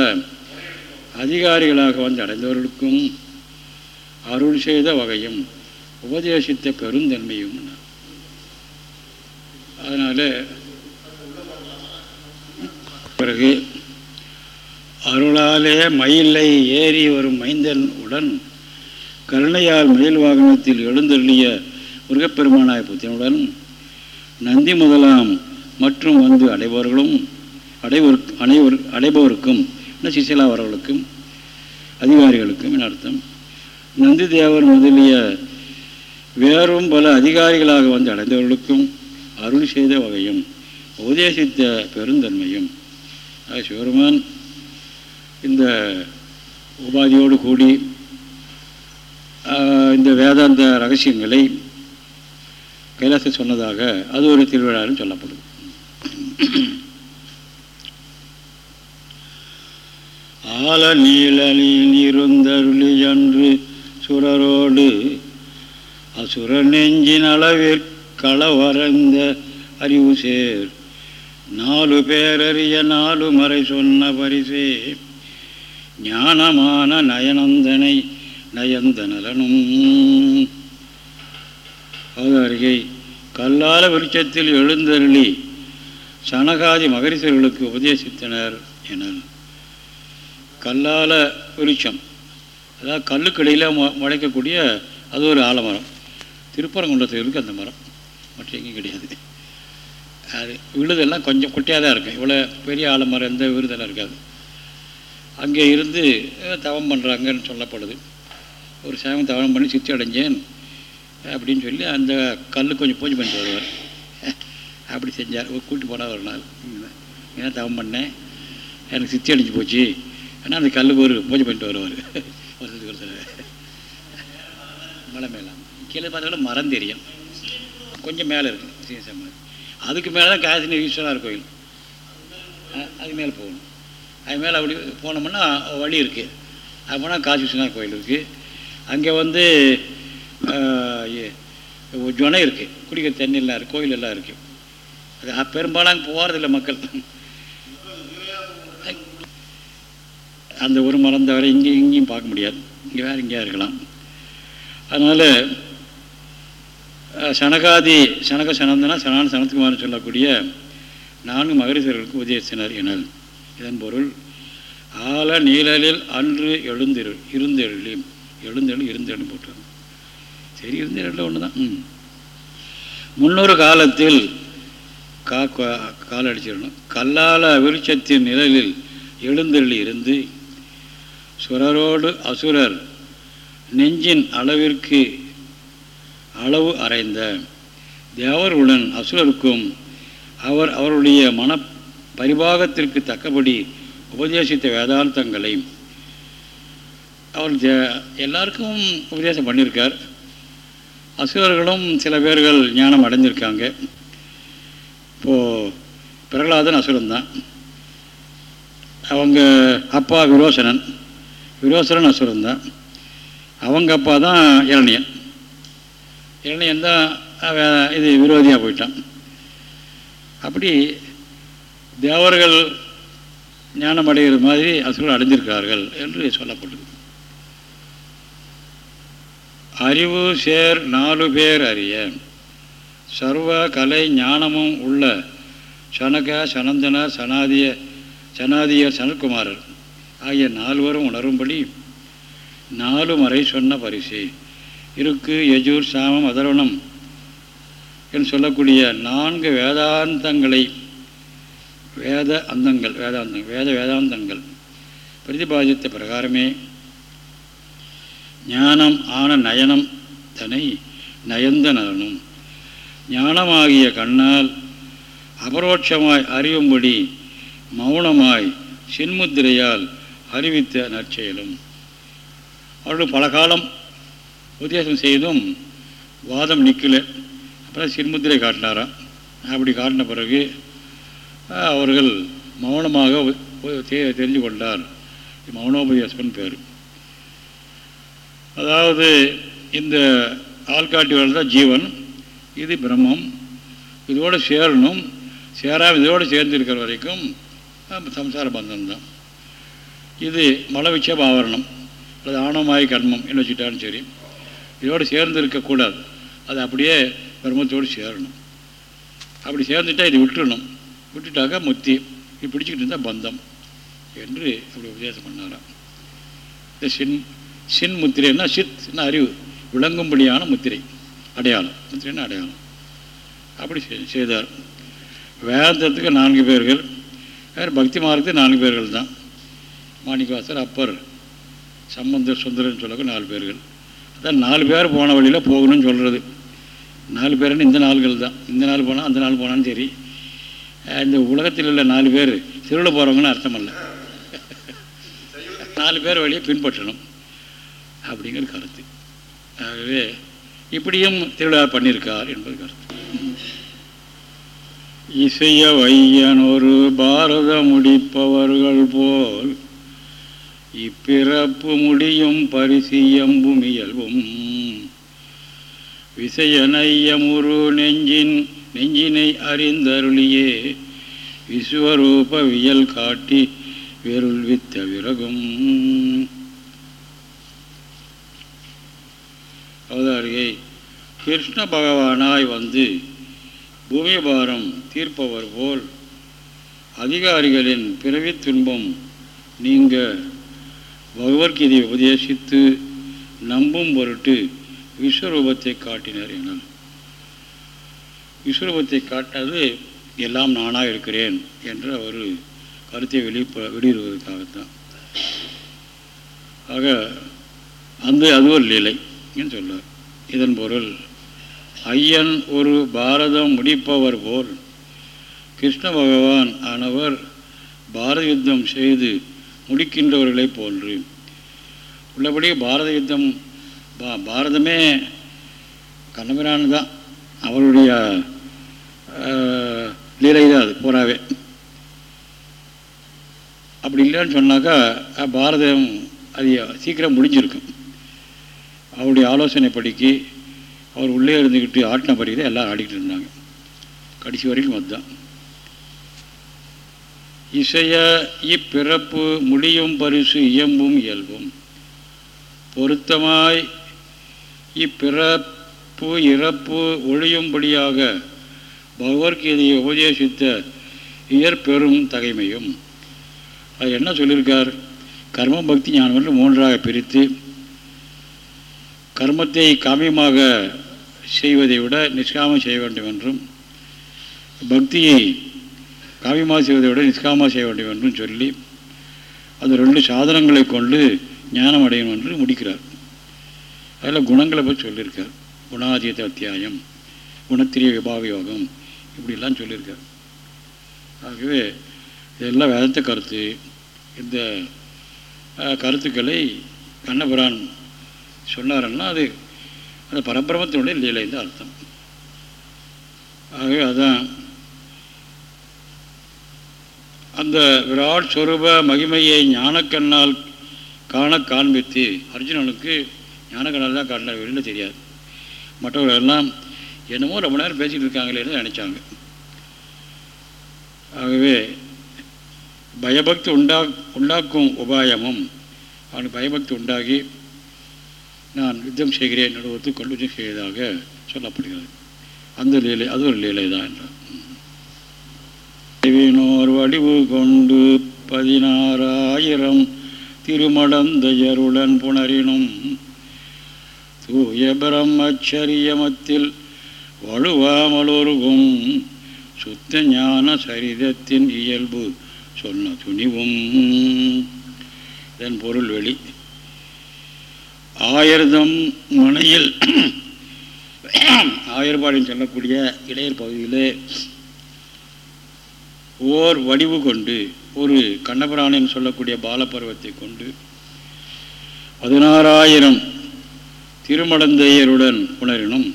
அதிகாரிகளாக வந்து அடைந்தவர்களுக்கும் அருள் செய்த வகையும் உபதேசித்த பெருந்தன்மையும் அதனால் பிறகு அருளாலே மயிலை ஏறி வரும் மைந்தன் உடன் கருணையால் மயில் வாகனத்தில் எழுந்தள்ளிய முருகப்பெருமானாய புத்தினுடன் நந்தி முதலாம் மற்றும் வந்து அடைபவர்களும் அடைவர் அனைவர் அடைபவருக்கும் சிசிலா வரவர்களுக்கும் அதிகாரிகளுக்கும் என அர்த்தம். நந்தி தேவர் முதலிய வேறும் பல அதிகாரிகளாக வந்து அடைந்தவர்களுக்கும் அருள் செய்த வகையும் உபதேசித்த பெருந்தன்மையும். சிவருமான் இந்த உபாதியோடு கூடி இந்த வேதாந்த ரகசியங்களை கைலாச சொன்னதாக அது ஒரு திருவிழான்னு சொல்லப்படும் ஆல நீளலில் இருந்தருளி அன்று சுரரோடு அசுர நெஞ்சின் அளவில் களவரந்த அறிவு சேர் நாலு பேரறிய நாலு மறை சொன்ன பரிசே ஞானமான நயனந்தனை நயந்தனலனும் அவதாரிகை கல்லால விருட்சத்தில் எழுந்தருளி சனகாதி மகரிசர்களுக்கு உபதேசித்தனர் என கல்லால விருட்சம் அதாவது கல்லுக்கடியில் முளைக்கக்கூடிய அது ஒரு ஆலமரம். திருப்பரங்குன்றத்தில் இருக்குது அந்த மரம் மற்ற எங்கேயும் கிடையாது. அது விழுதெல்லாம் கொஞ்சம் குட்டியாக தான் இருக்கும் இவ்வளோ பெரிய ஆலமரம் எந்த விருதெல்லாம் இருக்காது. அங்கே இருந்து தவம் பண்ணுறாங்கன்னு சொல்லப்படுது. ஒரு சாமி தவம் பண்ணி சித்தி அடைஞ்சேன் அப்படின்னு சொல்லி அந்த கல் கொஞ்சம் பூஜை பண்ணிட்டு வருவார் அப்படி செஞ்சார். கூட்டி போனால் ஒரு நாள். ஏன்னா தவம் பண்ணேன் எனக்கு சித்தி அடைஞ்சு போச்சு. ஆனால் அந்த கல்லுக்கு ஒரு பூஜை பண்ணிட்டு வருவார். வருஷத்துக்கு ஒரு தடவை மலை மேலே. கீழே பார்த்தா மரம் தெரியும். கொஞ்சம் மேலே இருக்கும் சீசம் அதுக்கு மேலே தான் காசினி ஈஸ்வரர் கோயில். அதுக்கு அது மேலே போகணும். அது மேலே அப்படி போனோம்னா வழி இருக்குது அது போனால் காசி விஸ்வநாத் கோயில் இருக்குது அங்கே வந்து ஜொனை ஜுனை இருக்குது குடிக்கிற தண்ணி எல்லாம் இருக்குது கோயில் எல்லாம் இருக்குது அது பெரும்பாலும் அங்கே போகிறதில்ல மக்கள். அந்த ஒரு மரம் தவிர இங்கேயும் இங்கேயும் பார்க்க முடியாது. இங்கே வேறு எங்கேயா இருக்கலாம். அதனால் சனகாதி சனக சனந்தனா சனான சனத்குமார்னு சொல்லக்கூடிய நான்கு உதவி உபதேசினர் எனல். இதன் பொருள் ஆல நீழலில் அன்று எழுந்திரு இருந்தெழி எழுந்தெழு இருந்தெழு போட்டாங்க சரி இருந்தெழில் ஒன்று தான் ம். முன்னொரு காலத்தில் கா கா- கால் அடிச்சிடணும். கல்லால விருட்சத்தின் நிழலில் எழுந்தெள்ளி இருந்து சுரரோடு அசுரர் நெஞ்சின் அளவிற்கு அளவு அறைந்த தேவருடன் அசுரருக்கும் அவர் அவருடைய மன பரிபாகத்திற்கு தக்கபடி உபதேசித்த வேதாந்தங்களை அவர் எல்லாருக்கும் உபதேசம் பண்ணியிருக்கார். அசுரர்களும் சில பேர்கள் ஞானம் அடைஞ்சிருக்காங்க. இப்போது பிரகலாதன் அசுரன் தான் அவங்க அப்பா விரோசனன். விரோசனன் அசுரன் தான் அவங்க அப்பா தான் இரணியன். இரணியன் தான் இது விரோதியாக போயிட்டான். அப்படி தேவர்கள் ஞானம் அடைகிற மாதிரி அசுரர்கள் அடைஞ்சிருக்கிறார்கள் என்று சொல்லப்படுது அறிவு சேர் நாலு பேர் அறிய. சர்வ கலை ஞானமும் உள்ள சனக சனந்தன சனாதிய சனாதியர் சனத்குமாரர் ஆகிய நால்வரும் உணரும்படி நாலு மறை சொன்ன பரிசு. இருக்கு யஜூர் சாமம் அதர்வணம் என்று சொல்லக்கூடிய நான்கு வேதாந்தங்களை வேத அந்தங்கள் வேதாந்தங்கள் வேத வேதாந்தங்கள். பிரதிபாதித்த பிரகாரமே ஞானம் ஆன நயனம் தனை நயந்த நலனும். ஞானமாகிய கண்ணால் அபரோட்சமாய் அறியும்படி மௌனமாய் சின்முத்திரையால் அறிவித்த நற்செயலும். அவர்கள் பல காலம் உபதேசம் செய்தும் வாதம் நிற்கலை அப்புறம் சின்முத்திரை காட்டினாராம். அப்படி காட்டின பிறகு அவர்கள் மௌனமாக தெரிஞ்சு கொண்டார் மௌனோபதேசம்னு பேர். அதாவது இந்த ஆள்காட்டி தான் ஜீவன். இது பிரம்மம். இதோடு சேரணும் சேராமல் இதோடு சேர்ந்து இருக்கிற வரைக்கும் சம்சார பந்தம்தான் இது மலவிச்சம் ஆவரணம். அல்லது ஆணவமாய் கர்மம் என்ன வச்சுட்டாலும் சரி. இதோடு சேர்ந்து இருக்கக்கூடாது அது அப்படியே பிரம்மத்தோடு சேரணும். அப்படி சேர்ந்துட்டால் இது விட்டுணும் விட்டுட்டாக்கா முத்தி. இது பிடிச்சிக்கிட்டு இருந்தால் பந்தம் என்று அப்படி உபதேசம் பண்ணாராம். இந்த சின் சின் முத்திரைன்னா சித்னா அறிவு? விளங்கும்படியான முத்திரை. அடையாளம். முத்திரைன்னா அடையாளம். அப்படி செய்தார். வேதத்துக்கு நான்கு பேர்கள் வேறு பக்தி மார்க்கத்துக்கு நான்கு பேர்கள் தான். மாணிக்கவாசர் அப்பர் சம்பந்தர் சுந்தரன் சொல்லக்க நாலு பேர்கள். அதான் நாலு பேர் போன வழியில் போகணும்னு சொல்கிறது நாலு பேருன்னு இந்த நாள்கள் தான். இந்த நாள் போனால் அந்த நாள் போனான்னு சரி. இந்த உலகத்தில் உள்ள நாலு பேர் திருவிழா போகிறவங்கன்னு அர்த்தம் இல்லை நாலு பேர் வழியை பின்பற்றணும் அப்படிங்கிற கருத்து. ஆகவே இப்படியும் திருவிழா பண்ணியிருக்கார் என்பது கருத்து. இசைய வையன் ஒரு பாரத முடிப்பவர்கள் போல் இப்பிறப்பு முடியும் பரிசியம்பும் இயல்பும். விசையனையமுரு நெஞ்சின் நெஞ்சினை அறிந்தருளியே. விஸ்வரூப வியல் காட்டி வித்த விறகும். அவதாரியை கிருஷ்ண பகவானாய் வந்து பூமிபாரம் தீர்ப்பவர் போல் அதிகாரிகளின் பிறவி துன்பம் நீங்க பகவத்கீதையை உபதேசித்து நம்பும் பொருட்டு விஸ்வரூபத்தை காட்டினார் என. விஸ்வரூபத்தை காட்டாது எல்லாம் நானாக இருக்கிறேன் என்ற ஒரு கருத்தை வெளிப்ப வெளியிடுவதற்காகத்தான். ஆக அந்த அது ஒரு லீலை என்று சொல்வார். இதன் பொருள் ஐயன் ஒரு பாரதம் முடிப்பவர் போல் கிருஷ்ண பகவான் ஆனவர் பாரத யுத்தம் செய்து முடிக்கின்றவர்களைப் போன்று. உள்ளபடி பாரத யுத்தம் பா பாரதமே கண்ணபிரான் தான். அவருடைய லீலை தான் அது பூராவே அப்படி இல்லைன்னு சொன்னாக்கா பாரதம் அது சீக்கிரம் முடிஞ்சிருக்கும். அவருடைய ஆலோசனை படிக்கி அவர் உள்ளே இருந்துக்கிட்டு ஆட்டின படிக்க எல்லாம் ஆடிக்கிட்டு இருந்தாங்க. கடைசி வரைக்கும் அதுதான். இசைய இப்பிறப்பு முடியும் பரிசு இயம்பும் இயல்பும். பொருத்தமாய் இப்பிறப்பு இறப்பு ஒழியும்படியாக பகவத்கீதையை உபதேசித்த இயற்பெரும் தகைமையும். அது என்ன சொல்லியிருக்கார்? கர்மம் பக்தி ஞானம் என்று மூன்றாக பிரித்து கர்மத்தை காமியமாக செய்வதை விட நிஷ்காமம் செய்ய வேண்டும் என்றும் பக்தியை காவியமாக செய்வதை விட நிஷ்காமமாக செய்ய வேண்டும் என்றும் சொல்லி அது ரெண்டு சாதனங்களை கொண்டு ஞானம் அடையும் என்று முடிக்கிறார். அதில் குணங்களை பற்றி சொல்லியிருக்கார். குணாதீத அத்தியாயம் குணத்திரிய விபாக யோகம் இப்படிலாம் சொல்லியிருக்கார். ஆகவே இதெல்லாம் வேதத்த கருத்து. இந்த கருத்துக்களை கண்ணபுரான் சொன்னாருன்னா அது அந்த பரபிரமத்தினுடைய லீலை தான் அர்த்தம். ஆகவே அதான். அந்த விராட் ஸ்வரூப மகிமையை ஞானக்கண்ணால் காண காண்பித்து அர்ஜுனனுக்கு ஞானக்கண்ணால் தான் காட்டினார் வெளியில் தெரியாது. மற்றவர்கள் எல்லாம் என்னமோ ரொம்ப நேரம் பேசிகிட்டு இருக்காங்களேன்னு நினச்சாங்க. ஆகவே பயபக்தி உண்டா உண்டாக்கும் உபாயமும் அவனுக்கு பயபக்தி உண்டாகி நான் யுத்தம் செய்கிறேன் நடுவத்து கொண்டு யுத்தம் செய்வதாக சொல்லப்படுகிறது. அந்த லீலை அது ஒரு லீலை தான் என்றார். அறிவினோர் வடிவு கொண்டு பதினாறாயிரம் திருமடந்தையருடன் புணரினும் தூய பிரம்மச்சரியமத்தில் வலுவாமலொருகும். சுத்த ஞான சரிதத்தின் இயல்பு சொன்ன துணிவும். இதன் பொருள் வெளி. ஆயிரதம் மனையில் <clears throat> ஆயர்பாடின்னு சொல்லக்கூடிய இடையர் பகுதியிலே ஓர் வடிவு கொண்டு ஒரு கண்ணபிராணன் சொல்லக்கூடிய பாலப்பருவத்தை கொண்டு பதினாறாயிரம் திருமடந்தையருடன் உணரினும்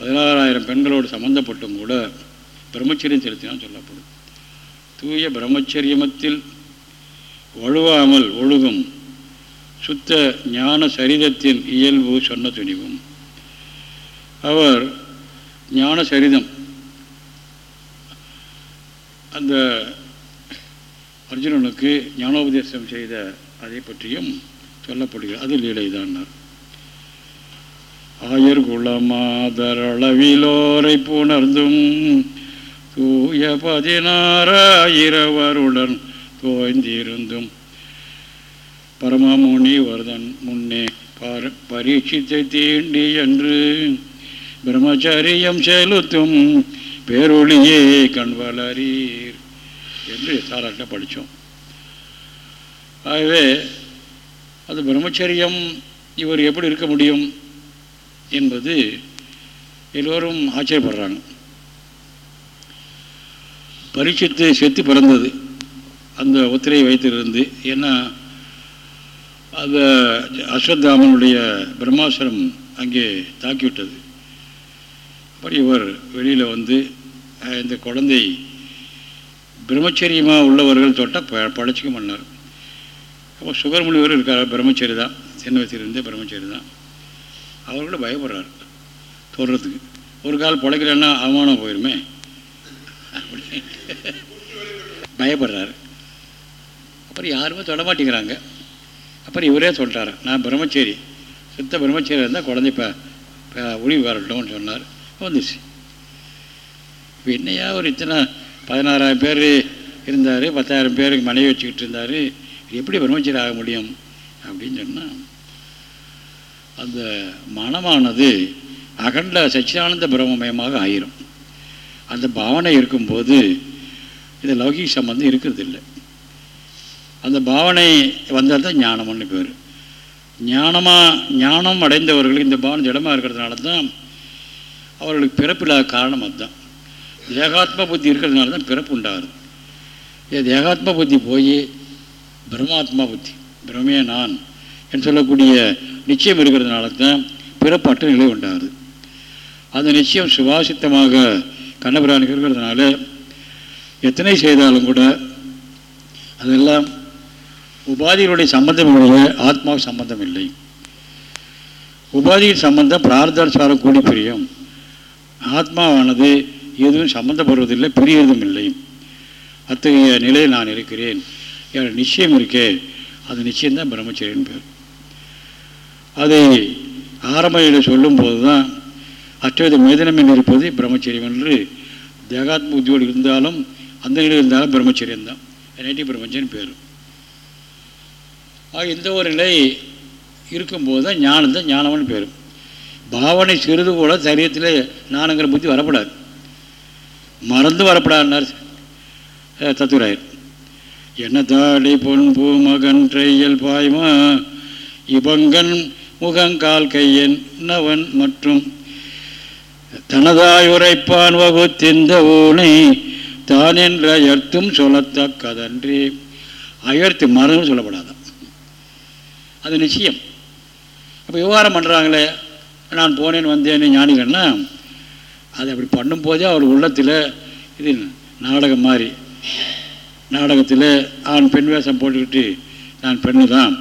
பதினாறாயிரம் பெண்களோடு சம்பந்தப்பட்டும் கூட பிரம்மச்சரியம் செலுத்தினால் சொல்லப்படும். தூய பிரம்மச்சரியமத்தில் வழுவாமல் ஒழுகும் சுத்த ஞான சரிதத்தின் இயல்பு சொன்ன துணிவும். அவர் ஞான சரிதம் அந்த அர்ஜுனனுக்கு ஞானோபதேசம் செய்த அதை பற்றியும் சொல்லப்படுகிறது. அது லீலைதான். ஆயர் குலமாதரளவிலோரை புணர்ந்தும் தூய பதினாறாயிரவருடன் தோய்ந்திருந்தும். பரமமுனி வரதன் முன்னே பர பரீட்சித்தை தீண்டி என்று பிரம்மச்சரியம் செலுத்தும் பேரொழியே கண்வளரீர் என்று சாராட்ட படித்தோம். ஆகவே அது பிரம்மச்சரியம் இவர் எப்படி இருக்க முடியும்? என்பது எல்லோரும் ஆச்சரியப்படுறாங்க. பரீட்சித்து செத்து பிறந்தது. அந்த ஒத்திரையை வைத்திருந்து ஏன்னா அந்த அஸ்வத்தாமனுடைய பிரம்மாசுரம் அங்கே தாக்கிவிட்டது. அப்படி இவர் வெளியில் வந்து இந்த குழந்தை பிரம்மச்சரியமாக உள்ளவர்கள் தொட்டால் ப பழச்சிக்க பண்ணார் அப்போ சுகர்முனிவரும் இருக்கார். பிரம்மச்சரி தான் சின்ன வயசுலேருந்தே பிரம்மச்சரி தான் அவர் கூட பயப்படுறார். தொடுறதுக்கு. ஒரு கால் பிழைக்கலன்னா அவமானம் போயிருமே. அப்படி பயப்படுறாரு. அப்புறம் யாருமே தொட மாட்டேங்கிறாங்க. அப்புறம் இவரே சொல்லிட்டாரு நான் பிரம்மச்சேரி. சுத்த பிரம்மச்சேரி இருந்தால் குழந்தை இப்போ உழிவு வரட்டும்னு சொன்னார். வந்துச்சு. இப்போ என்னையா ஒரு இத்தனை பதினாறாயிரம் பேர் இருந்தார் பத்தாயிரம் பேருக்கு மனைவி வச்சுக்கிட்டு இருந்தார். எப்படி பிரம்மச்சேரி ஆக முடியும் அப்படின்னு சொன்னால் அந்த மனமானது அகண்ட சச்சிதானந்த பிரம்மமயமாக ஆயிரும். அந்த பாவனை இருக்கும்போது இந்த லௌகிக சம்பந்தம் இருக்கிறது இல்லை அந்த பாவனை வந்தால் தான் ஞானம்னு பேர். ஞானமாக ஞானம் அடைந்தவர்களுக்கு இந்த பாவனை திடமாக இருக்கிறதுனால தான் அவர்களுக்கு பிறப்பில்லாத காரணம் அதுதான். தேகாத்ம புத்தி இருக்கிறதுனால தான் பிறப்பு உண்டாகுது. இது தேகாத்ம புத்தி போய் பிரம்மாத்மா புத்தி பிரமே நான் என்று சொல்லக்கூடிய நிச்சயம் இருக்கிறதுனால தான் பிறப்பற்ற நிலை உண்டாகுது. அந்த நிச்சயம் சுவாசித்தமாக கண்ணபிரானுக்கு இருக்கிறதுனால எத்தனை செய்தாலும் கூட அதெல்லாம் உபாதிகளுடைய சம்பந்தம் இல்லை ஆத்மாவுக்கு சம்பந்தம் இல்லை. உபாதியின் சம்பந்தம் பிரார்த்தானுசாரம் கூடி பிரியும். ஆத்மாவானது எதுவும் சம்பந்தப்படுவதில்லை பிரியதும் இல்லை. அத்தகைய நிலையில் நான் இருக்கிறேன். என்ற நிச்சயம் இருக்கே. அது நிச்சயம்தான் பிரம்மச்சரியன் பேர். அதை ஆரம்பத்தில் சொல்லும்போது தான் அற்றவித மேதனம் இருப்பது பிரம்மச்சரியம் என்று தேகாத்ம புத்தியோடு இருந்தாலும் அந்த நிலையில் இருந்தாலும் பிரம்மச்சரியம் தான். நைட்டி பிரம்மச்சரியம் பேர். ஆக இந்த ஒரு நிலை இருக்கும்போது தான் ஞானம் தான் ஞானம்னு பேர். பாவனை சிறிது கூட சரீரத்தில் நானுங்கிற புத்தி வரப்படாது. மறந்து வரப்படாதுன்னார் தத்துவராயர். என்ன தாடி பொன் பூ மகன் ட்ரையல் பாய்மா இபங்கன் முகங்கால் கையன் நவன் மற்றும் தனதாய் உரைப்பான் வகுத்திந்த ஊனை தான் என்ற அயர்த்தும் சொல்லத்தக்கதன்றி அயர்த்து மரணம் சொல்லப்படாதான் அது நிச்சயம். அப்போ விவகாரம் பண்ணுறாங்களே நான் போனேன் வந்தேன்னு ஞானிகள்னா அது அப்படி பண்ணும்போதே அவர் உள்ளத்தில் இது நாடகம் மாதிரி நாடகத்தில் ஆண் பெண் வேஷம் போட்டுக்கிட்டு நான் பெண்ணு தான்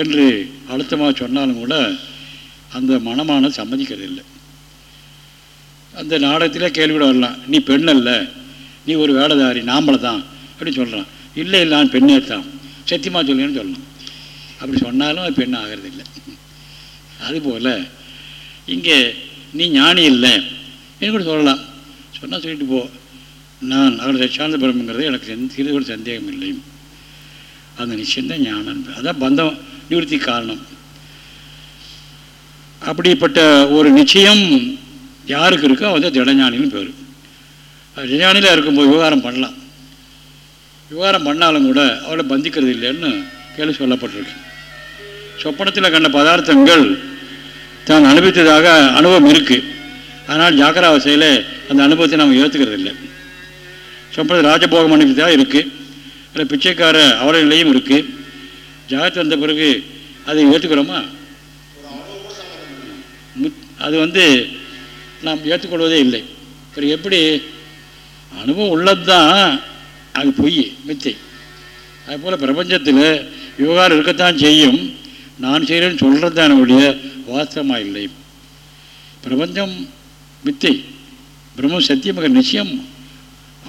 என்று அழுத்தமாக சொன்னாலும் கூட அந்த மனமானது சம்மதிக்கிறது இல்லை அந்த நாடகத்திலே கேள்வி கூட வரலாம் நீ பெண் அல்ல நீ ஒரு வேலைதாரி நாம்பளை தான் அப்படின்னு சொல்கிறான் இல்லை இல்லை நான் பெண்ணே தான். சத்தியமாக சொல்லுங்கன்னு சொல்லலாம் அப்படி சொன்னாலும் அது பெண் ஆகிறது இல்லை அதுபோல் இங்கே நீ ஞானி இல்லை என்று கூட சொல்லலாம். சொன்னால் சொல்லிட்டு போ. நான் அவர் சச்சியானந்த பிரம்மங்கிறது எனக்கு சிறிது கூட சந்தேகம் இல்லை. அந்த நிச்சயம்தான் ஞானம். அதான் பந்தம் நிவர்த்தி காரணம். அப்படிப்பட்ட ஒரு நிச்சயம் யாருக்கு இருக்கோ அது திடஞானின்னு பேர். திடஞானியில் இருக்கும்போது விவகாரம் பண்ணலாம். விவகாரம் பண்ணாலும் கூட அவளை பந்திக்கிறது இல்லைன்னு கேள்வி சொல்லப்பட்டிருக்கு. சொப்பனத்தில் கண்ட பதார்த்தங்கள் தான் அனுபவித்ததாக அனுபவம் இருக்குது ஆனால் ஜாக்கிர அவசையில் அந்த அனுபவத்தை நாம் ஏற்றுக்கிறது இல்லை. சொப்பனத்தில் ராஜபோகம் அனுபவித்ததாக இருக்குது அதில் பிச்சைக்கார அவல நிலையும் இருக்குது ஜாகத்து வந்த பிறகு அதை ஏற்றுக்கிறோமா? அது வந்து நாம் ஏற்றுக்கொள்வதே இல்லை. அப்புறம் எப்படி? அனுபவம் உள்ளது தான் அது பொய் மித்தை. அதுபோல் பிரபஞ்சத்தில் விவகாரம் இருக்கத்தான் செய்யும். நான் செய்கிறேன்னு சொல்கிறது தான் ஒழிய வாஸ்தவமாக இல்லை. பிரபஞ்சம் மித்தை. பிரம்மம் சத்தியமாக நிச்சயம்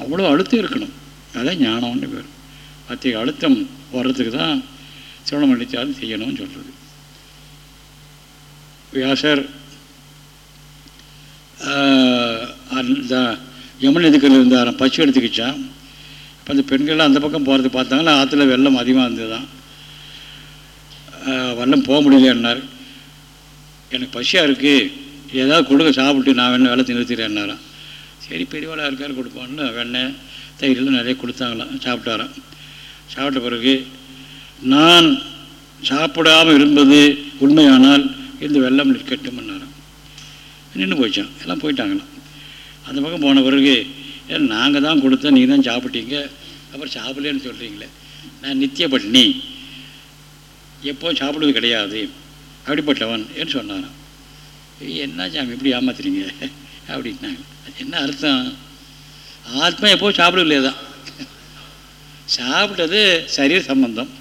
அவ்வளோ அழுத்தம் இருக்கணும். அதான் ஞானம்னு பேர். அத்தகைய அழுத்தம் வர்றதுக்கு தான் சிரவணம் அடித்தாலும் செய்யணும்னு சொல்கிறது வியாசர் ஆஹ், அந்த யமுனை நதிக்கரையில் இருந்தார். பச்சு எடுத்துக்கிச்சான் இப்போ அந்த பெண்கள்லாம் அந்த பக்கம் போகிறது பார்த்தாங்களா ஆற்றுல வெள்ளம் அதிகமாக இருந்தது தான் வெள்ளம் போக முடியலன்னார். எனக்கு பசியாக இருக்குது ஏதாவது கொடுக்க சாப்பிட்டு நான் வேணும் வெள்ளத்தை நிறுத்திடுறேன்னாராம் சரி பெரியவாளாக இருக்கார் கொடுப்பான்னு வெண்ணெய் தயிரெல்லாம் நிறைய கொடுத்தாங்களாம். சாப்பிட்டாராம். சாப்பிட்ட பிறகு நான் சாப்பிடாமல் இருந்தது உண்மையானால் இந்த வெள்ளம் நிற்கட்டும் நிற்கட்டும்னாராம் நின்று போயிடுச்சான் எல்லாம் போயிட்டாங்களாம். அந்த பக்கம் போன பிறகு ஏன் நாங்கள் தான் கொடுத்தோம் நீங்கள் தான் சாப்பிட்டீங்க. அப்புறம் சாப்பிடலன்னு சொல்கிறீங்களே நான் நித்திய பட்னி எப்போ சாப்பிடுவது கிடையாது. அப்படிப்பட்டவன் என்று சொன்னாரான் என்ன சாமி இப்படி ஏமாத்துறீங்க? <laughs> அப்படின்னாங்க. அது என்ன அர்த்தம்? ஆத்மா எப்போ சாப்பிடவில்லையே தான். சாப்பிட்டது சரீர சம்பந்தம்.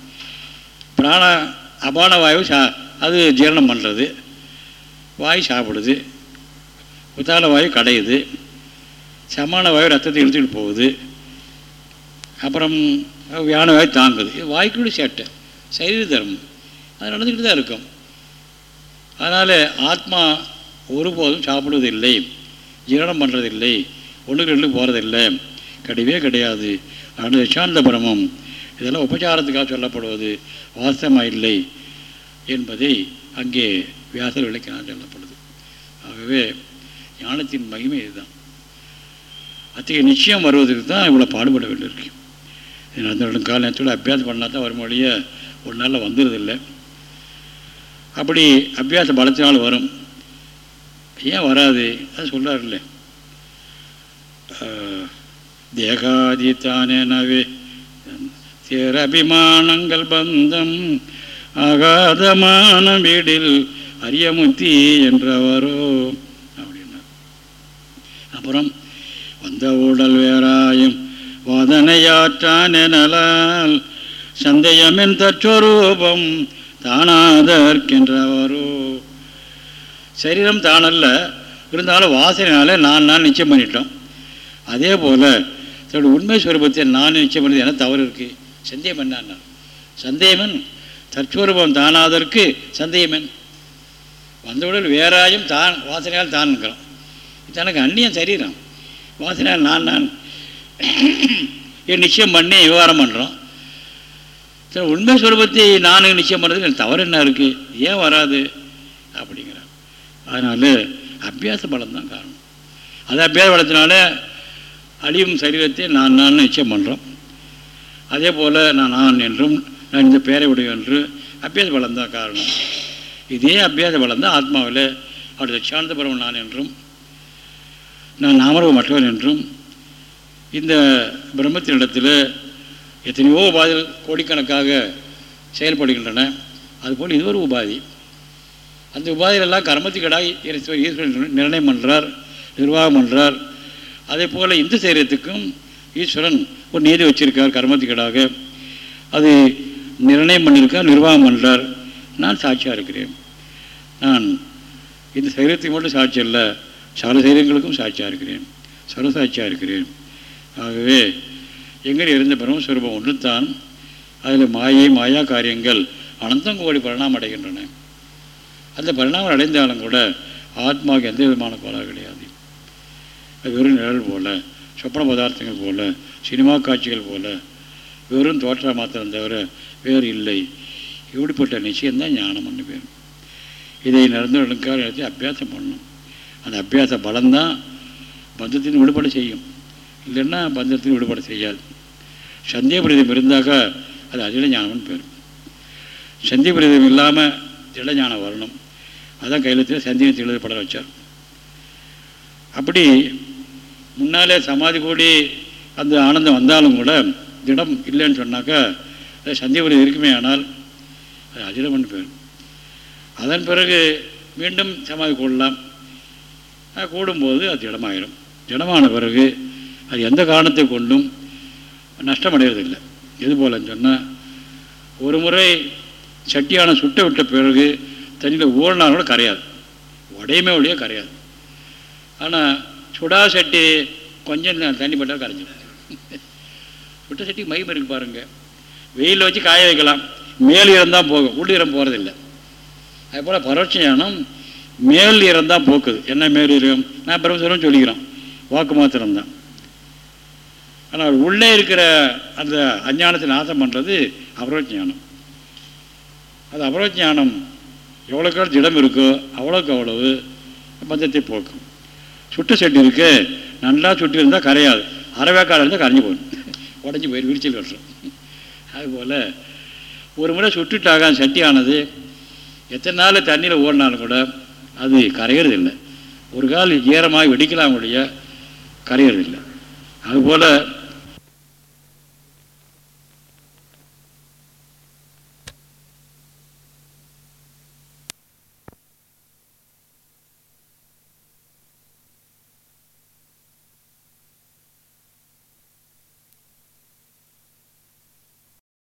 பிராண அபான வாயு சா அது ஜீரணம் பண்ணுறது வாய் சாப்பிடுது. உத்தான வாயு கடையுது. சமான வாயு ரத்தத்தை இழுத்துக்கிட்டு போகுது. அப்புறம் வியான வாயு தாங்குது. இது வாய்க்குள்ள சேட்டை. சரீர தர்மம். அது நடந்துக்கிட்டு தான் இருக்கும். அதனால் ஆத்மா ஒருபோதும் சாப்பிடுவதில்லை. ஜீரணம் பண்ணுறதில்லை ஒன்றுக்கு ரெண்டு போகிறதில்லை கிடையவே கிடையாது. ஆனால் சாந்த பிரமம் இதெல்லாம் உபச்சாரத்துக்காக சொல்லப்படுவது வாஸ்தவமாக இல்லை என்பதை அங்கே வியாசர் விளக்கினால் சொல்லப்படுது. ஆகவே ஞானத்தின் மகிமை இதுதான். அத்தகைய நிச்சயம் வருவதற்கு தான் இவ்வளோ பாடுபட வேண்டியிருக்கு. நடந்த கால நேரத்தோட அபியாசம் பண்ணால் தான் வரும் வழிய ஒரு நாளில் வந்துடுறதில்லை அப்படி அபியாச பலத்தினால் வரும். ஏன் வராது? அது சொல்கிறாருல்ல தேகாதித்தானே சேரபிமானங்கள் பந்தம் அகாதமான வீடில் அரியமுத்தி என்றவரோ அப்படின்னார் அப்புறம் வந்த உடல் வேறாயும் வாதனையாற்றான் எனலால் சந்தேயமென் தற்சொரூபம் தானாதற்கின்றவரோ. சரீரம் தானல்ல இருந்தாலும் வாசனைனால நான் நான் நிச்சயம் பண்ணிட்டோம். அதே போல் தன்னுடைய உண்மை சுரூபத்தை நான் நிச்சயம் பண்ணது என்ன தவறு இருக்குது சந்தேகம் என்ன சந்தேகமன் தற்சூரூபம் தானாதற்கு சந்தேகமன். வந்தவுடன் வேறாயும் தான் வாசனையால் தான் தனக்கு அந்நியம் சரீரம். வாசனையால் நான் நான் என் நிச்சயம் பண்ணி விவகாரம் பண்ணுறோம் சரி உண்மை சுரூபத்தை நான் நிச்சயம் பண்ணுறது எனக்கு தவறு என்ன இருக்குது ஏன் வராது? அப்படிங்கிறான். அதனால் அபியாச பலம் தான் காரணம். அது அபியாச பலத்தினால அழியும் சரீரத்தை நான் நான் நிச்சயம் பண்ணுறோம் அதே போல் நான் நான் என்றும் நான் இந்த பேரை உடைய என்று அபியாச பலம் தான் காரணம். இதே அபியாச பலம் தான் ஆத்மாவில் அவருடைய சாந்த நான் என்றும் நான் நாமரவு மற்றவன் என்றும் இந்த பிரம்மத்தினிடத்தில் எத்தனையோ உபாதிகள் கோடிக்கணக்காக செயல்படுகின்றன. அதுபோல் இது ஒரு உபாதி. அந்த உபாதிகளெல்லாம் கர்மத்துக்கடாய் ஈஸ்வரன் நிர்ணயம் பண்ணுறார் நிர்வாகம் பண்ணுறார் அதே போல் இந்து சைரியத்துக்கும் ஈஸ்வரன் ஒரு நீதி வச்சிருக்கார் கர்மத்துக்கடாக அது நிர்ணயம் பண்ணியிருக்கார் நிர்வாகம் பண்ணுறார் நான் சாட்சியாக இருக்கிறேன். நான் இந்த சரீரத்துக்கு மட்டும் சாட்சி இல்லை சகல சரீரங்களுக்கும் சாட்சியாக இருக்கிறேன். சர்வசாட்சியாக இருக்கிறேன். ஆகவே எங்கே இருந்த பிரம்மஸ்வரூபம் தான் அதில் மாயை மாயா காரியங்கள் அனந்தம் கோடி பரிணாமம் அடைகின்றன. அந்த பரிணாமம் அடைந்தாலும் கூட ஆத்மாவுக்கு எந்த விதமான கோளாறு கிடையாது. அது வெறும் நிழல் போல். சொப்பன பதார்த்தங்கள் போல சினிமா காட்சிகள் போல வெறும் தோற்றம் மாத்திரம் தவிர வேறு இல்லை. இப்படிப்பட்ட நிச்சயம்தான் ஞானம்னு பேர் இதை நடந்தவர்களுக்காக எடுத்து அபியாசம் பண்ணணும். அந்த அபியாச பலம்தான் பந்தத்தின் விடுபட செய்யும். இல்லைன்னா பந்தத்தின் விடுபட செய்யாது. சந்தேகப்பிரதம் இருந்தாக்கா அது அதில ஞானம்னு பேர் சந்தி பிரதம் இல்லாமல் திடஞானம் வரணும். அதான் கையில் சந்தியத்தை எழுத வச்சார். அப்படி முன்னாலே சமாதி கூடி அந்த ஆனந்தம் வந்தாலும் கூட திடம் இல்லைன்னு சொன்னாக்கா அது சந்தியபுரம் இருக்குமே ஆனால் அது அஜிடம்னு பேர். அதன் பிறகு மீண்டும் சமாதி கூடலாம். கூடும்போது அது திடமாயிடும் திடமான பிறகு அது எந்த காரணத்தை கொண்டும் நஷ்டமடைவதில்லை எது போலன்னு சொன்னால் ஒரு முறை சட்டியான சுட்ட விட்ட பிறகு தண்ணியில் ஊறினா கூட கரையாது. உடையுமே ஒழிய கரையாது. ஆனால் சுடா சட்டி கொஞ்சம் தண்ணி பட்டால் கரைஞ்சிடும் சுட்ட சட்டிக்கு மகிமை இருக்கு பாருங்க. வெயிலில் வச்சு காய வைக்கலாம். மேல் ஈரம் போகும். உள்ளீரம் போகிறதில்லை அதுபோல் பரோட்ச ஞானம் மேல் ஈரம் போக்குது. என்ன மேல் இருக்கும் நான் பிரம்மசுரம் சொல்லிக்கிறோம். வாக்கு மாத்திரம்தான் ஆனால் உள்ளே இருக்கிற அந்த அஞ்ஞானத்தை நாசம் பண்ணுறது அபரோஜானம் அது அபரோஜானம் எவ்வளோக்கு எவ்வளோ திடம் இருக்கோ அவ்வளோக்கு அவ்வளவு பந்தத்தை போக்கும். சுட்டு செட்டு இருக்குது நல்லா சுட்டு இருந்தால் கரையாது. அரைவேக்காடு இருந்தால் கரைஞ்சி போயிடும் உடஞ்சி போயிடும் விரிச்சல் வருஷம் அதுபோல் ஒரு முறை சுட்டுட்டாக அந்த சட்டியானது. எத்தனை நாள் தண்ணியில் ஓடினாலும் கூட அது கரையிறது இல்லை ஒரு கால் ஈரமாக வெடிக்கலாம் ஒழிய கரையிறது இல்லை அதுபோல்